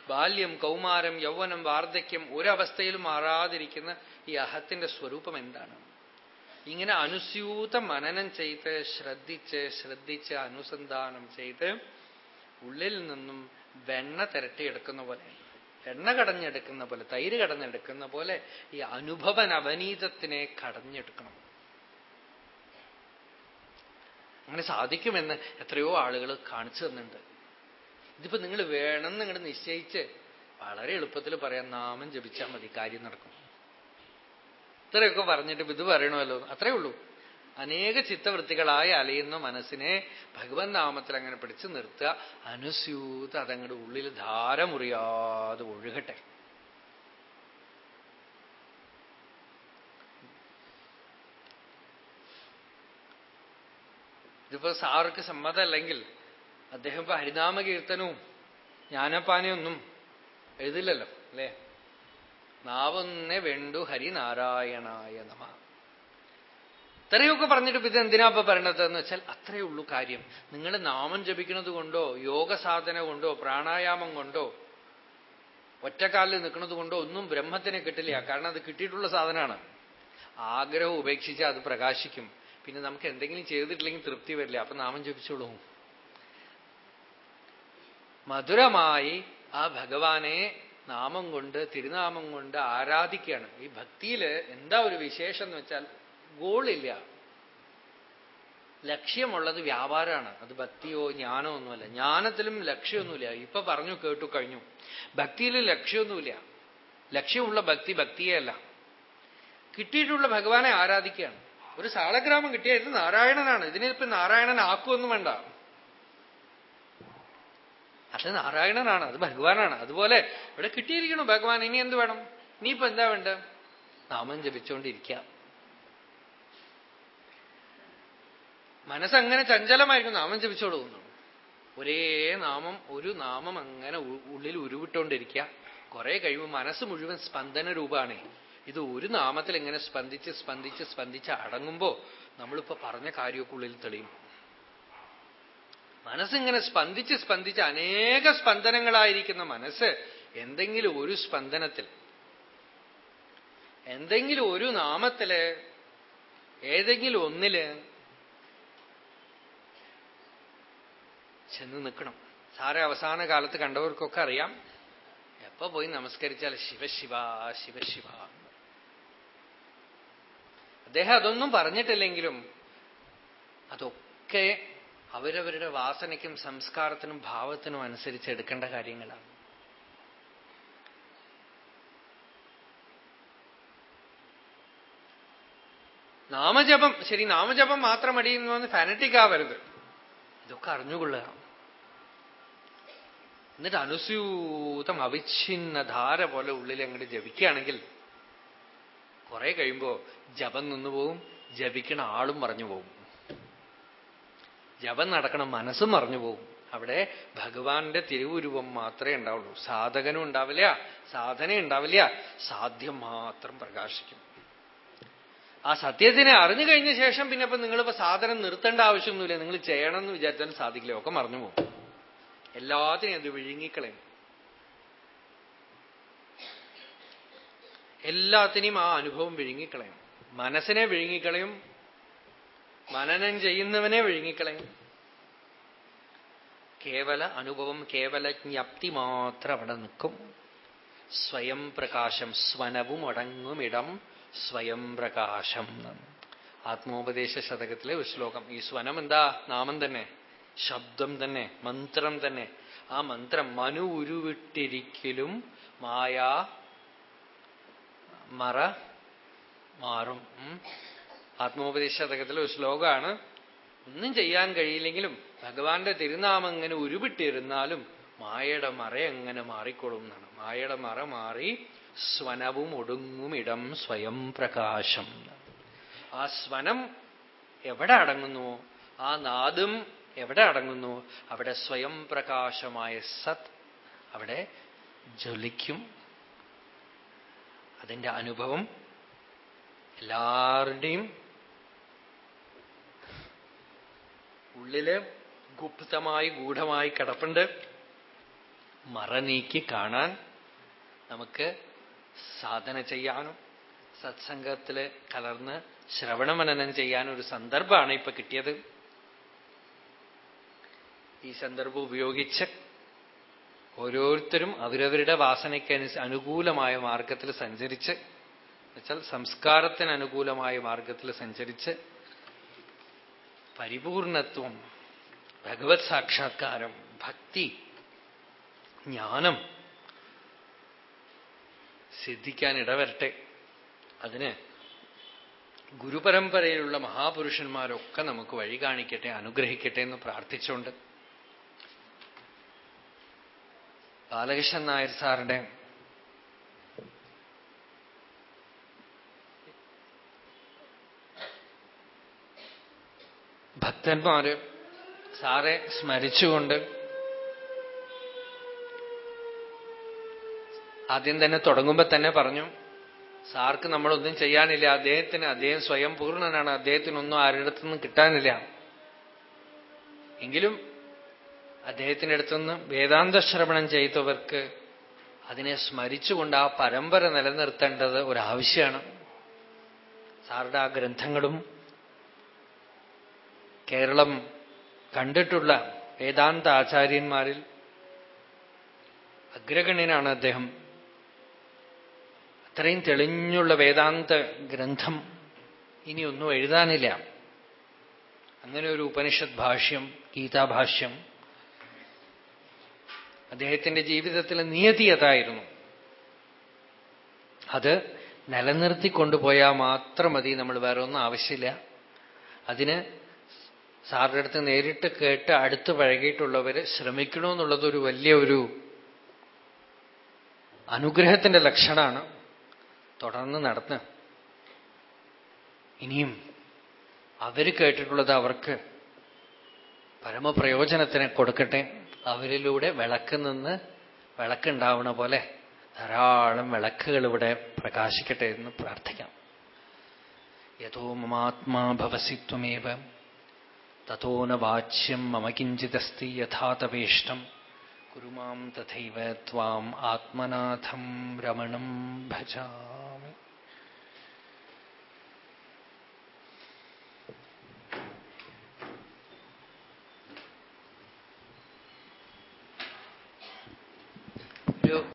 ബാല്യം കൗമാരം യൗവനം വാർദ്ധക്യം ഒരവസ്ഥയിലും മാറാതിരിക്കുന്ന ഈ അഹത്തിന്റെ സ്വരൂപം എന്താണ്? ഇങ്ങനെ അനുസ്യൂത മനനം ചെയ്ത് ശ്രദ്ധിച്ച് ശ്രദ്ധിച്ച് അനുസന്ധാനം ചെയ്ത് ഉള്ളിൽ നിന്നും വെണ്ണ തിരട്ടിയെടുക്കുന്ന പോലെ എണ്ണ കടഞ്ഞെടുക്കുന്ന പോലെ തൈര് കടഞ്ഞെടുക്കുന്ന പോലെ ഈ അനുഭവ നവനീതത്തിനെ കടഞ്ഞെടുക്കണം. അങ്ങനെ സാധിക്കുമെന്ന് എത്രയോ ആളുകൾ കാണിച്ചു തന്നിട്ടുണ്ട്. ഇതിപ്പോ നിങ്ങൾ വേണം നിങ്ങൾ നിശ്ചയിച്ച് വളരെ എളുപ്പത്തിൽ പറയാം നാമം ജപിച്ചാൽ മതി കാര്യം നടക്കും. ഇത്രയൊക്കെ പറഞ്ഞിട്ട് ഇത് പറയണമല്ലോ. അത്രേ ഉള്ളൂ. അനേക ചിത്തവൃത്തികളായി അലയുന്ന മനസ്സിനെ ഭഗവൻ നാമത്തിൽ അങ്ങനെ പിടിച്ചു നിർത്തുക. അനുസ്യൂത അതങ്ങടെ ഉള്ളിൽ ധാരമുറിയാതെ ഒഴുകട്ടെ. ഇതിപ്പോ സാർക്ക് സമ്മതമല്ലെങ്കിൽ അദ്ദേഹം ഇപ്പൊ ഹരിനാമ കീർത്തനവും ജ്ഞാനപ്പാനയൊന്നും എഴുതില്ലല്ലോ അല്ലേ? നാവൊന്നെ വേണ്ടു ഹരിനാരായണായ നമ. ഇത്രയൊക്കെ പറഞ്ഞിട്ട് ഇത് എന്തിനാ ഇപ്പൊ പറയണത് എന്ന് വെച്ചാൽ അത്രയേ ഉള്ളൂ കാര്യം. നിങ്ങൾ നാമം ജപിക്കുന്നത് കൊണ്ടോ യോഗ സാധന കൊണ്ടോ പ്രാണായാമം കൊണ്ടോ ഒറ്റക്കാലിൽ നിൽക്കുന്നത് കൊണ്ടോ ഒന്നും ബ്രഹ്മത്തിനെ കിട്ടില്ല. കാരണം അത് കിട്ടിയിട്ടുള്ള സാധനമാണ്. ആഗ്രഹം ഉപേക്ഷിച്ച് അത് പ്രകാശിക്കും. പിന്നെ നമുക്ക് എന്തെങ്കിലും ചെയ്തിട്ടില്ലെങ്കിൽ തൃപ്തി വരില്ല. അപ്പൊ നാമം ജപിച്ചോളൂ. മധുരമായി ആ ഭഗവാനെ നാമം കൊണ്ട് തിരുനാമം കൊണ്ട് ആരാധിക്കുകയാണ്. ഈ ഭക്തിയിൽ എന്താ ഒരു വിശേഷം എന്ന് വെച്ചാൽ ഗോളില്ല. ലക്ഷ്യമുള്ളത് വ്യാപാരമാണ്. അത് ഭക്തിയോ ജ്ഞാനോ ഒന്നുമല്ല. ജ്ഞാനത്തിലും ലക്ഷ്യമൊന്നുമില്ല. ഇപ്പൊ പറഞ്ഞു കേട്ടു കഴിഞ്ഞു. ഭക്തിയിൽ ലക്ഷ്യമൊന്നുമില്ല. ലക്ഷ്യമുള്ള ഭക്തി ഭക്തിയേ അല്ല. കിട്ടിയിട്ടുള്ള ഭഗവാനെ ആരാധിക്കുകയാണ്. ഒരു സാളഗ്രാമം കിട്ടിയ ഇത് നാരായണനാണ്. ഇതിനിപ്പോ നാരായണൻ ആക്കുമെന്നും വേണ്ട. അത് നാരായണനാണ് അത് ഭഗവാനാണ്. അതുപോലെ ഇവിടെ കിട്ടിയിരിക്കണം ഭഗവാൻ ഇനി എന്ത് വേണം? നീ ഇനിയിപ്പോ എന്താ വേണ്ട? നാമം ജപിച്ചുകൊണ്ടിരിക്കുക മനസ്സങ്ങനെ ചഞ്ചലമായിരിക്കും നാമം ജപിച്ചോളൂ ഒരേ നാമം ഒരു നാമം അങ്ങനെ ഉള്ളിൽ ഉരുവിട്ടുകൊണ്ടിരിക്കുക കുറെ കഴിയുമ്പോൾ മനസ്സ് മുഴുവൻ സ്പന്ദന രൂപമാണ് ഇത് ഒരു നാമത്തിൽ ഇങ്ങനെ സ്പന്ദിച്ച് സ്പന്ദിച്ച് സ്പന്ദിച്ച് അടങ്ങുമ്പോ നമ്മളിപ്പോ പറഞ്ഞ കാര്യമൊക്കെ ഉള്ളിൽ തെളിയും. മനസ്സിങ്ങനെ സ്പന്ദിച്ച് സ്പന്ദിച്ച് അനേക സ്പന്ദനങ്ങളായിരിക്കുന്ന മനസ്സ് എന്തെങ്കിലും ഒരു സ്പന്ദനത്തിൽ എന്തെങ്കിലും ഒരു നാമത്തിൽ ഏതെങ്കിലും ഒന്നിൽ ചെന്ന് നിൽക്കണം. സാറെ അവസാന കാലത്ത് കണ്ടവർക്കൊക്കെ അറിയാം. എപ്പോ പോയി നമസ്കരിച്ചാൽ ശിവശിവ ശിവശിവ അദ്ദേഹം അതൊന്നും പറഞ്ഞിട്ടില്ലെങ്കിലും അതൊക്കെ അവരവരുടെ വാസനയ്ക്കും സംസ്കാരത്തിനും ഭാവത്തിനും അനുസരിച്ച് എടുക്കേണ്ട കാര്യങ്ങളാണ്. നാമജപം ശരി നാമജപം മാത്രം അടിയുന്നു ഫാനറ്റിക് ആവരുത്. ഇതൊക്കെ അറിഞ്ഞുകൊള്ളുക. എന്നിട്ട് അനുസ്യൂതം അവിഛിന്ന ധാര പോലെ ഉള്ളിൽ അങ്ങോട്ട് ജപിക്കുകയാണെങ്കിൽ കുറെ കഴിയുമ്പോ ജപം നിന്നുപോകും ജപിക്കണ ആളും മറഞ്ഞു പോകും ജപം നടക്കണം മനസ്സും മറിഞ്ഞു പോകും. അവിടെ ഭഗവാന്റെ തിരുവുരുവം മാത്രമേ ഉണ്ടാവുള്ളൂ. സാധകനും ഉണ്ടാവില്ല സാധന ഉണ്ടാവില്ല. സാധ്യം മാത്രം പ്രകാശിക്കും. ആ സത്യത്തിനെ അറിഞ്ഞു കഴിഞ്ഞ ശേഷം പിന്നെ ഇപ്പൊ നിങ്ങളിപ്പോ സാധനം നിർത്തേണ്ട ആവശ്യമൊന്നുമില്ല. നിങ്ങൾ ചെയ്യണം എന്ന് വിചാരിച്ചാലും സാധിക്കില്ല. ഒക്കെ മറിഞ്ഞു പോകും. എല്ലാത്തിനെയും അത് വിഴുങ്ങിക്കളയും. എല്ലാത്തിനെയും ആ അനുഭവം വിഴുങ്ങിക്കളയും. മനസ്സിനെ വിഴുങ്ങിക്കളയും. മനനം ചെയ്യുന്നവനെ വിഴുങ്ങിക്കളയും. കേവല അനുഭവം കേവല ജ്ഞപ്തി മാത്രം അവിടെ നിൽക്കും. സ്വയം പ്രകാശം സ്വനവും അടങ്ങുമിടം സ്വയം പ്രകാശം ആത്മോപദേശ ശതകത്തിലെ ഒരു ശ്ലോകം. ഈ സ്വനം എന്താ? നാമം തന്നെ. ശബ്ദം തന്നെ. മന്ത്രം തന്നെ. ആ മന്ത്രം മനു ഉരുവിട്ടിരിക്കലും മായാ മറ മാറും. ആത്മോപദേശ ശതകത്തിലെ ഒരു ശ്ലോകമാണ്. ഒന്നും ചെയ്യാൻ കഴിയില്ലെങ്കിലും ഭഗവാന്റെ തിരുനാമം ഇങ്ങനെ ഉരുവിട്ടിരുന്നാലും മായയുടെ മറ എങ്ങനെ മാറിക്കൊള്ളും എന്നാണ്. മായയുടെ മറ മാറി സ്വനവും ഒടുങ്ങും ഇടം സ്വയം പ്രകാശം ആ സ്വനം എവിടെ അടങ്ങുന്നു? ആ നാദും എവിടെ അടങ്ങുന്നു? അവിടെ സ്വയം പ്രകാശമായ സത് അവിടെ ജ്വലിക്കും. അതിന്റെ അനുഭവം എല്ലാവരുടെയും ഉള്ളിൽ ഗുപ്തമായി ഗൂഢമായി കിടപ്പുണ്ട്. മറ നീക്കി കാണാൻ നമുക്ക് സാധന ചെയ്യാനും സത്സംഗത്തിൽ കലർന്ന് ശ്രവണമനനം ചെയ്യാൻ ഒരു സന്ദർഭമാണ് ഇപ്പൊ കിട്ടിയത്. ഈ സന്ദർഭം ഉപയോഗിച്ച് ഓരോരുത്തരും അവരവരുടെ വാസനയ്ക്ക് അനുകൂലമായ മാർഗത്തിൽ സഞ്ചരിച്ച് എന്നുവെച്ചാൽ സംസ്കാരത്തിന് അനുകൂലമായ മാർഗത്തിൽ സഞ്ചരിച്ച് പരിപൂർണത്വം ഭഗവത് സാക്ഷാത്കാരം ഭക്തി ജ്ഞാനം സിദ്ധിക്കാൻ ഇടവരട്ടെ. അതിന് ഗുരുപരമ്പരയിലുള്ള മഹാപുരുഷന്മാരൊക്കെ നമുക്ക് വഴി കാണിക്കട്ടെ അനുഗ്രഹിക്കട്ടെ എന്ന് പ്രാർത്ഥിച്ചുകൊണ്ട്. ബാലകൃഷ്ണൻ നായർ സാറിന്റെ ഭക്തന്മാര് സാറെ സ്മരിച്ചുകൊണ്ട് ആദ്യം തന്നെ തുടങ്ങുമ്പോ തന്നെ പറഞ്ഞു സാർക്ക് നമ്മളൊന്നും ചെയ്യാനില്ല. അദ്ദേഹത്തിന് അദ്ദേഹം സ്വയം പൂർണനാണ്. അദ്ദേഹത്തിനൊന്നും ആരുടെ കിട്ടാനില്ല. എങ്കിലും അദ്ദേഹത്തിന്റെ അടുത്തുനിന്ന് വേദാന്ത ശ്രവണം ചെയ്തവർക്ക് അതിനെ സ്മരിച്ചുകൊണ്ട് ആ പരമ്പര നിലനിർത്തേണ്ടത് ഒരാവശ്യമാണ്. സാറുടെ ആ ഗ്രന്ഥങ്ങളും കേരളം കണ്ടിട്ടുള്ള വേദാന്ത ആചാര്യന്മാരിൽ അഗ്രഗണ്യനാണ് അദ്ദേഹം. അത്രയും തെളിഞ്ഞുള്ള വേദാന്ത ഗ്രന്ഥം ഇനിയൊന്നും എഴുതാനില്ല. അങ്ങനെ ഒരു ഉപനിഷത് ഭാഷ്യം ഗീതാഭാഷ്യം അദ്ദേഹത്തിന്റെ ജീവിതത്തിലെ നിയതി അതായിരുന്നു. അത് നിലനിർത്തി കൊണ്ടുപോയാൽ മാത്രം മതി നമ്മൾ വേറെ ഒന്നും ആവശ്യമില്ല. അതിന് സാറിന്റെ അടുത്ത് നേരിട്ട് കേട്ട് അടുത്ത് പഴകിയിട്ടുള്ളവർ ശ്രമിക്കണമെന്നുള്ളത് ഒരു വലിയ ഒരു അനുഗ്രഹത്തിന്റെ ലക്ഷണമാണ് തുടർന്ന് നടന്ന്. ഇനിയും അവർ കേട്ടിട്ടുള്ളത് അവർക്ക് പരമപ്രയോജനത്തിന് കൊടുക്കട്ടെ. അവരിലൂടെ വിളക്ക് നിന്ന് വിളക്കുണ്ടാവണ പോലെ ധാരാളം വിളക്കുകൾ ഇവിടെ പ്രകാശിക്കട്ടെ എന്ന് പ്രാർത്ഥിക്കാം. യഥോ മമാത്മാ ഭവസി ततो न वाच्यम् मम किञ्चिदस्ति यथा तवेष्टम् कुरु मां तथैव त्वाम् आत्मनाथम् रमणम् भजा